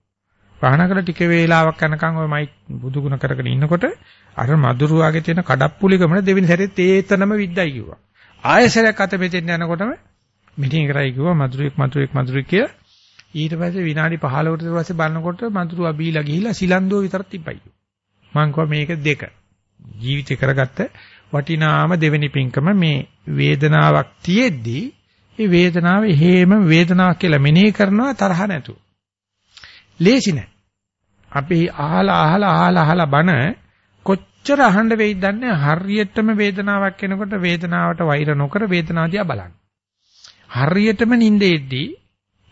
Speaker 1: භාවනා කරලා ටික වේලාවක් යනකම් ওই මයික් බුදුගුණ කරගෙන ඉන්නකොට අර මදුරුවාගේ තියෙන කඩප්පුලිකමන දෙවෙනි සැරේත් ඒතනම විද්දයි කිව්වා. ආයෙසරයක් අත මෙතෙන් යනකොටම මිටින් කරයි කිව්වා මදුරුවෙක් මදුරුවෙක් මදුරුවෙක් කියලා. ඊට පස්සේ විනාඩි 15කට පස්සේ බලනකොට මදුරුවා බීලා ගිහිලා සිලන්දෝ විතරක් තිබ්බයි. මං කිව්වා මේක දෙක. ජීවිතේ කරගත්ත වටිනාම දෙවෙනි පින්කම මේ වේදනාවක් තියෙද්දී මේ වේදනාව හේම වේදනාවක් කියලා මෙනෙහි කරනවා තරහ නැතුව. ලේසි නෑ. අපි අහලා අහලා අහලා අහලා බන කොච්චර අහන්න වෙයිද දන්නේ හරියටම වේදනාවක් එනකොට වේදනාවට වෛර නොකර වේදනාව දිහා බලන්න. හරියටම නිින්දෙද්දී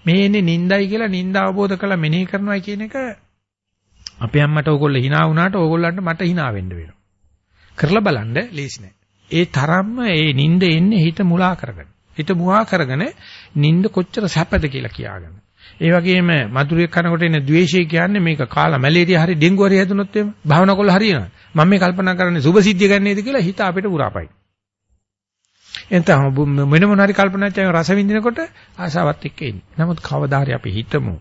Speaker 1: මේන්නේ නිින්දයි කියලා නිින්ද අවබෝධ කරලා මෙනෙහි කරනවා කියන එක අපේ අම්මට ඕගොල්ලෝ hina වුණාට ඕගොල්ලන්ට මට hina වෙන්න වෙනවා. කරලා බලන්න ලේසි නෑ. ඒ තරම්ම ඒ නිින්ද එන්නේ හිත මුලා කරගෙන. හිත මුවා කරගෙන නිින්ද කොච්චර සැපද කියලා කියාගන්න. ඒ වගේම මధుරයක් කනකොට එන ද්වේෂය කියන්නේ මේක කාලා මැලේරියා හරි ඩෙන්ගු හරි හැදුනොත් එහෙම භාවනා කළා හරියනවා. මම මේ කල්පනා කරන්නේ සුභ සිද්ධිය ගන්නේද කියලා හිත අපිට උරාපයි. එතන මොන මොන හරි කල්පනා කරන රස විඳිනකොට ආසාවත් එක්ක එන්නේ. නමුත් කවදා හරි අපි හිතමු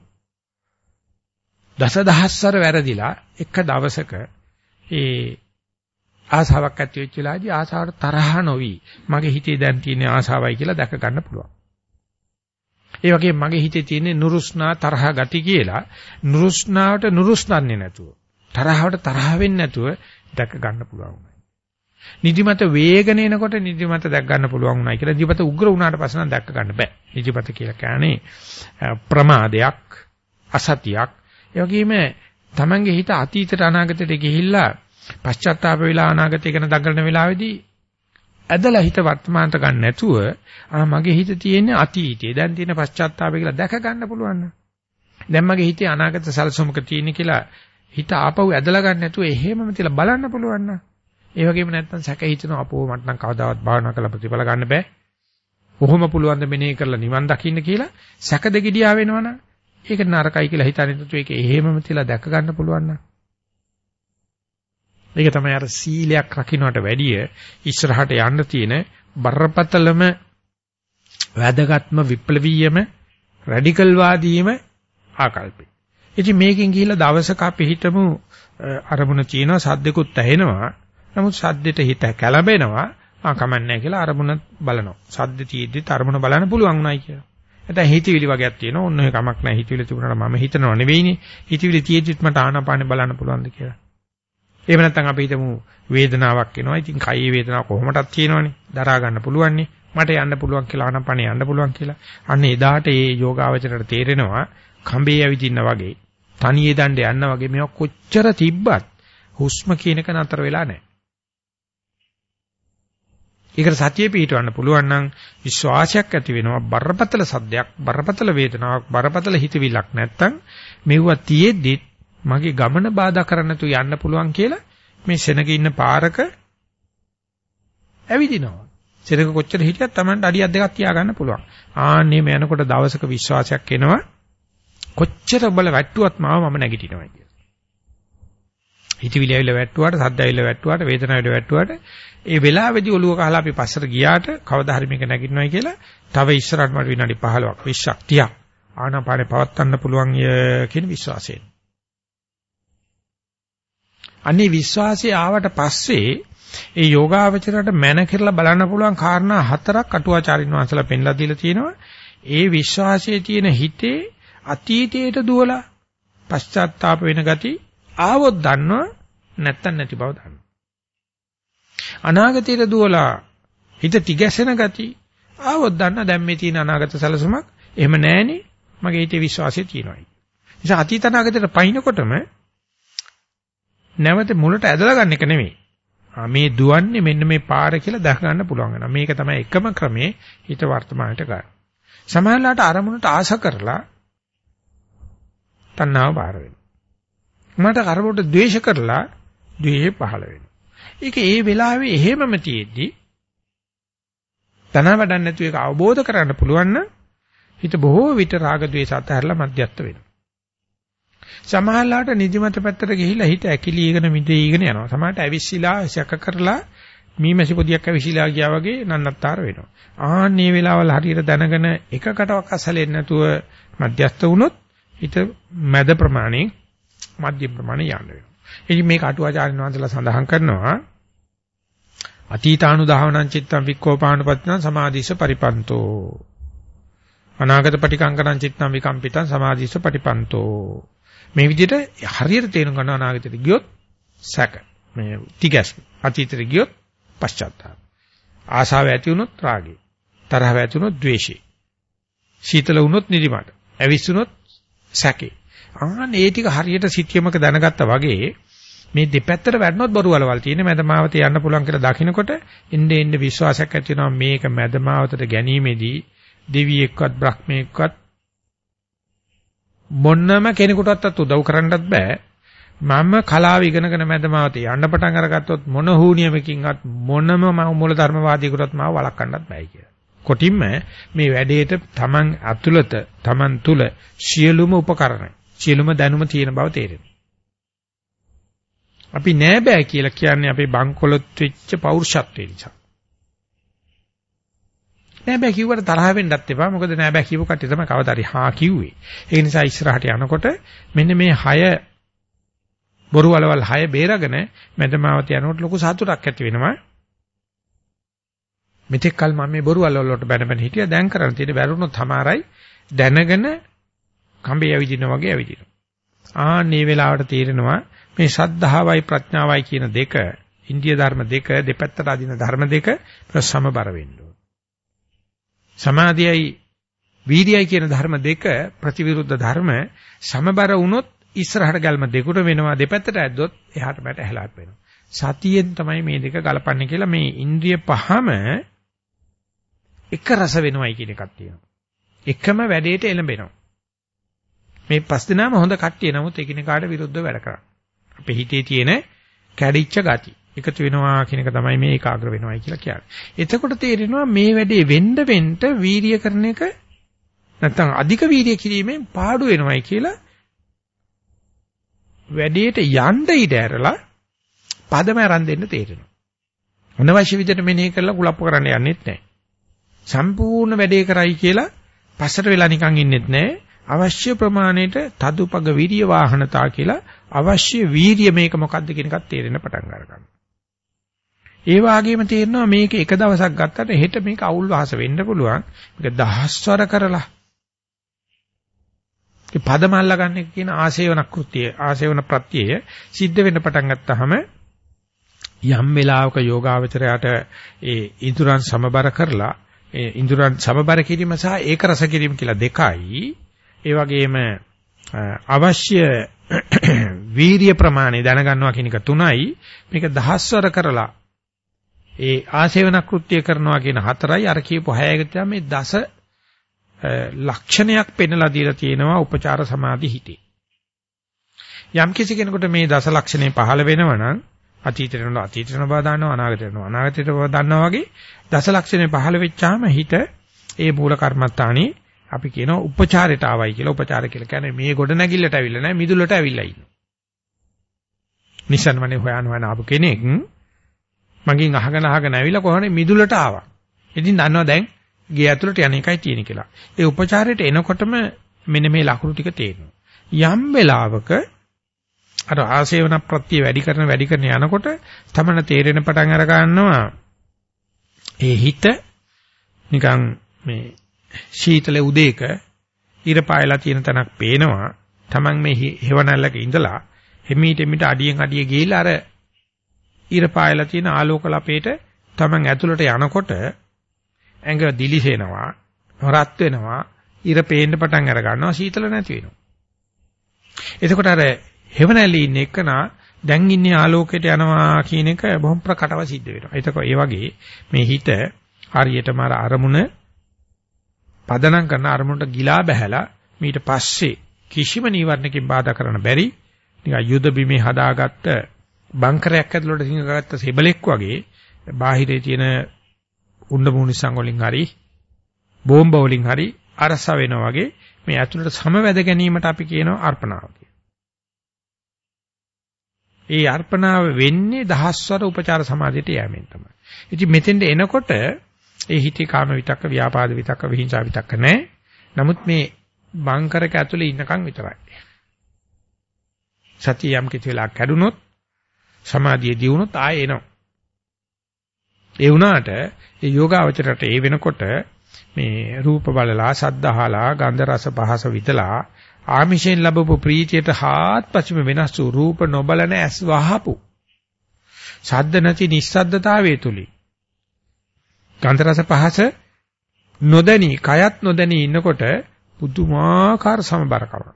Speaker 1: දසදහස්වර වැරදිලා එක දවසක ඒ ආසාවක් ඇති වෙච්ච වෙලාවේදී ආසාවට තරහ නොවි මගේ හිතේ දැන් තියෙන ආසාවයි කියලා දැක ගන්න පුළුවන්. ඒ වගේම මගේ හිතේ තියෙන නුරුස්නා තරහ ගති කියලා නුරුස්නාවට නුරුස්නන්නේ නැතුව තරහවට තරහ වෙන්නේ නැතුව දැක ගන්න පුළුවන්. නිදිමත වේගන එනකොට නිදිමත දැක් ගන්න පුළුවන් උනායි කියලා නිදිමත උග්‍ර වුණාට පස්සේ නම් දැක්ක ගන්න බෑ. නිදිමත කියලා කියන්නේ ප්‍රමාදයක් අසතියක් ඒ වගේම තමන්ගේ හිත අතීතයට අනාගතයට ගිහිල්ලා පශ්චාත්තාප වෙලා අනාගතය ගැන දඟලන වෙලාවේදී ඇදලා හිත වර්තමානට ගන්න නැතුව ආ මගේ හිත තියෙන්නේ අතීතයේ දැන් තියෙන පශ්චාත්තාපය කියලා දැක ගන්න පුළුවන් දැන් මගේ හිතේ අනාගත සැලසුමක තියෙන කියලා හිත ආපහු ඇදලා ගන්න නැතුව එහෙමම තියලා බලන්න පුළුවන් ඒ වගේම නැත්තම් සැක හිතෙනවා අපෝ මට නම් කවදාවත් භාවනා කරලා ප්‍රතිඵල ගන්න බෑ. කොහොම පුළුවන් ද මෙනේ කරලා නිවන් දකින්න කියලා සැක දෙගිඩියා වෙනවනම් ඒක නරකයි කියලා හිතන්නේ නැතුව ඒක එහෙමම තියලා දැක ගන්න පුළුවන් නම් ඒක තමයි අර සීලයක් රකින්නට වැඩිය ඉස්සරහට යන්න තියෙන බරපතලම වැදගත්ම විප්ලවීයම රැඩිකල් වාදීම ආකල්පය. ඉතින් මේකෙන් ගිහිල්ලා දවසක අපි හිතමු අරමුණ තියෙනවා සද්දෙකුත් ඇහෙනවා. නමුත් සද්දෙට හිත කැළඹෙනවා. ආ කමන්නේ කියලා අරමුණ බලනවා. සද්ද තියෙද්දිත් අරමුණ බලන්න පුළුවන් උනායි කියලා. නැත්නම් හිතවිලි වගේක් තියෙනවා. ඔන්න ඔය කමක් නැහැ. හිතවිලි තිබුණාට මම හිතනව නෙවෙයිනේ. හිතවිලි තියෙද්දිත් මට ආනාපානෙ බලන්න පුළුවන්ද කියලා. එහෙම නැත්නම් අපි හිතමු වේදනාවක් එනවා. ඉතින් කයේ වේදනාව කොහොමදක් තියෙනවනේ. දරා ගන්න පුළුවන්නේ. මට යන්න පුළුවන් කියලා ආනාපානෙ යන්න පුළුවන් කියලා. අන්න එදාට මේ යෝගාවචරයට තේරෙනවා කඹේ ඇවිදින්න වගේ. තනියේ දණ්ඩ යන්න වගේ මේවා කොච්චර තිබ්බත් හුස්ම කියන එක නතර වෙලා නැහැ. ඒකට සතිය පිටවන්න පුළුවන් නම් විශ්වාසයක් ඇති වෙනවා බරපතල සද්දයක් බරපතල වේදනාවක් බරපතල හිතවිල්ලක් නැත්තම් මෙවුවා තියෙද්දි මගේ ගමන බාධා කරන්න තු යන්න පුළුවන් කියලා මේ සෙනග ඉන්න පාරක ඇවිදිනවා. සෙනග කොච්චර හිටියත් Tamanට අඩියක් දෙකක් තියාගන්න පුළුවන්. ආන්නේ මේ යනකොට දවසක විශ්වාසයක් එනවා කොච්චර බල වැට්ටුවත් මාව මම නැගිටිනවා කියලා. හිතවිලි ඇවිල්ලා වැට්ටුවාට, සද්ද ඇවිල්ලා වැට්ටුවාට, වේදනාව ඇවිල්ලා වැට්ටුවාට ඒ වෙලාවේදී ඔළුව කහලා අපි පස්සට ගියාට කවදා හරි මේක නැගිටිනවයි කියලා තව ඉස්සරහට මට විනාඩි 15ක් 20ක් 30ක් ආනාපානේ පවත්වන්න පුළුවන් කියන විශ්වාසයෙන්. අනේ විශ්වාසය ආවට පස්සේ ඒ යෝගාවචරයට මැන කරලා බලන්න පුළුවන් කාරණා හතරක් අටුවාචාරින් වහන්සලා පෙන්ලා දීලා තියෙනවා. ඒ විශ්වාසයේ තියෙන හිතේ අතීතයට දුවලා පශ්චාත්තාප වෙන ගති ආවොත් දන්නව නැත්තම් නැති බව දන්නවා. අනාගතයට දුවලා හිත තිගැසෙන ගති ආවොත් දන්න දැන් මේ තියෙන අනාගත සැලසුමක් එහෙම නැහෙනේ මගේ හිතේ විශ්වාසය තියෙනවා. නිසා අතීත අනාගතයට පයින්නකොටම නැවත මුලට ඇදලා ගන්න එක නෙමෙයි. මේ දුවන්නේ මෙන්න මේ පාර කියලා දැක ගන්න පුළුවන් වෙනවා. මේක තමයි එකම ක්‍රමේ හිත වර්තමානට ගන්න. සමහරලාට අරමුණට ආශ කරලා තණ්හාව බාර වෙනවා. මට අරමුණට ද්වේෂ කරලා ද්වේෂය පහළ වෙනවා. ඒක ඒ වෙලාවේ එහෙමම තියෙද්දි තන වඩන්න නැතුව ඒක අවබෝධ කරගන්න පුළුවන් නම් හිත බොහෝ විට රාග ద్వේස අතහැරලා මධ්‍යස්ත වෙනවා. සමහරලාට නිදිමත පැත්තට ගිහිලා හිත ඇකිලීගෙන මිදෙයිගෙන යනවා. සමහරට ඇවිස්සීලා සැක කරලා මීමැසි පොදියක් ඇවිස්සීලා ගියා වගේ නන්නත්තර වෙනවා. ආන්නේ වෙලාවල් හරියට දැනගෙන එකකටවත් අසලෙන්නේ නැතුව මධ්‍යස්ත වුණොත් හිත මැද ප්‍රමාණයෙන් මධ්‍යම ප්‍රමාණය යන්න වෙනවා. ඉතින් මේක අටුවාචාර්යන් වහන්සේලා සඳහන් කරනවා අතීතානුදාහවනං චිත්තං වික්ඛෝපානුපත්තිං සමාධිස පරිපන්තෝ. අනාගත පටිකංකරං චිත්තං විකම්පිතං සමාධිස පටිපන්තෝ. මේ විදිහට හරියට තේරුම් ගන්න අනාගතයට ගියොත් සැක. මේ තිගැස් අතීතයට ගියොත් පශ්චාත්තාප. ආශාව ඇති වුණොත් රාගය. තරහ ඇති වුණොත් ද්වේෂය. සීතල වුණොත් නිදිමත. ඇවිස්සුනොත් සැකේ ආන් ඒ ටික හරියට සිටියමක දැනගත්තා වගේ මේ දෙපැත්තට වැටෙනොත් බොරු වලවල් තියෙන මැදමාවත යන්න පුළුවන් කියලා දකිනකොට එන්නේ එන්නේ විශ්වාසයක් ඇති වෙනවා මේක මැදමාවතට ගැනීමේදී දෙවියෙක්වත් බ්‍රහ්මයෙක්වත් මොන්නම කෙනෙකුටවත් උදව් කරන්නත් බෑ මම කලාව ඉගෙනගෙන මැදමාවත යන්න පටන් අරගත්තොත් මොන හුනියමකින්වත් මොනම මූල ධර්මවාදීකටවත් මාව වළක්වන්නත් බෑ කියලා. කොටින්ම මේ වැඩේට Taman අතුලත Taman තුල සියලුම උපකරණ සියලුම දැනුම තියෙන බව තේරෙනවා. අපි නෑ බෑ කියලා කියන්නේ අපේ බංකොලොත් වෙච්ච පෞරුෂත්වය නිසා. නෑ බෑ කිව්වට තරහ වෙන්නත් එපා. මොකද නෑ බෑ කියපු කට්ටිය තමයි කවදාරි හා කිව්වේ. ඒ නිසා ඉස්සරහට යනකොට මෙන්න මේ හය බොරු වලවල් හය බේරගෙන මැදමාවත යනකොට ලොකු සතුටක් ඇති වෙනවා. මෙතෙක් කල මම මේ බොරු වලවල් වලට බැන බැන හිටියා. දැන් කරන්න තියෙන්නේ බැරුණොත් තමයි දැනගෙන කඹේ ඇවිදිනා වගේ ඇවිදිනවා. ආන්නේ වෙලාවට තීරෙනවා මේ ශද්ධාවයි ප්‍රඥාවයි කියන දෙක ඉන්දිය ධර්ම දෙක දෙපැත්තට අදින ධර්ම දෙක සමබර වෙන්න ඕන. සමාධියයි වීර්යයි කියන ධර්ම දෙක ප්‍රතිවිරුද්ධ ධර්ම සමබර වුණොත් ඉස්සරහට ගැල්ම දෙකට වෙනවා දෙපැත්තට ඇද්දොත් එහාට බට හැලාක් වෙනවා. සතියෙන් තමයි මේ දෙක ගලපන්නේ කියලා මේ ඉන්ද්‍රිය පහම එක රස වෙනවයි කියන එකක් තියෙනවා. එකම වැඩේට එළඹෙනවා. මේ පස් දෙනාම හොඳ කට්ටිය නමුත් එකිනෙකාට විරුද්ධව වැඩ කරන්නේ. අපේ හිතේ තියෙන කැඩිච්ච ගති. එකතු වෙනවා කියන එක තමයි මේ ඒකාග්‍ර වෙනවයි කියලා කියන්නේ. එතකොට තේරෙනවා මේ වැඩේ වෙන්න වෙන්න වීරිය කරන එක නැත්තම් අධික වීරිය කිරීමෙන් පාඩු වෙනවයි කියලා වැඩේට යන්න ඉඩ ඇරලා පදම ආරම්භ දෙන්න තේරෙනවා. අනවශ්‍ය විදිහට මෙනෙහි කරලා කුලප්පු කරන්න යන්නෙත් නැහැ. සම්පූර්ණ වැඩේ කරයි කියලා පස්සට වෙලා නිකන් ඉන්නෙත් නැහැ. අවශ්‍ය ප්‍රමාණයට තදුපග විරිය වාහනතා කියලා අවශ්‍ය වීරිය මේක මොකද්ද කියන එකත් තේරෙන්න පටන් ගන්නවා. ඒ වගේම තේරෙනවා මේක එක දවසක් ගත්තට හෙට මේක අවුල් වහස වෙන්න පුළුවන්. මේක දහස්වර කරලා ඒ පදම අල්ලගන්න එක කියන ආශේවන කෘත්‍යය ආශේවන ප්‍රත්‍යය සිද්ධ වෙන්න පටන් ගත්තාම යම් වෙලාවක යෝගාවචරයට ඒ ඉඳුරන් සමබර කරලා ඒ ඉඳුරන් සමබර කිරීම සහ ඒක රස කිරීම කියලා දෙකයි. ඒ වගේම අවශ්‍ය [clears throat] වීරිය ප්‍රමාණය දැනගන්නවා කියන එක තුනයි. මේක දහස්වර කරලා ඒ ආශේවන කෘත්‍ය කරනවා කියන හතරයි. අර කියපු හයකට මේ දස ලක්ෂණයක් පෙන්ලා දීලා තියෙනවා උපචාර සමාධි හිතේ. යම් කිසි කෙනෙකුට මේ දස ලක්ෂණේ පහළ වෙනවනම් අතීතේට යනවා අතීතේට බව දන්නවා අනාගතේට යනවා අනාගතේට බව දන්නවා වගේ දස ලක්ෂණේ පහළ වෙච්චාම හිත ඒ මූල කර්මත්තානේ අපි කියනවා උපචාරයට ආවයි කියලා උපචාර කියලා කියන්නේ මේ ගොඩ නැගිල්ලට ඇවිල්ලා නැහැ මිදුලට ඇවිල්ලා ඉන්නේ. නිසන්වනේ හොයන හොයන ආපු කෙනෙක් මගෙන් අහගෙන අහගෙන ඇවිල්ලා කොහොමද මිදුලට ආවා. ඉතින් දන්නවා දැන් ගේ ඇතුළට යන එකයි තියෙන කියලා. ඒ උපචාරයට එනකොටම මෙන්න මේ ලකුණු ටික තේරෙනවා. යම් වෙලාවක අර ආසේවන ප්‍රත්‍ය වැඩි කරන වැඩි කරන යනකොට තමන තේරෙන පටන් අර ගන්නවා ඒ හිත නිකන් මේ සීතල උදේක ඉර පායලා තියෙන තැනක් පේනවා තමන් මේ හේවණල්ලක ඉඳලා හිමීට මිට අඩියෙන් අඩිය ගිහිල්ලා අර ඉර පායලා තියෙන ආලෝක ලපේට තමන් ඇතුළට යනකොට ඇඟ දිලිසෙනවා, රත් වෙනවා, ඉර පේන්න පටන් අර ගන්නවා, සීතල නැති වෙනවා. එතකොට අර හෙවණැලි ඉන්න එකනා දැන් ඉන්නේ ආලෝකයට යනවා කියන එක බොහොම ප්‍රකටව සිද්ධ වෙනවා. එතකොට ඒ වගේ මේ හිත හරියටම අර අරමුණ පදනම් කරන අරමුණට ගිලා බහැලා ඊට පස්සේ කිසිම නීවරණකින් බාධා කරන්න බැරි නිකන් යුද බිමේ හදාගත්ත බංකරයක් ඇතුළට සිංහගත්ත සෙබලෙක් වගේ බාහිරේ තියෙන උණ්ඩ මුනිසං වලින් හරි බෝම්බ වලින් හරි අරස වෙනවා වගේ මේ ඇතුළට සමවැද ගැනීමට අපි කියනවා අර්පණාව ඒ අර්පණාව වෙන්නේ දහස්වර උපචාර සමාධියට යෑමෙන් තමයි. ඉතින් මෙතෙන්ට එනකොට ඒ හිතේ කාම විතක්ක, ව්‍යාපාද විතක්ක, විහිංසා විතක්ක නැහැ. නමුත් මේ බංකරක ඇතුලේ ඉන්නකම් විතරයි. සතිය යම් කිසි වෙලාවක් කැඩුනොත් සමාධිය දියුණුත් ආයෙ එනවා. ඒ වුණාට ඒ යෝගාවචරයට ඒ වෙනකොට මේ රූප බලලා ශබ්ද අහලා ගන්ධ රස පහස විතලා ආමිෂෙන් ලැබපු ප්‍රීතියට හාත්පසම වෙනස් වූ රූප නොබලන ඇස් වහපු. ශබ්ද නැති නිස්සද්දතාවයේ තුලින්. ගන්ධ රස පහස නොදැනි කයත් නොදැනි ඉන්නකොට පුදුමාකාර සමබරකමක්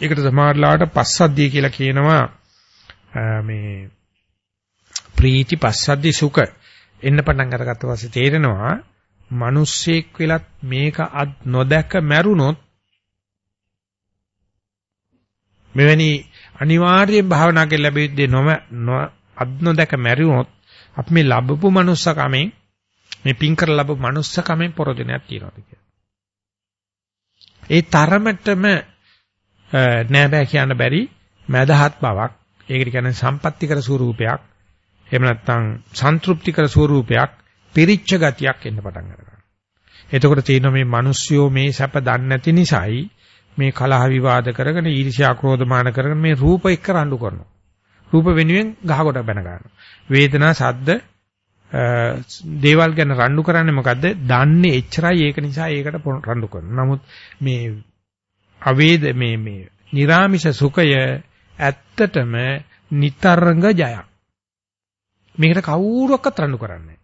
Speaker 1: ඒකට සමහරලාට පස්සද්ධිය කියලා කියනවා මේ ප්‍රීති පස්සද්ධි සුඛ එන්න පටන් අරගත්ත පස්සේ තේරෙනවා මිනිස්සෙක් වෙලත් මේක අත් නොදැක මැරුණොත් මෙවැනි අනිවාර්යයෙන් භාවනා කරලා ලැබෙද්දී නොම අත් නොදැක මැරුණොත් අපි මේ ලැබපු manussකමෙන් මේ පින් කරලා ලැබපු manussකමෙන් පරොදෙනයක් තියනවාද කියලා. ඒ තරමටම නෑ බෑ කියන්න බැරි මදහත් බවක් ඒකට කියන්නේ සම්පත්‍තිකර ස්වරූපයක් එහෙම නැත්නම් සන්තුප්තිකර ස්වරූපයක් පිරිච්ච ගතියක් එන්න පටන් ගන්නවා. එතකොට තියෙනවා මේ මිනිස්සුયો මේ සැප දන්නේ නැති නිසායි මේ කලහ විවාද කරගෙන ඊර්ෂ්‍යා ක්‍රෝධ මාන කරගෙන මේ රූප එක්ක රණ්ඩු කරනවා. රූප වෙනුවෙන් ගහ කොට බැන ගන්නවා. වේදනා ශබ්ද දේවල් ගැන රණ්ඩු කරන්නේ මොකද්ද? දන්නේ එච්චරයි ඒක නිසා ඒකට රණ්ඩු කරනවා. නමුත් මේ අවේද මේ මේ නිර්ාමිෂ සුඛය ඇත්තටම නිතරංග ජයක්. මේකට කවුරුවක්වත් රණ්ඩු කරන්නේ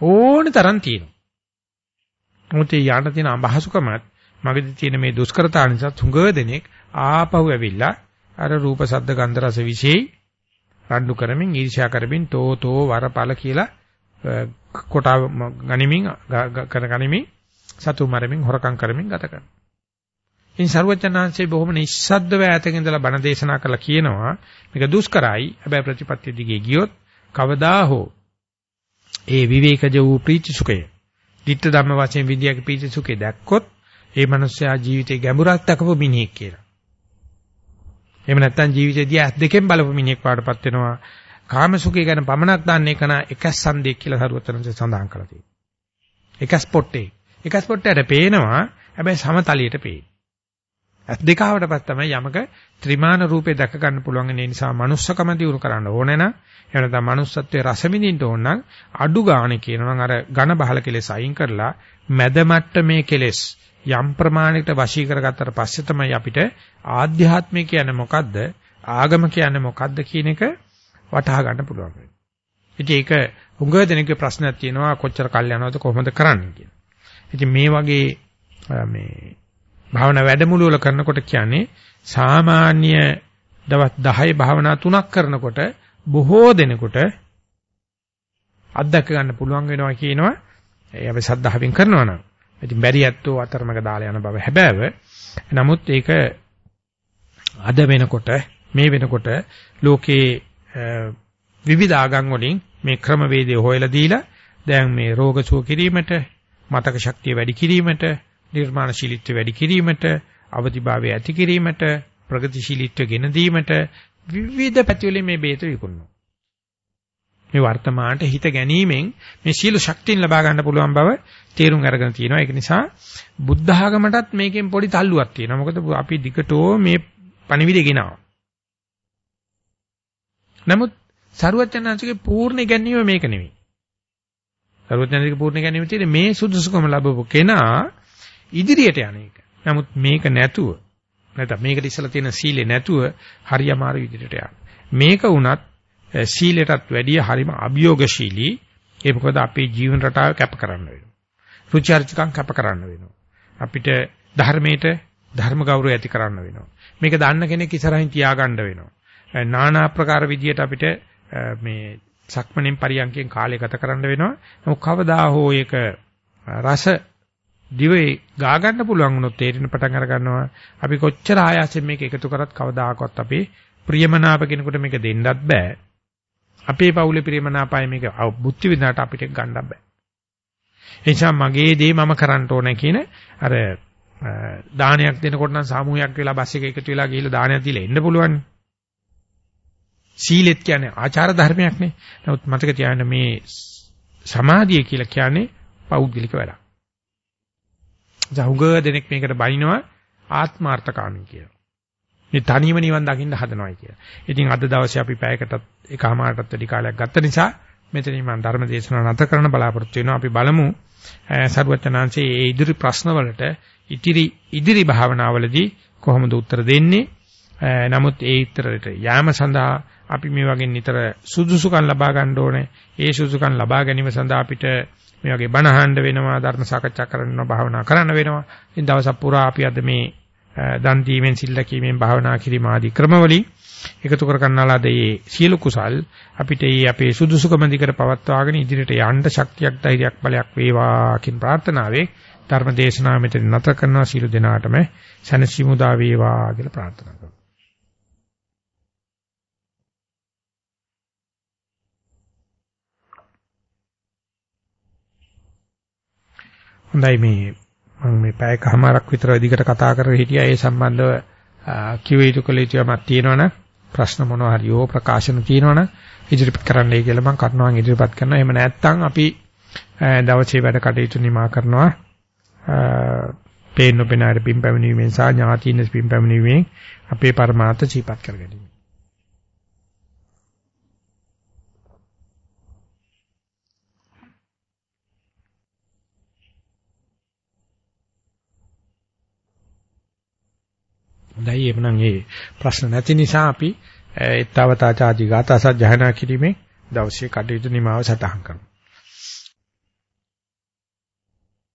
Speaker 1: ඕනි තරම් තියෙනවා. මොකද යන්න තියෙන අභහසුකමත් මගදී තියෙන මේ දුෂ්කරතා නිසා තුඟ දෙනෙක් ආපහු ඇවිල්ලා අර රූප සද්ද ගන්ධ රස විශේෂයි රණ්ඩු කරමින් ඊර්ෂ්‍යා කරමින් තෝ තෝ වරපල කියලා කොට ගනිමින් කර ගනිමින් සතු මරමින් හොරකම් කරමින් ගත කරනවා. ඉතින් සරුවචනාංශයේ බොහොම නිස්සද්දව ඈතකින් ඉඳලා බණ දේශනා කරලා කියනවා මේක දුෂ්කරයි. හැබැයි ප්‍රතිපත්තිය දිගේ ගියොත් කවදා හෝ ඒ විවේකජ වූ ප්‍රීති සුඛය, ditta ධම්ම වශයෙන් විද්‍යාවේ ප්‍රීති සුඛය දැක්කොත් ඒ මනුස්සයා ජීවිතේ ගැඹුරක් දක්වපු මිනිහෙක් කියලා. එහෙම නැත්නම් ජීවිතේදී ඇස් දෙකෙන් බලපු මිනිහෙක් වඩපත් වෙනවා. කාම සුඛය ගැන පමණක් දන්නේ කන එකස් සම්දෙක් කියලා සරුවචනන්සේ සඳහන් කරලා තියෙනවා. එකස් පොට්ටේ. එකස් පොට්ටයට පේනවා හැබැයි සමතලියට පේන්නේ. ඇස් දෙක ආවට පස්සේ තමයි යමක ත්‍රිමාන රූපේ දැක ගන්න පුළුවන් ඒ නිසා manussකම දියුණු කරන්න ඕනේ නම් එහෙම නැත්නම් manussත්වයේ රස විඳින්න ඕන නම් අඩු ගානේ කියනවා අර ඝන බහල කෙලෙස් අයින් කරලා මැද මට්ටමේ කෙලෙස් යම් ප්‍රමාණයකට වශී කරගත්තට පස්සේ තමයි අපිට ආධ්‍යාත්මය කියන්නේ මොකද්ද ආගම කියන්නේ මොකද්ද කියන එක වටහා ගන්න පුළුවන් වෙන්නේ. ඉතින් ඒක උඟ දෙනෙක්ගේ ප්‍රශ්නයක් තියෙනවා කොච්චර කල් යනවද කොහොමද කරන්නේ කියන. ඉතින් මේ වගේ මේ භාවනා වැඩමුළු වල කරනකොට කියන්නේ සාමාන්‍ය දවස් 10 භාවනා තුනක් කරනකොට බොහෝ දෙනෙකුට අත්දැක ගන්න පුළුවන් වෙනවා කියනවා. ඒ අපි සද්ධාවෙන් කරනවා නම්. ඉතින් බැරි ඇත්තෝ අතරමඟ දාලා යන බව හැබෑව. නමුත් ඒක අද වෙනකොට මේ වෙනකොට ලෝකේ විවිධ ආගම් වලින් මේ ක්‍රමවේදය හොයලා දීලා දැන් මේ රෝග සුව කිරීමට මතක ශක්තිය වැඩි කිරීමට නිර්මාණශීලීත්වය වැඩි කිරීමට, අවදිභාවය ඇති කිරීමට, ප්‍රගතිශීලීත්වය ගෙන දීමට විවිධ පැතිවලින් මේ බේත විකුණනවා. මේ වර්තමානට හිත ගැනීමෙන් මේ සීල ශක්තියන් ලබා ගන්න පුළුවන් බව තේරුම් අරගෙන තියෙනවා. ඒක නිසා බුද්ධ ආගමටත් මේකෙන් පොඩි තල්ලුවක් තියෙනවා. මොකද අපි දිගටෝ මේ පණිවිඩය ගෙනාවා. නමුත් සරුවචනාංශගේ පූර්ණ ඉගැන්වීම මේක නෙවෙයි. සරුවචනාංශගේ පූර්ණ ඉගැන්වීම තියෙන්නේ මේ සුදුසුකම ලැබපු කෙනා ඉදිරියට යන එක. නමුත් මේක නැතුව නැත්නම් මේකට ඉස්සලා තියෙන සීලේ නැතුව හරි අමාරු ඉදිරියට යන්න. මේක වුණත් සීලයටත් වැඩිය හරිම අභියෝගශීලී. ඒ මොකද අපේ ජීවන රටාව කැප කරන්න වෙනවා. රුචි අරුචිකම් කැප කරන්න වෙනවා. අපිට ධර්මයට ධර්ම ගෞරවය ඇති කරන්න වෙනවා. මේක දන්න කෙනෙක් ඉස්සරහින් තියාගන්න වෙනවා. নানা ආකාර විදියට අපිට මේ සක්මණෙන් පරියන්කෙන් කාලය ගත කරන්න වෙනවා. නමුත් කවදා හෝ ඒක රස දිවේ ගා ගන්න පුළුවන් වුණොත් තේරෙන පටන් අර ගන්නවා අපි කොච්චර ආයාසයෙන් මේක එකතු කරත් කවදාකවත් අපේ ප්‍රියමනාප කෙනෙකුට මේක දෙන්නත් බෑ අපේ පවුලේ ප්‍රියමනාපය මේක බුද්ධි විඳාට අපිට ගන්නත් බෑ ඒ නිසා මගේ දේ මම කරන්න ඕනේ කියන අර දානයක් දෙනකොට නම් සාමූහයක් වෙලා බස් එක එකතු වෙලා ගිහිල්ලා දානයක් දීලා එන්න පුළුවන් සීලෙත් කියන්නේ ආචාර ධර්මයක් නේ නමුත් මතක තියාගන්න මේ සමාධිය කියලා කියන්නේ පෞද්ගලික වැඩක් ජහුග දෙනෙක් මේකට බනිනවා ආත්මාර්ථකාමී කියලා. මේ තනියම නිවන් දකින්න හදනවායි කියලා. ඉතින් අද දවසේ අපි පැයකටත් එකමාරටත් වැඩි කාලයක් ගත්ත නිසා මෙතනින් මම ධර්ම දේශනාව නැත කරන්න බලාපොරොත්තු වෙනවා. අපි බලමු සර්වචනාංශයේ ඒ ඉදිරි ප්‍රශ්නවලට ඉදිරි ඉදිරි භාවනාවලදී කොහොමද උත්තර දෙන්නේ? නමුත් ඒ උත්තරයට යාම සඳහා අපි මේ වගේ නිතර සුදුසුකම් ලබා ගන්න ඕනේ. ඒ සුදුසුකම් ලබා ගැනීම සඳහා අපිට මේ වගේ බණ අහන්න වෙනවා ධර්ම සාකච්ඡා කරන්න භාවනා කරන්න වෙනවා. ඉතින් දවසක් පුරා අපි අද මේ දන් දීමෙන් සිල් ලැකීමෙන් භාවනා කිරීම ආදී ක්‍රමවලින් එකතු කර ගන්නාලාද මේ සියලු කුසල් අපිට මේ අපේ සුදුසුකම දිකට පවත්වාගෙන ඉදිරියට යන්න ශක්තියක් ධෛර්යයක් බලයක් වේවා කියන ප්‍රාර්ථනාවේ ධර්ම දේශනාව මෙතන නැත කරනවා. සියලු දෙනාටම සනසිමුදා වේවා කියලා ප්‍රාර්ථනා කරනවා. හොඳයි මේ මම මේ පැයකමාරක් විතර දිගට කතා කරගෙන හිටියා. ඒ සම්බන්ධව කිව යුතු කළ යුතුමක් තියෙනවනම් ප්‍රශ්න මොනවා හරි ඕ ප්‍රකාශන තියෙනවනම් ඉදිරිපත් කරන්නයි කියලා මම කර්ණවන් ඉදිරිපත් කරනවා. එහෙම නැත්නම් අපි දවසේ වැඩ කටයුතු නිමා කරනවා. පේන නොපෙනාට පින් පැමිණීමෙන් සහ ඥාතීන් පින් පැමිණීමෙන් අපේ පරමාර්ථ ජීපත් කරගනිමු. හොඳයි. එhmenan මේ ප්‍රශ්න නැති නිසා අපි ඒත්තවතාචාදි ගාථා සජ්ජහනා කිරීමේ දවසේ කටයුතු නිමාව සටහන් කරමු.